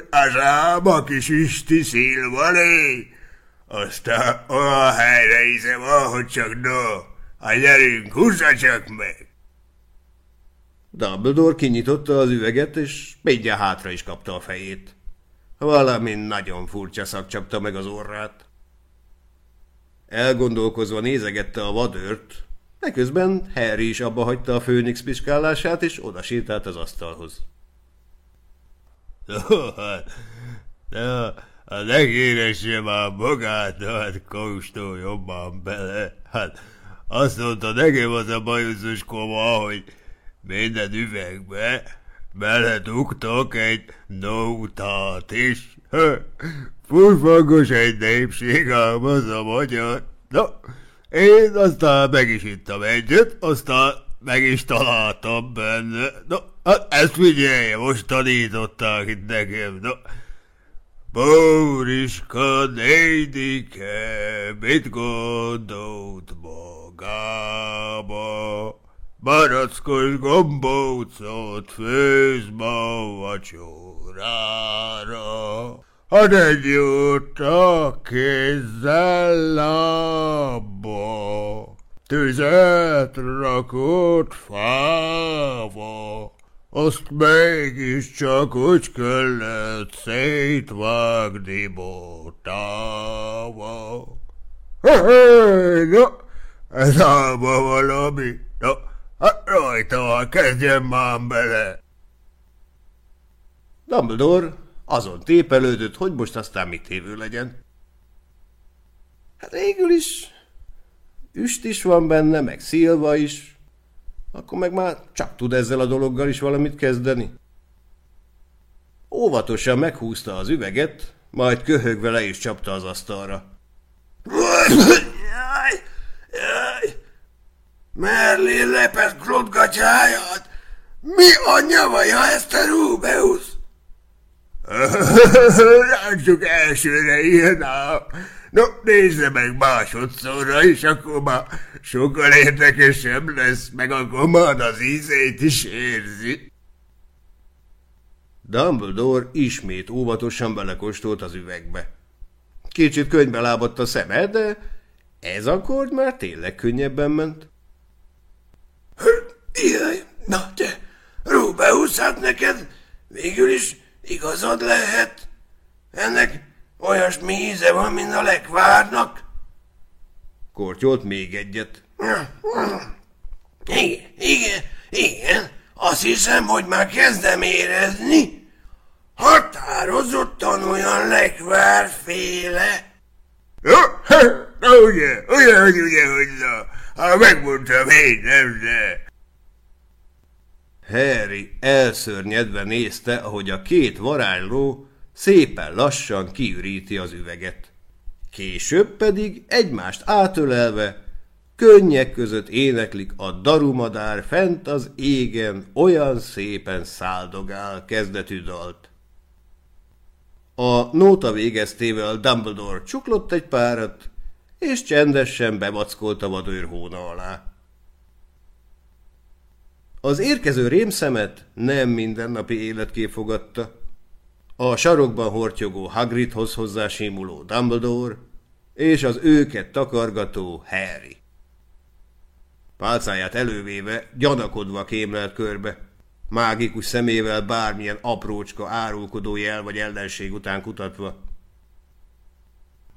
Az ám a kis üsti szilvalé. Aztán olyan helyre hiszem, ahogy csak no. Ha gyerünk, húzza csak meg. Dumbledore kinyitotta az üveget, és mindjárt hátra is kapta a fejét. Valami nagyon furcsa szak csapta meg az orrát. Elgondolkozva nézegette a vadőrt, Eközben Harry is abba hagyta a főnix piskálását, és oda sétált az asztalhoz. [LAUGHS] De ne kéresse már magát, hát kóstol jobban bele. Hát azt mondta nekem az a bajuszos koma, hogy minden üvegbe beledugtok egy nótát is. [LAUGHS] Furfangos egy népség ám az a magyar. Na, én aztán meg is ittam egyet, aztán meg is találtam benne. Na, hát ezt figyelje, most tanították itt nekem. Na, Bóriska nédike, mit gondolt magába? Barackos gombócot főz ma vacsorára. Ha egy jót a kézzel lábba, tüzet rakott fába, azt mégiscsak úgy kellett szétvágni botába. Hé, na, ez álma valami, na, hát rajta, kezdjem már bele. Dumbledore azon tépelődött, hogy most aztán mit tévő legyen. Hát végül is üst is van benne, meg szilva is, akkor meg már csak tud ezzel a dologgal is valamit kezdeni. Óvatosan meghúzta az üveget, majd köhögve le is csapta az asztalra. Jaj, jaj, Merlin lepett klotgatyáját! Mi anyja vaja ezt a Rubeusz? [LAUGHS] Rácsuk elsőre ilyen ám. No, nézze meg másodszorra, és akkor már sokkal érdekesebb lesz, meg akkor már az ízét is érzi. Dumbledore ismét óvatosan belekóstolt az üvegbe. Kicsit könyvbe lábadt a szeme, de ez akkor már tényleg könnyebben ment. Jaj, na te, Rubeusz, hát neked végül is igazad lehet. Ennek olyasmi íze van, mint a lekvárnak. Kortyolt még egyet. Igen, igen, igen, azt hiszem, hogy már kezdem érezni. Határozottan olyan lekvárféle. [LAUGHS] Ugye, ugye, hogy ugye, hogy na. Ha megmondtam én, nem, de... Harry elszörnyedve nézte, ahogy a két varázsló szépen lassan kiüríti az üveget. Később pedig egymást átölelve, könnyek között éneklik a darumadár fent az égen, olyan szépen száldogál kezdetű dalt. A nóta végeztével Dumbledore csuklott egy párat, és csendesen bevackolt a vadőr hóna alá. Az érkező rémszemet nem mindennapi életkép fogadta. A sarokban hortyogó Hagridhoz hozzá simuló Dumbledore és az őket takargató Harry. Pálcáját elővéve, gyanakodva kémlelt körbe. mágikus szemével bármilyen aprócska árulkodó jel vagy ellenség után kutatva.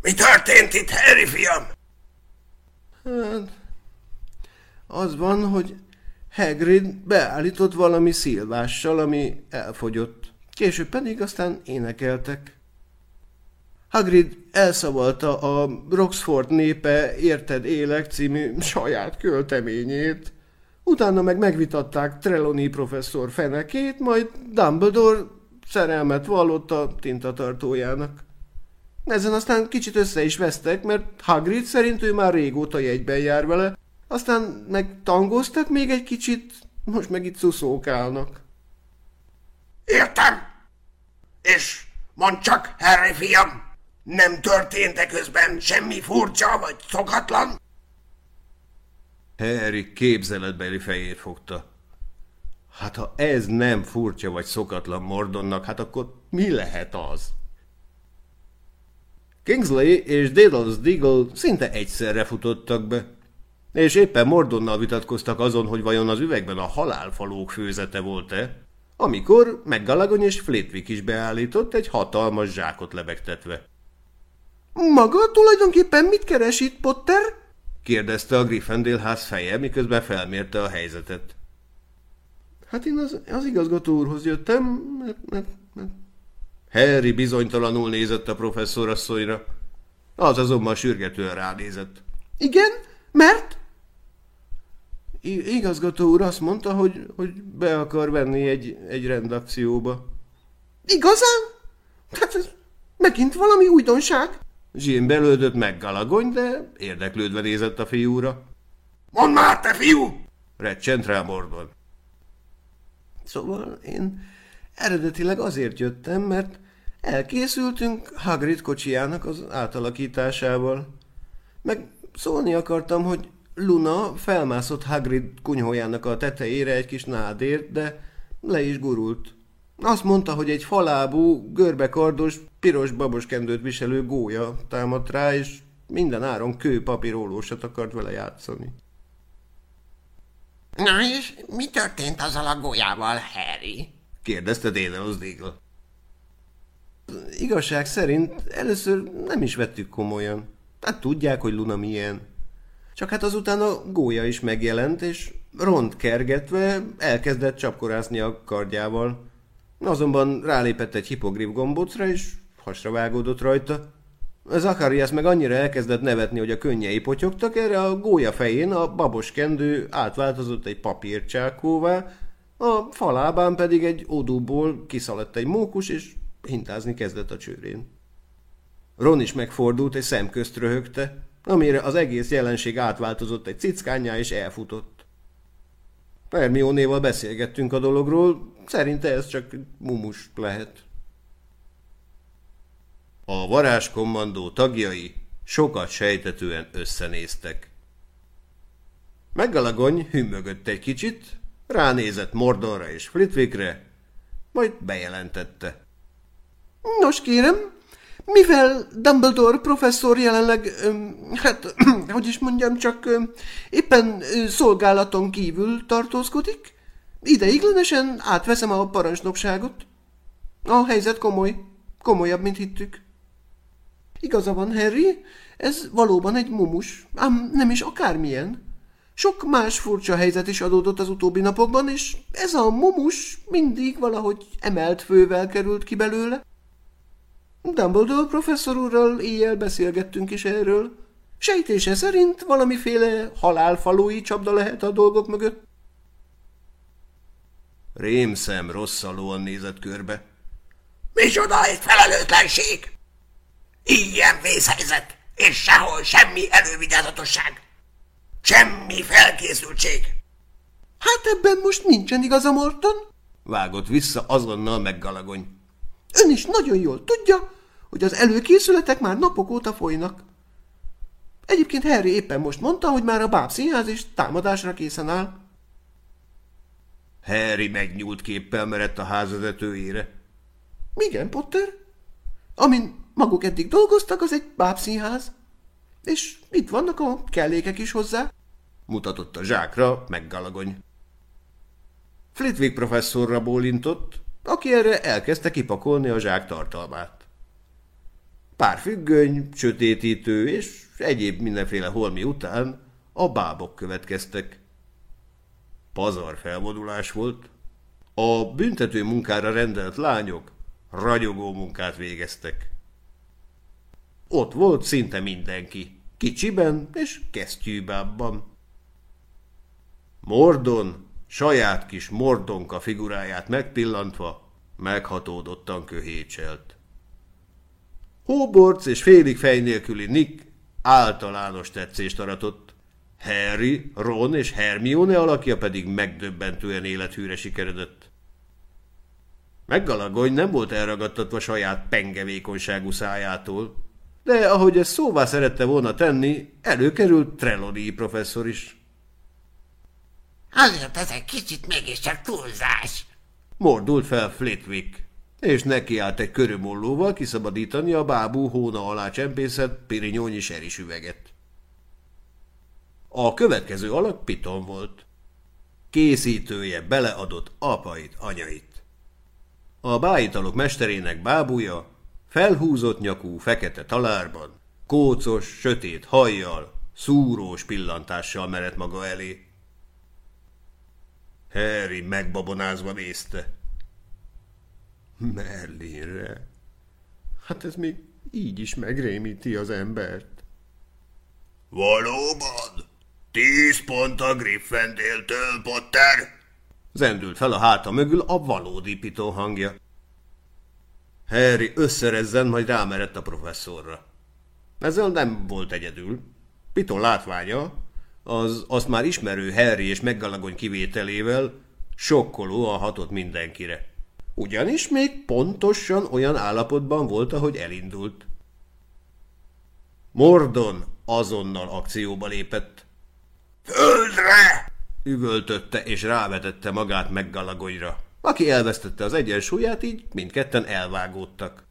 Mi történt itt, Harry fiam? Hát, az van, hogy Hagrid beállított valami szilvással, ami elfogyott. Később pedig aztán énekeltek. Hagrid elszavalta a Roxford népe Érted élek című saját költeményét. Utána meg megvitatták Trelawney professzor fenekét, majd Dumbledore szerelmet vallott a tintatartójának. Ezen aztán kicsit össze is vesztek, mert Hagrid szerint ő már régóta jegyben jár vele, aztán meg tangoztak még egy kicsit, most meg itt szuszókálnak. Értem. És mondd csak, Harry fiam, nem történt-e közben semmi furcsa vagy szokatlan? Harry képzeletbeli fejét fogta. Hát ha ez nem furcsa vagy szokatlan Mordonnak, hát akkor mi lehet az? Kingsley és Daedalus Deagle szinte egyszerre futottak be, és éppen Mordonnal vitatkoztak azon, hogy vajon az üvegben a halálfalók főzete volt-e, amikor McGallaghan és Flitwick is beállított egy hatalmas zsákot lebegtetve. Maga tulajdonképpen mit keres itt, Potter? kérdezte a Gryffindor ház feje, miközben felmérte a helyzetet. Hát én az, az igazgató úrhoz jöttem, mert, mert, mert... Harry bizonytalanul nézett a professzorasszonyra. Az azonban sürgetően ránézett. Igen? Mert? Igazgató úr azt mondta, hogy, hogy be akar venni egy, egy rendakcióba. Igazán? Hát ez megint valami újdonság. Zsín belődött meg galagony, de érdeklődve nézett a fiúra. Mondd már, te fiú! Recsent rá Mordon. Szóval én eredetileg azért jöttem, mert elkészültünk Hagrid kocsijának az átalakításával. Meg szólni akartam, hogy Luna felmászott Hagrid kunyhójának a tetejére egy kis nádért, de le is gurult. Azt mondta, hogy egy falábú, görbekardos, piros baboskendőt viselő gólya támadt rá, és minden áron kő papírólósat akart vele játszani. Na és mi történt azzal a golyával, Harry? kérdezte Dénelos Deagle. Igazság szerint először nem is vettük komolyan. Hát tudják, hogy Luna milyen. Csak hát azután a gólya is megjelent, és ront kergetve elkezdett csapkorászni a kardjával. Azonban rálépett egy hipogrif gombócra, és hasra vágódott rajta. Zacharias meg annyira elkezdett nevetni, hogy a könnyei potyogtak, erre a gólya fején a babos kendő átváltozott egy papírcsákóvá, a falábán pedig egy odúból kiszaladt egy mókus, és hintázni kezdett a csőrén. Ron is megfordult, és szemközt röhögte, amire az egész jelenség átváltozott egy cickányá, és elfutott. Hermione-val beszélgettünk a dologról, szerinte ez csak mumus lehet. A varázskommandó tagjai sokat sejtetően összenéztek. Meggalagony hümmögött egy kicsit, ránézett Mordorra és Flitwickre, majd bejelentette. Nos kérem, mivel Dumbledore professzor jelenleg, hát, [CLEARS THROAT] hogy is mondjam, csak éppen szolgálaton kívül tartózkodik, ideiglenesen átveszem a parancsnokságot. A helyzet komoly, komolyabb, mint hittük. Igaza van, Harry, ez valóban egy mumus, ám nem is akármilyen. Sok más furcsa helyzet is adódott az utóbbi napokban, és ez a mumus mindig valahogy emelt fővel került ki belőle. Dumbledore professzor úrral éjjel beszélgettünk is erről. Sejtése szerint valamiféle halálfalói csapda lehet a dolgok mögött. Rémszem rosszalóan nézett körbe. Micsoda egy felelőtlenség! Ilyen vészhelyzet, és sehol semmi elővigyázatosság. Semmi felkészültség. Hát ebben most nincsen igaza, Morton. Vágott vissza azonnal meggalagony. Ön is nagyon jól tudja, hogy az előkészületek már napok óta folynak. Egyébként Harry éppen most mondta, hogy már a báb színház is támadásra készen áll. Harry megnyúlt képpel merett a házvezetőjére. Igen, Potter. Amin maguk eddig dolgoztak, az egy bábszínház. És itt vannak a kellékek is hozzá. Mutatott a zsákra meggalagony. Flitwick professzorra bólintott, aki erre elkezdte kipakolni a zsák tartalmát. Pár függöny, sötétítő és egyéb mindenféle holmi után a bábok következtek. Pazar felvonulás volt. A büntető munkára rendelt lányok ragyogó munkát végeztek. Ott volt szinte mindenki, kicsiben és kesztyűbábban. Mordon saját kis mordonka figuráját megpillantva meghatódottan köhécselt. Hóborc és félig fej nélküli Nick általános tetszést aratott. Harry, Ron és Hermione alakja pedig megdöbbentően élethűre sikeredett. Meggalagony nem volt elragadtatva saját pengevékonyságú szájától, de ahogy ezt szóvá szerette volna tenni, előkerült Trelawney professzor is. Azért ez egy kicsit mégiscsak túlzás. Mordult fel Flitwick, és nekiállt egy körömollóval kiszabadítani a bábú hóna alá csempészett pirinyónyi seris üveget. A következő alak Piton volt. Készítője beleadott apait, anyait. A bájitalok mesterének bábúja felhúzott nyakú fekete talárban, kócos, sötét hajjal, szúrós pillantással merett maga elé. Harry megbabonázva nézte. Merlinre. Hát ez még így is megrémíti az embert. Valóban? Tíz pont a Gryffindéltől, Potter? Zendült fel a háta mögül a valódi pitó hangja. Harry összerezzen, majd rámerett a professzorra. Ezzel nem volt egyedül. Piton látványa, az azt már ismerő Harry és meggalagony kivételével sokkolóan hatott mindenkire. Ugyanis még pontosan olyan állapotban volt, ahogy elindult. Mordon azonnal akcióba lépett. Földre! Üvöltötte és rávetette magát meggalagonyra. Aki elvesztette az egyensúlyát, így mindketten elvágódtak.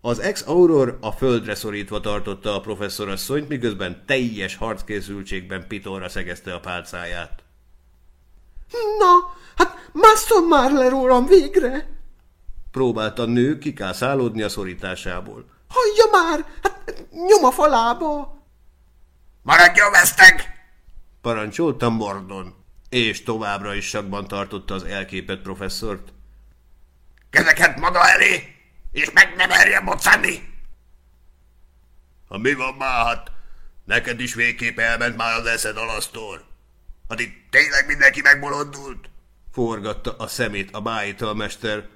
Az ex-auror a földre szorítva tartotta a professzorasszonyt, miközben teljes harckészültségben pitóra szegezte a pálcáját. Na, hát másszon már le rólam végre! Próbálta a nő kikászálódni a szorításából. Hagyja már! Hát nyom a falába! Maradjon veszteg! Parancsolta Mordon, és továbbra is sakban tartotta az elképett professzort. Kezeket maga elé, és meg ne merjen moccani! Ha mi van már, hát neked is végképp elment már az eszed alasztor. Hát itt tényleg mindenki megbolondult? Forgatta a szemét a bájitalmester,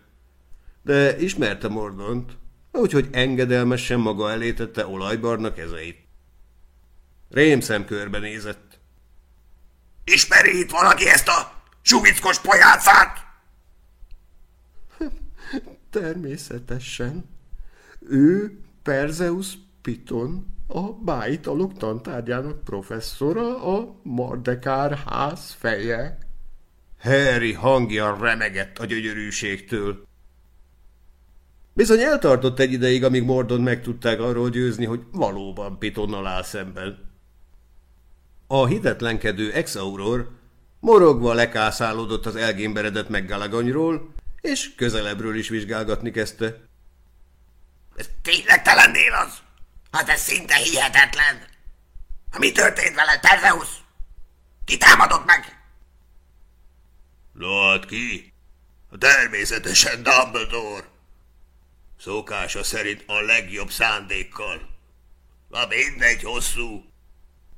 de ismerte Mordont, úgyhogy engedelmesen maga elé tette olajbarna kezeit. Rémszem nézett. Ismeri itt valaki ezt a suvickos pojácát? [LAUGHS] Természetesen. Ő Perzeus Piton, a bájitalok tantárgyának professzora, a Mardekár ház feje. Harry hangja remegett a gyönyörűségtől. Bizony eltartott egy ideig, amíg Mordon meg tudták arról győzni, hogy valóban Pitonnal áll szemben. A hitetlenkedő ex-auror morogva lekászálódott az elgémberedett meggalagonyról, és közelebbről is vizsgálgatni kezdte. Ez tényleg te lennél az? Hát ez szinte hihetetlen. Ha mi történt veled, Perzeus? Ki támadott meg? No hát ki? Természetesen Dumbledore. Szokása szerint a legjobb szándékkal. Na mindegy hosszú.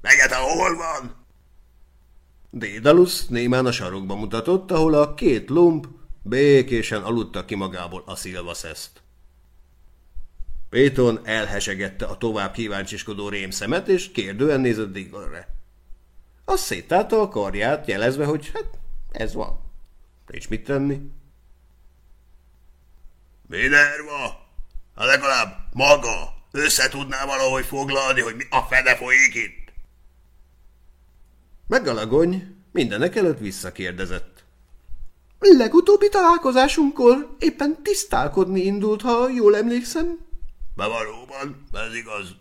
Meged, hol van? Dédalus némán a sarokba mutatott, ahol a két lump békésen aludta ki magából a szilvaszeszt. Péton elhesegette a tovább kíváncsiskodó rémszemet, és kérdően nézett Digglre. Az széttálta a karját, jelezve, hogy hát ez van. Nincs mit tenni. Minerva! Ha legalább maga össze tudná valahogy foglalni, hogy mi a fene folyik itt. Megalagony mindenek előtt visszakérdezett. Legutóbbi találkozásunkkor éppen tisztálkodni indult, ha jól emlékszem. Be valóban, ez igaz.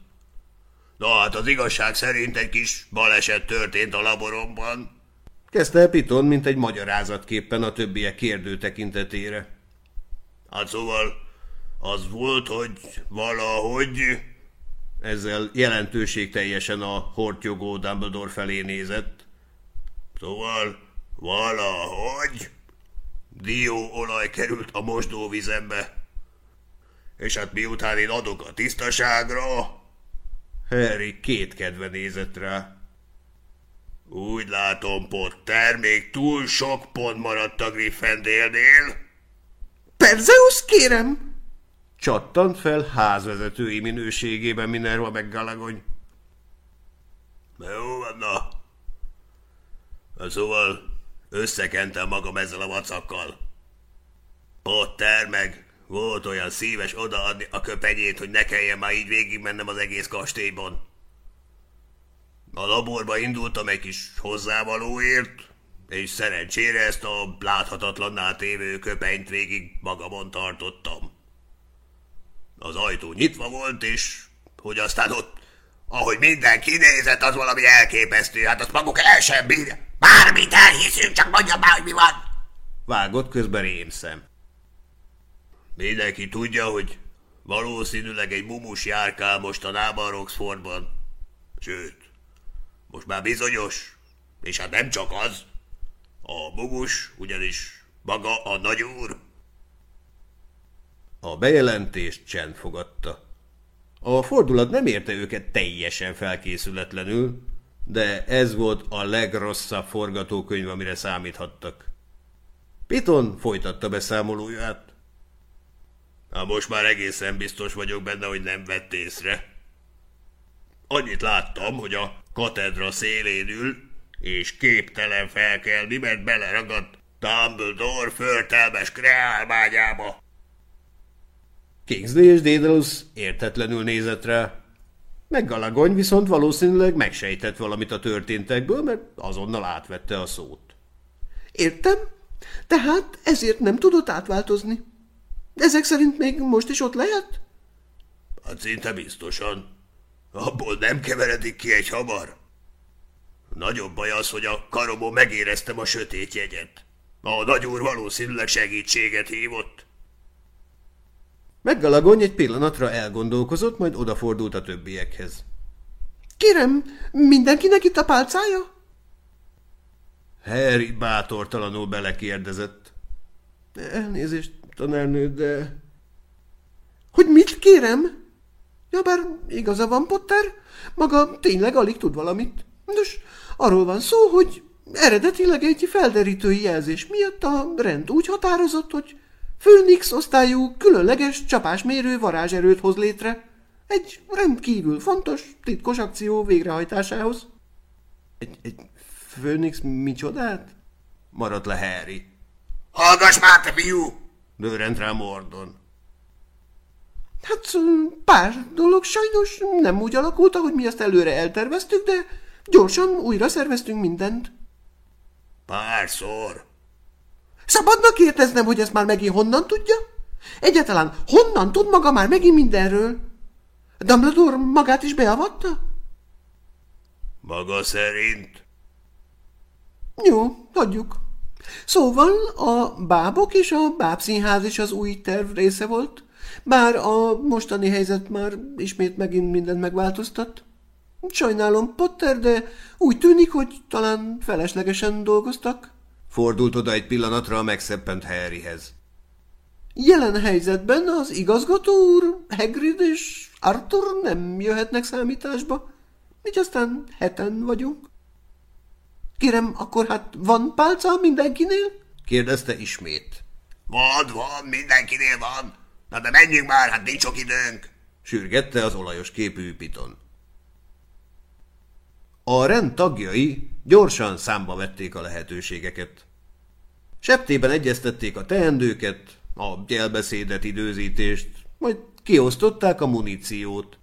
Na hát az igazság szerint egy kis baleset történt a laboromban. Kezdte Piton, mint egy magyarázatképpen a többiek kérdő tekintetére. Hát szóval az volt, hogy valahogy... Ezzel jelentőség teljesen a hortyogó Dumbledore felé nézett. Szóval valahogy dióolaj került a mosdóvizembe. És hát miután én adok a tisztaságra... Harry kétkedve nézett rá. Úgy látom, Potter, még túl sok pont maradt a Gryffindélnél. Perzeus, kérem! Csattant fel házvezetői minőségében Minerva meg Galagony. Jó van, na. na. Szóval összekentem magam ezzel a vacakkal. Potter meg volt olyan szíves odaadni a köpenyét, hogy ne kelljen már így végigmennem az egész kastélyban. A laborba indultam egy kis hozzávalóért, és szerencsére ezt a láthatatlanná tévő köpenyt végig magamon tartottam. Az ajtó nyitva volt, és hogy aztán ott, ahogy minden kinézett, az valami elképesztő, hát azt maguk el sem bírja. Bármit elhiszünk, csak mondja már, hogy mi van. Vágott közben rémszem. Mindenki tudja, hogy valószínűleg egy mumus járkál mostanában Roxfordban. Sőt, most már bizonyos, és hát nem csak az. A mumus ugyanis maga a nagyúr. A bejelentést csend fogadta. A fordulat nem érte őket teljesen felkészületlenül, de ez volt a legrosszabb forgatókönyv, amire számíthattak. Piton folytatta beszámolóját. Na most már egészen biztos vagyok benne, hogy nem vett észre. Annyit láttam, hogy a katedra szélén ül, és képtelen felkelni, mert beleragadt Dumbledore förtelmes kreálmányába. Kingsley és Dédalus értetlenül nézett rá. Meg Galagony viszont valószínűleg megsejtett valamit a történtekből, mert azonnal átvette a szót. Értem, tehát ezért nem tudott átváltozni. Ezek szerint még most is ott lehet? Hát szinte biztosan. Abból nem keveredik ki egy hamar. Nagyobb baj az, hogy a karomon megéreztem a sötét jegyet. A nagyúr valószínűleg segítséget hívott. Meggalagony egy pillanatra elgondolkozott, majd odafordult a többiekhez. Kérem, mindenkinek itt a pálcája? Harry bátortalanul belekérdezett. Elnézést, tanárnő, de... Hogy mit kérem? Ja, bár igaza van, Potter, maga tényleg alig tud valamit. Nos, arról van szó, hogy eredetileg egy felderítői jelzés miatt a rend úgy határozott, hogy Főnix osztályú különleges csapásmérő varázserőt hoz létre. Egy rendkívül fontos, titkos akció végrehajtásához. Egy, egy Főnix micsodát? Maradt le Harry. Hallgass már, te fiú! Dőrent rá Mordon. Hát pár dolog sajnos nem úgy alakult, ahogy mi ezt előre elterveztük, de gyorsan újra szerveztünk mindent. Párszor. Szabadna kérdeznem, hogy ezt már megint honnan tudja? Egyáltalán honnan tud maga már megint mindenről? Dumbledore magát is beavatta? Maga szerint? Jó, hagyjuk. Szóval a bábok és a bábszínház is az új terv része volt, bár a mostani helyzet már ismét megint mindent megváltoztat. Sajnálom, Potter, de úgy tűnik, hogy talán feleslegesen dolgoztak. Fordult oda egy pillanatra a megszeppent Harryhez. Jelen helyzetben az igazgató úr, Hagrid és Arthur nem jöhetnek számításba, így aztán heten vagyunk. Kérem, akkor hát van pálca mindenkinél? Kérdezte ismét. Van, van, mindenkinél van. Na de menjünk már, hát nincs sok időnk. Sürgette az olajos képű piton. A rend tagjai gyorsan számba vették a lehetőségeket. Septében egyeztették a teendőket, a gyelbeszédet, időzítést, majd kiosztották a muníciót.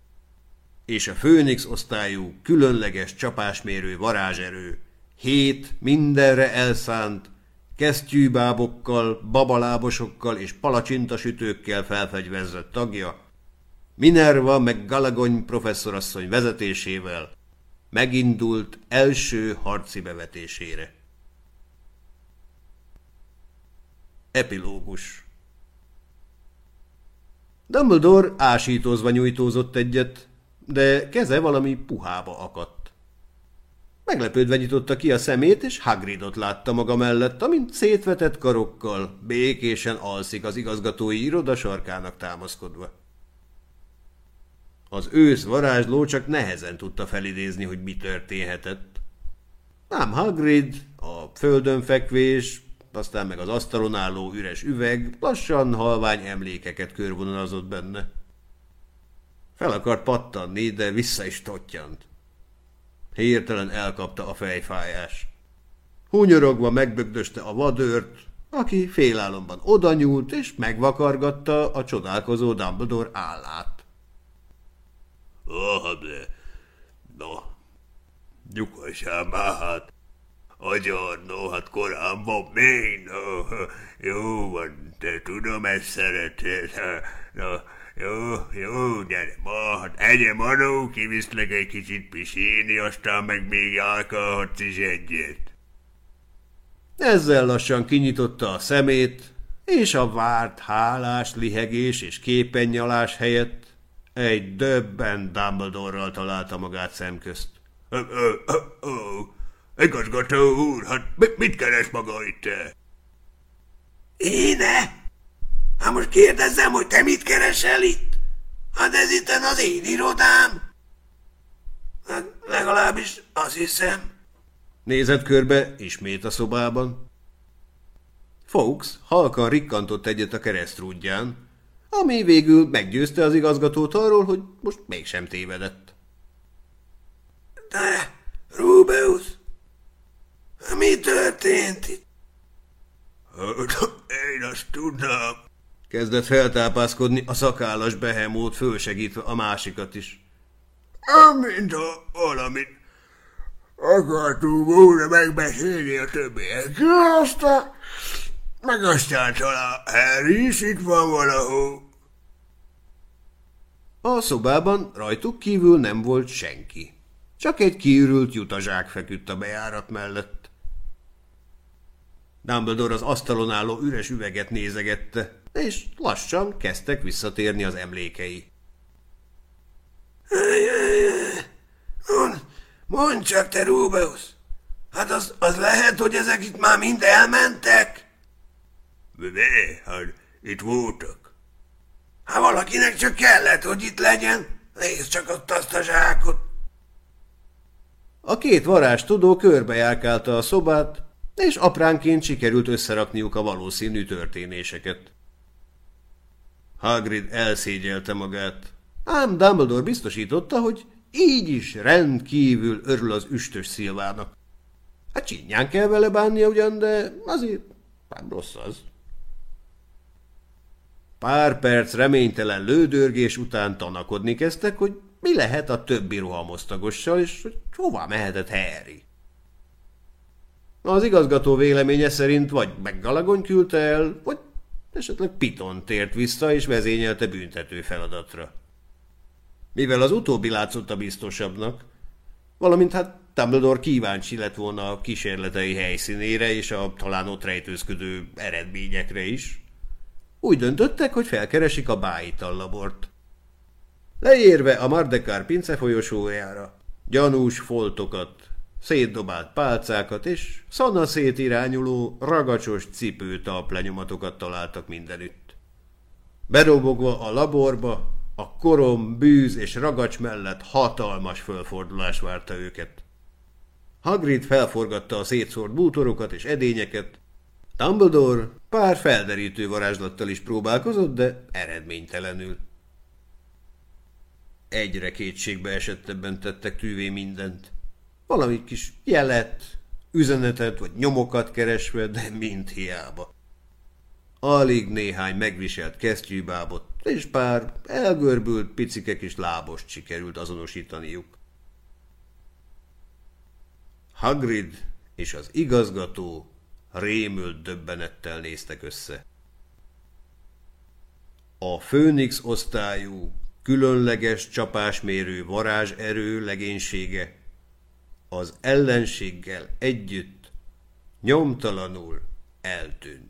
És a Főnix osztályú különleges csapásmérő varázserő hét mindenre elszánt, kesztyűbábokkal, babalábosokkal és palacsintasütőkkel felfegyverzett tagja, Minerva meg Galagony professzorasszony vezetésével megindult első harci bevetésére. Epilógus Dumbledore ásítozva nyújtózott egyet, de keze valami puhába akadt. Meglepődve nyitotta ki a szemét, és Hagridot látta maga mellett, amint szétvetett karokkal, békésen alszik az igazgatói iroda sarkának támaszkodva. Az ősz varázsló csak nehezen tudta felidézni, hogy mi történhetett. Ám Hagrid, a földön fekvés, aztán meg az asztalon álló üres üveg lassan halvány emlékeket körvonalazott benne. Fel akart pattanni, de vissza is tottyant. Hirtelen elkapta a fejfájás. Hunyorogva megbögdöste a vadőrt, aki félálomban odanyúlt és megvakargatta a csodálkozó Dumbledore állát. Oh, de... No, nyugodjál már hát. Agyar, no, hát korán van még, no, jó van, te tudom, ezt szereted, no, jó, jó, gyere ma, hát egyem manó, kiviszlek egy kicsit pisíni, aztán meg még járkálhatsz is egyet. Ezzel lassan kinyitotta a szemét, és a várt hálás lihegés és képennyalás helyett egy döbben Dumbledore-ral találta magát szemközt. Ö, igazgató úr, hát mit, mit keres maga itt? Éne? Hát most kérdezzem, hogy te mit keresel itt? Hát ez itt az én irodám. Hát legalábbis azt hiszem. Nézett körbe ismét a szobában. Fawkes halkan rikkantott egyet a keresztrúdján, ami végül meggyőzte az igazgatót arról, hogy most mégsem tévedett. De, Rubeus, mi történt itt? Én azt tudnám. Kezdett feltápászkodni a szakállas behemót, fölsegítve a másikat is. Mint ha valamit akartunk volna megbeszélni a többiekkel, aztán meg aztán talán Harry is itt van valahol. A szobában rajtuk kívül nem volt senki. Csak egy kiürült jutazsák feküdt a bejárat mellett. Dumbledore az asztalon álló üres üveget nézegette, és lassan kezdtek visszatérni az emlékei. Mond, mondd csak, te Rubeus. Hát az, az lehet, hogy ezek itt már mind elmentek? De, hát itt voltak. Hát valakinek csak kellett, hogy itt legyen. Nézd csak ott azt a zsákot. A két varázs tudó körbejárkálta a szobát, és apránként sikerült összerakniuk a valószínű történéseket. Hagrid elszégyelte magát, ám Dumbledore biztosította, hogy így is rendkívül örül az üstös szilvának. Hát csinyán kell vele bánnia ugyan, de azért nem rossz az. Pár perc reménytelen lődörgés után tanakodni kezdtek, hogy mi lehet a többi rohamosztagossal, és hogy hova mehetett Harry. Az igazgató véleménye szerint vagy meggalagony küldte el, vagy esetleg Piton tért vissza és vezényelte büntető feladatra. Mivel az utóbbi látszott a biztosabbnak, valamint hát Dumbledore kíváncsi lett volna a kísérletei helyszínére és a talán ott rejtőzködő eredményekre is, úgy döntöttek, hogy felkeresik a Báital labort. Leérve a Mardekár pince folyosójára, gyanús foltokat, szétdobált pálcákat és szana irányuló, ragacsos cipőtalp lenyomatokat találtak mindenütt. Berobogva a laborba, a korom, bűz és ragacs mellett hatalmas fölfordulás várta őket. Hagrid felforgatta a szétszórt bútorokat és edényeket, Dumbledore pár felderítő varázslattal is próbálkozott, de eredménytelenül. Egyre kétségbe esettebben tettek tűvé mindent. Valami kis jelet, üzenetet vagy nyomokat keresve, de mind hiába. Alig néhány megviselt kesztyűbábot, és pár elgörbült picike kis lábost sikerült azonosítaniuk. Hagrid és az igazgató rémült döbbenettel néztek össze. A Főnix osztályú, különleges csapásmérő varázserő legénysége az ellenséggel együtt nyomtalanul eltűnt.